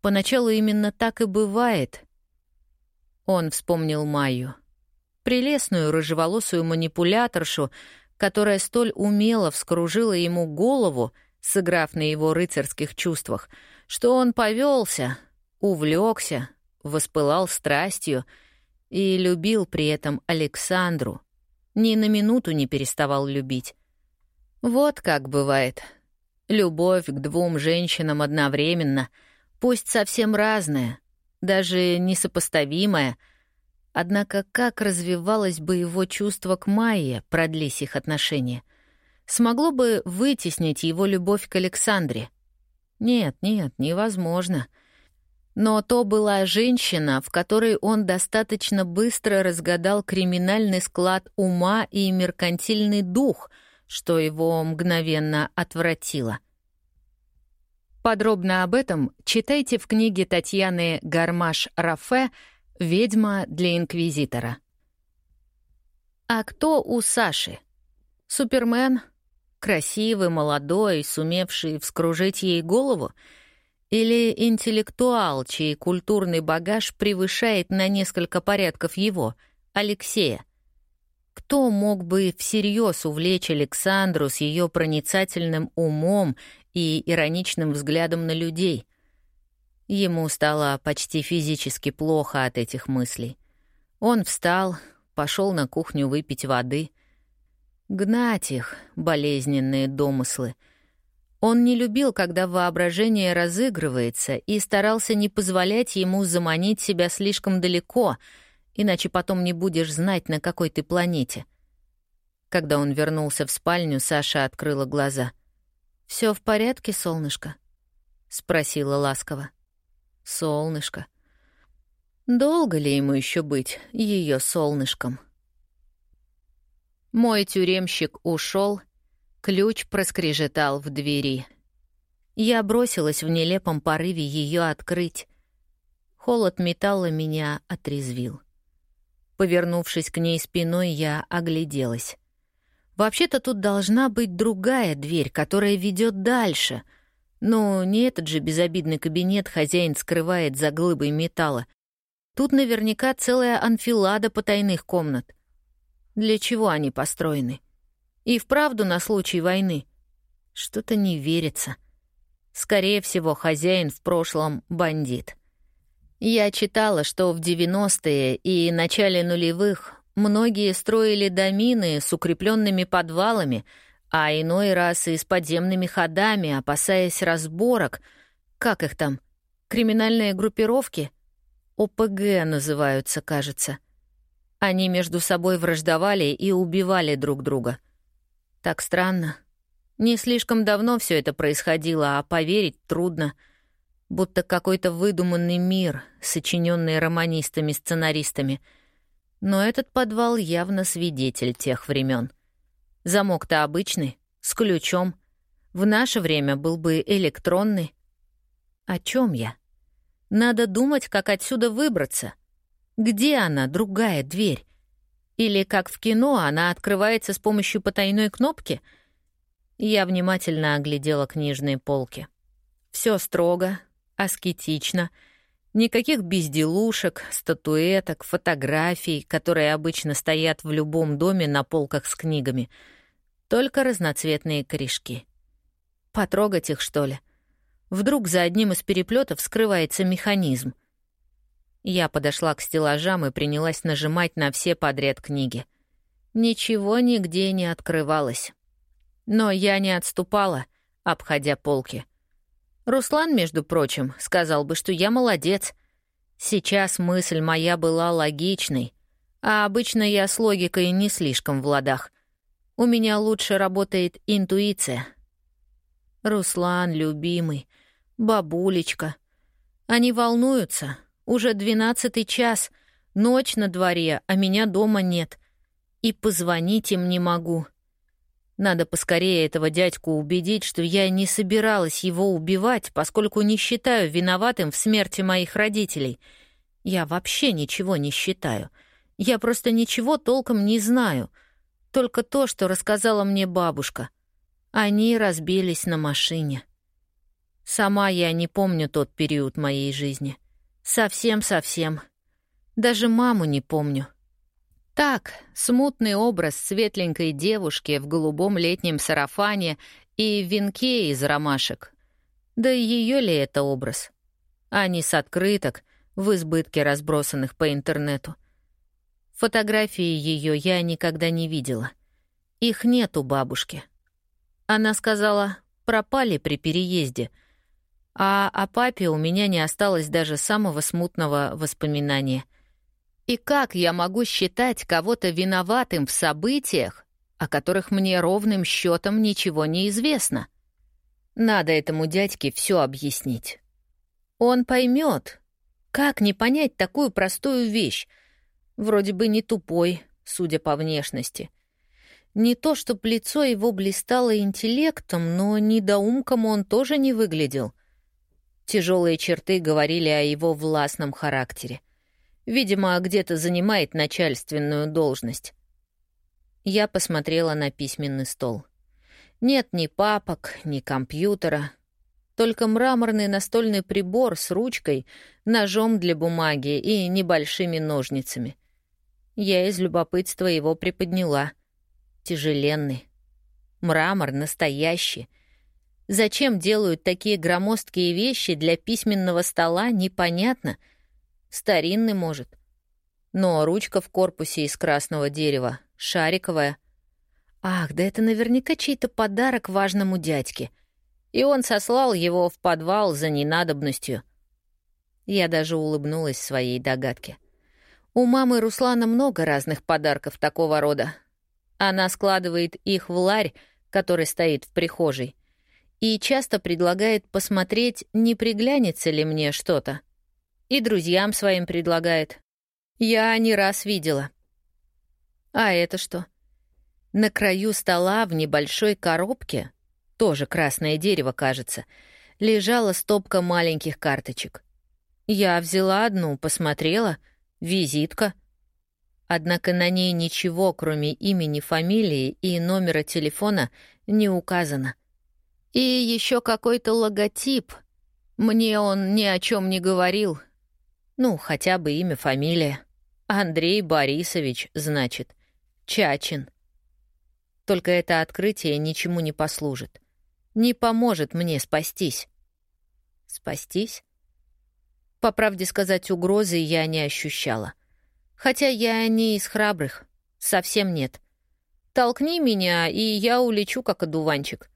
Поначалу именно так и бывает. Он вспомнил Майю. Прелестную рыжеволосую манипуляторшу, которая столь умело вскружила ему голову, сыграв на его рыцарских чувствах — что он повелся, увлекся, воспылал страстью и любил при этом Александру, ни на минуту не переставал любить. Вот как бывает. Любовь к двум женщинам одновременно, пусть совсем разная, даже несопоставимая, однако как развивалось бы его чувство к Майе, продлись их отношения, смогло бы вытеснить его любовь к Александре — нет, нет, невозможно. Но то была женщина, в которой он достаточно быстро разгадал криминальный склад ума и меркантильный дух, что его мгновенно отвратило. Подробно об этом читайте в книге Татьяны Гармаш-Рафе «Ведьма для инквизитора». А кто у Саши? Супермен? Красивый, молодой, сумевший вскружить ей голову? Или интеллектуал, чей культурный багаж превышает на несколько порядков его, Алексея? Кто мог бы всерьез увлечь Александру с ее проницательным умом и ироничным взглядом на людей? Ему стало почти физически плохо от этих мыслей. Он встал, пошел на кухню выпить воды. Гнать их, болезненные домыслы. Он не любил, когда воображение разыгрывается, и старался не позволять ему заманить себя слишком далеко, иначе потом не будешь знать, на какой ты планете. Когда он вернулся в спальню, Саша открыла глаза. Все в порядке, солнышко?» — спросила ласково. «Солнышко», Долго ли ему еще быть ее солнышком? Мой тюремщик ушел, ключ проскрежетал в двери. Я бросилась в нелепом порыве ее открыть. Холод металла меня отрезвил. Повернувшись к ней спиной, я огляделась. Вообще-то тут должна быть другая дверь, которая ведет дальше. Но не этот же безобидный кабинет хозяин скрывает за глыбой металла. Тут наверняка целая анфилада потайных комнат. Для чего они построены? И вправду на случай войны? Что-то не верится. Скорее всего, хозяин в прошлом — бандит. Я читала, что в 90-е и начале нулевых многие строили домины с укрепленными подвалами, а иной раз и с подземными ходами, опасаясь разборок. Как их там? Криминальные группировки — ОПГ называются, кажется. Они между собой враждовали и убивали друг друга. Так странно. Не слишком давно все это происходило, а поверить трудно. Будто какой-то выдуманный мир, сочиненный романистами-сценаристами. Но этот подвал явно свидетель тех времен. Замок-то обычный, с ключом. В наше время был бы электронный. О чем я? Надо думать, как отсюда выбраться. Где она, другая дверь? Или, как в кино, она открывается с помощью потайной кнопки? Я внимательно оглядела книжные полки. Все строго, аскетично. Никаких безделушек, статуэток, фотографий, которые обычно стоят в любом доме на полках с книгами. Только разноцветные корешки. Потрогать их, что ли? Вдруг за одним из переплетов скрывается механизм. Я подошла к стеллажам и принялась нажимать на все подряд книги. Ничего нигде не открывалось. Но я не отступала, обходя полки. Руслан, между прочим, сказал бы, что я молодец. Сейчас мысль моя была логичной, а обычно я с логикой не слишком в ладах. У меня лучше работает интуиция. Руслан, любимый, бабулечка. Они волнуются. Уже двенадцатый час, ночь на дворе, а меня дома нет. И позвонить им не могу. Надо поскорее этого дядьку убедить, что я не собиралась его убивать, поскольку не считаю виноватым в смерти моих родителей. Я вообще ничего не считаю. Я просто ничего толком не знаю. Только то, что рассказала мне бабушка. Они разбились на машине. Сама я не помню тот период моей жизни. Совсем-совсем. Даже маму не помню. Так, смутный образ светленькой девушки в голубом летнем сарафане и венке из ромашек. Да и ее ли это образ? А не с открыток, в избытке разбросанных по интернету. Фотографии ее я никогда не видела. Их нет у бабушки. Она сказала, пропали при переезде — а о папе у меня не осталось даже самого смутного воспоминания. И как я могу считать кого-то виноватым в событиях, о которых мне ровным счетом ничего не известно? Надо этому дядьке все объяснить. Он поймет, Как не понять такую простую вещь? Вроде бы не тупой, судя по внешности. Не то, чтоб лицо его блистало интеллектом, но недоумком он тоже не выглядел. Тяжелые черты говорили о его властном характере. Видимо, где-то занимает начальственную должность. Я посмотрела на письменный стол. Нет ни папок, ни компьютера, только мраморный настольный прибор с ручкой, ножом для бумаги и небольшими ножницами. Я из любопытства его приподняла. Тяжеленный. Мрамор настоящий. Зачем делают такие громоздкие вещи для письменного стола, непонятно. Старинный, может. Но ручка в корпусе из красного дерева, шариковая. Ах, да это наверняка чей-то подарок важному дядьке. И он сослал его в подвал за ненадобностью. Я даже улыбнулась своей догадке. У мамы Руслана много разных подарков такого рода. Она складывает их в ларь, который стоит в прихожей, и часто предлагает посмотреть, не приглянется ли мне что-то. И друзьям своим предлагает. Я не раз видела. А это что? На краю стола в небольшой коробке, тоже красное дерево, кажется, лежала стопка маленьких карточек. Я взяла одну, посмотрела, визитка. Однако на ней ничего, кроме имени, фамилии и номера телефона, не указано. И еще какой-то логотип. Мне он ни о чем не говорил. Ну, хотя бы имя, фамилия. Андрей Борисович, значит. Чачин. Только это открытие ничему не послужит. Не поможет мне спастись. Спастись? По правде сказать, угрозы я не ощущала. Хотя я не из храбрых. Совсем нет. Толкни меня, и я улечу, как одуванчик.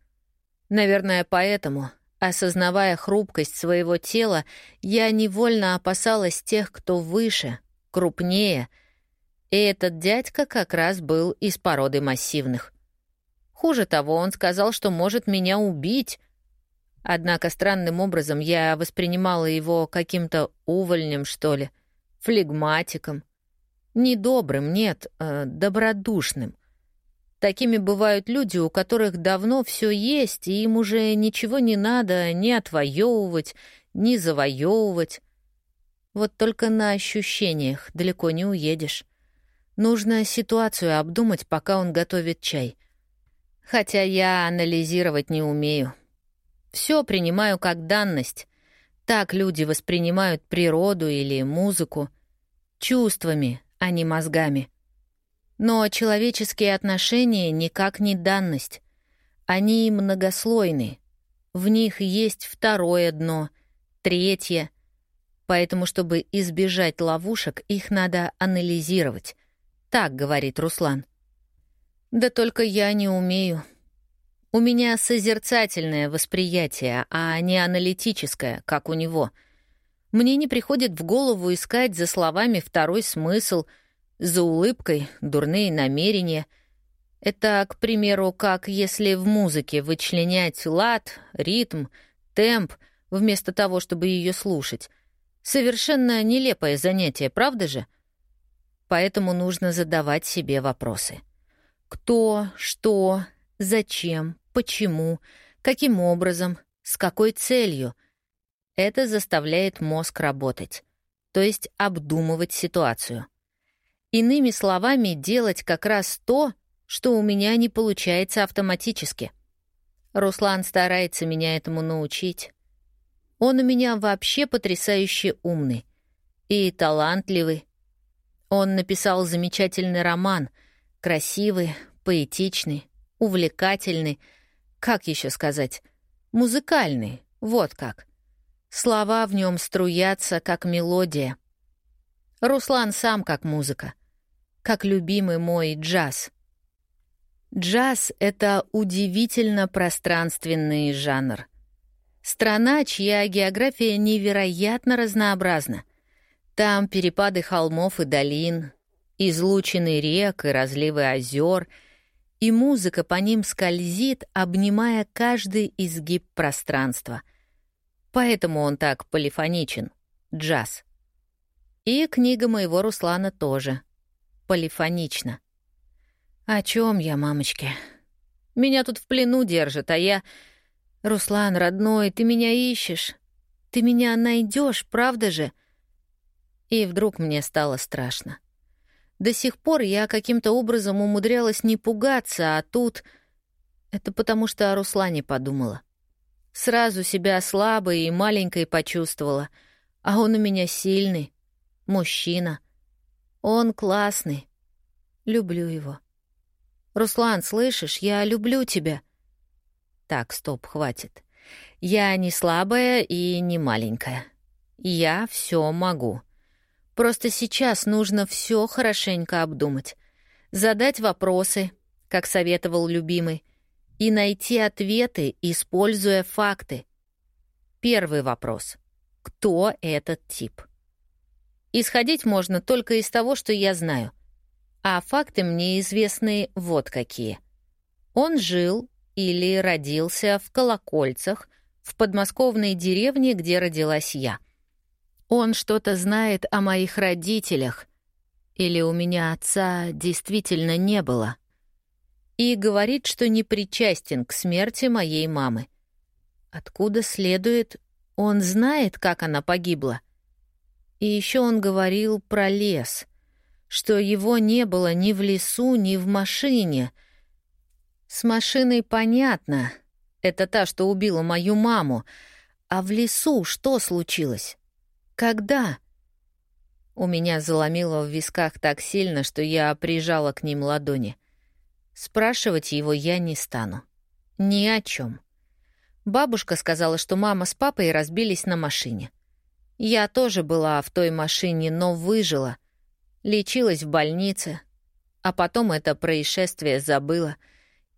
Наверное, поэтому, осознавая хрупкость своего тела, я невольно опасалась тех, кто выше, крупнее — и этот дядька как раз был из породы массивных. Хуже того, он сказал, что может меня убить. Однако странным образом я воспринимала его каким-то увольнем, что ли, флегматиком. Недобрым, нет, э, добродушным. Такими бывают люди, у которых давно все есть, и им уже ничего не надо ни отвоевывать, ни завоевывать. Вот только на ощущениях далеко не уедешь. Нужно ситуацию обдумать, пока он готовит чай. Хотя я анализировать не умею. Все принимаю как данность. Так люди воспринимают природу или музыку. Чувствами, а не мозгами. Но человеческие отношения никак не данность. Они многослойны. В них есть второе дно, третье. Поэтому, чтобы избежать ловушек, их надо анализировать, так говорит Руслан. Да только я не умею. У меня созерцательное восприятие, а не аналитическое, как у него. Мне не приходит в голову искать за словами второй смысл, за улыбкой дурные намерения. Это, к примеру, как если в музыке вычленять лад, ритм, темп, вместо того, чтобы ее слушать. Совершенно нелепое занятие, правда же? — поэтому нужно задавать себе вопросы. Кто, что, зачем, почему, каким образом, с какой целью. Это заставляет мозг работать, то есть обдумывать ситуацию. Иными словами, делать как раз то, что у меня не получается автоматически. Руслан старается меня этому научить. Он у меня вообще потрясающе умный и талантливый, он написал замечательный роман, красивый, поэтичный, увлекательный, как еще сказать, музыкальный, вот как. Слова в нем струятся, как мелодия. Руслан сам как музыка, как любимый мой джаз. Джаз — это удивительно пространственный жанр. Страна, чья география невероятно разнообразна — там перепады холмов и долин, излучины рек и разливы озер, и музыка по ним скользит, обнимая каждый изгиб пространства. Поэтому он так полифоничен — джаз. И книга моего Руслана тоже. Полифонично. О чем я, мамочки? Меня тут в плену держат, а я... Руслан, родной, ты меня ищешь. Ты меня найдешь, правда же? И вдруг мне стало страшно. До сих пор я каким-то образом умудрялась не пугаться, а тут... Это потому что о Руслане подумала. Сразу себя слабой и маленькой почувствовала. А он у меня сильный, мужчина. Он классный. Люблю его. «Руслан, слышишь, я люблю тебя». Так, стоп, хватит. Я не слабая и не маленькая. Я все могу. Просто сейчас нужно все хорошенько обдумать. Задать вопросы, как советовал любимый, и найти ответы, используя факты. Первый вопрос. Кто этот тип? Исходить можно только из того, что я знаю. А факты мне известны вот какие. Он жил или родился в Колокольцах, в подмосковной деревне, где родилась я — он что-то знает о моих родителях. Или у меня отца действительно не было. И говорит, что не причастен к смерти моей мамы. Откуда следует, он знает, как она погибла. И еще он говорил про лес, что его не было ни в лесу, ни в машине. С машиной понятно, это та, что убила мою маму. А в лесу что случилось? Когда? У меня заломило в висках так сильно, что я прижала к ним ладони. Спрашивать его я не стану. Ни о чем. Бабушка сказала, что мама с папой разбились на машине. Я тоже была в той машине, но выжила. Лечилась в больнице. А потом это происшествие забыла.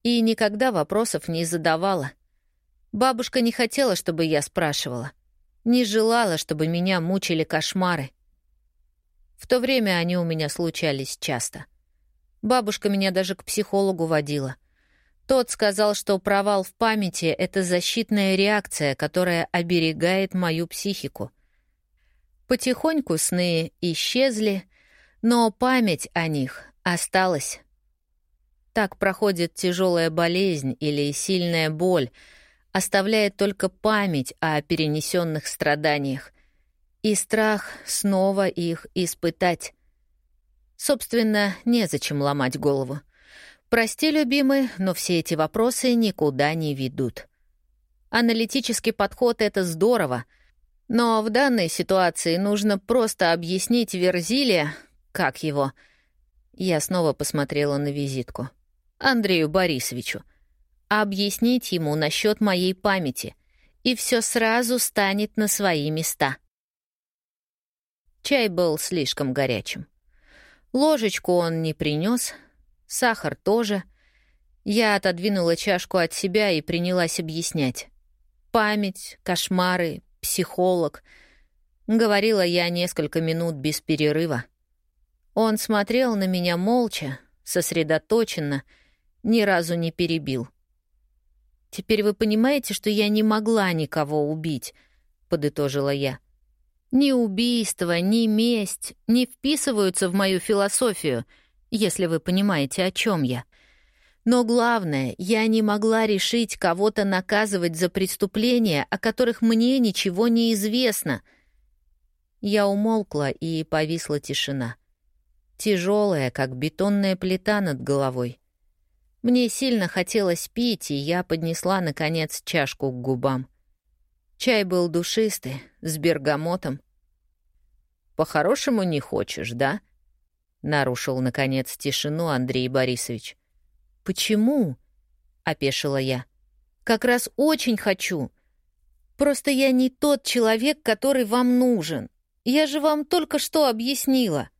И никогда вопросов не задавала. Бабушка не хотела, чтобы я спрашивала — не желала, чтобы меня мучили кошмары. В то время они у меня случались часто. Бабушка меня даже к психологу водила. Тот сказал, что провал в памяти — это защитная реакция, которая оберегает мою психику. Потихоньку сны исчезли, но память о них осталась. Так проходит тяжелая болезнь или сильная боль — оставляет только память о перенесенных страданиях и страх снова их испытать. Собственно, незачем ломать голову. Прости, любимый, но все эти вопросы никуда не ведут. Аналитический подход — это здорово, но в данной ситуации нужно просто объяснить Верзилия, как его... Я снова посмотрела на визитку. Андрею Борисовичу — объяснить ему насчет моей памяти, и все сразу станет на свои места. Чай был слишком горячим. Ложечку он не принес, сахар тоже. Я отодвинула чашку от себя и принялась объяснять. Память, кошмары, психолог. Говорила я несколько минут без перерыва. Он смотрел на меня молча, сосредоточенно, ни разу не перебил. «Теперь вы понимаете, что я не могла никого убить», — подытожила я. «Ни убийство, ни месть не вписываются в мою философию, если вы понимаете, о чем я. Но главное, я не могла решить кого-то наказывать за преступления, о которых мне ничего не известно». Я умолкла, и повисла тишина. Тяжелая, как бетонная плита над головой. Мне сильно хотелось пить, и я поднесла, наконец, чашку к губам. Чай был душистый, с бергамотом. «По-хорошему не хочешь, да?» — нарушил, наконец, тишину Андрей Борисович. «Почему?» — опешила я. «Как раз очень хочу. Просто я не тот человек, который вам нужен. Я же вам только что объяснила».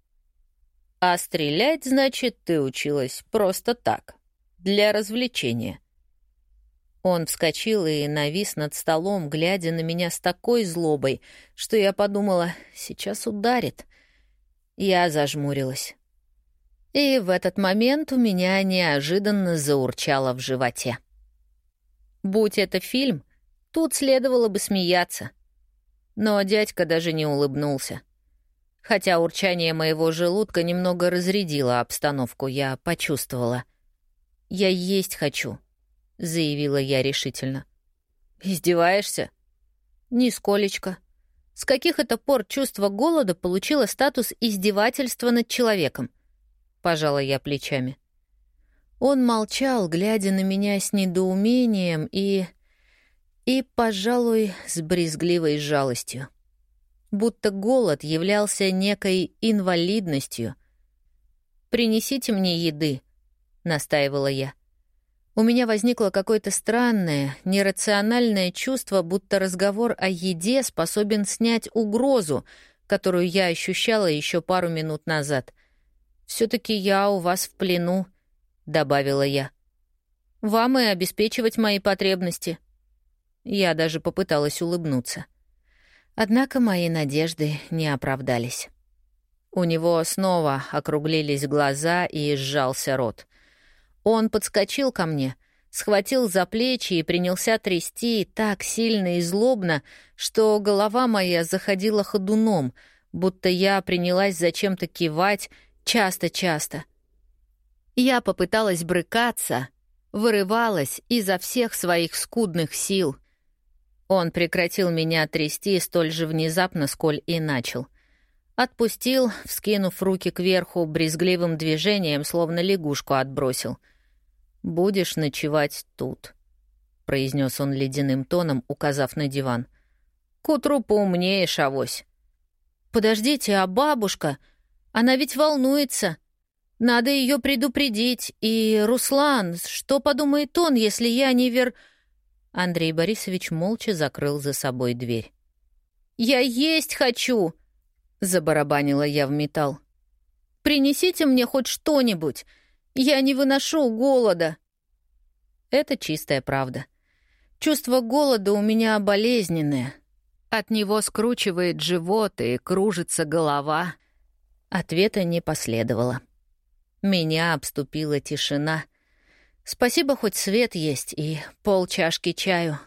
«А стрелять, значит, ты училась просто так», для развлечения. Он вскочил и навис над столом, глядя на меня с такой злобой, что я подумала, сейчас ударит. Я зажмурилась. И в этот момент у меня неожиданно заурчало в животе. Будь это фильм, тут следовало бы смеяться. Но дядька даже не улыбнулся. Хотя урчание моего желудка немного разрядило обстановку, я почувствовала. «Я есть хочу», — заявила я решительно. «Издеваешься?» «Нисколечко. С каких это пор чувство голода получило статус издевательства над человеком?» Пожала я плечами. Он молчал, глядя на меня с недоумением и... и, пожалуй, с брезгливой жалостью будто голод являлся некой инвалидностью. «Принесите мне еды», — настаивала я. У меня возникло какое-то странное, нерациональное чувство, будто разговор о еде способен снять угрозу, которую я ощущала еще пару минут назад. Все таки я у вас в плену», — добавила я. «Вам и обеспечивать мои потребности». Я даже попыталась улыбнуться. Однако мои надежды не оправдались. У него снова округлились глаза и сжался рот. Он подскочил ко мне, схватил за плечи и принялся трясти так сильно и злобно, что голова моя заходила ходуном, будто я принялась зачем-то кивать часто-часто. Я попыталась брыкаться, вырывалась изо всех своих скудных сил — он прекратил меня трясти столь же внезапно, сколь и начал. Отпустил, вскинув руки кверху, брезгливым движением, словно лягушку отбросил. «Будешь ночевать тут», — произнес он ледяным тоном, указав на диван. «К утру поумнеешь, авось». «Подождите, а бабушка? Она ведь волнуется. Надо ее предупредить. И, Руслан, что подумает он, если я не вер...» Андрей Борисович молча закрыл за собой дверь. «Я есть хочу!» — забарабанила я в металл. «Принесите мне хоть что-нибудь! Я не выношу голода!» Это чистая правда. Чувство голода у меня болезненное. От него скручивает живот и кружится голова. Ответа не последовало. Меня обступила тишина — Спасибо, хоть свет есть и пол чашки чаю.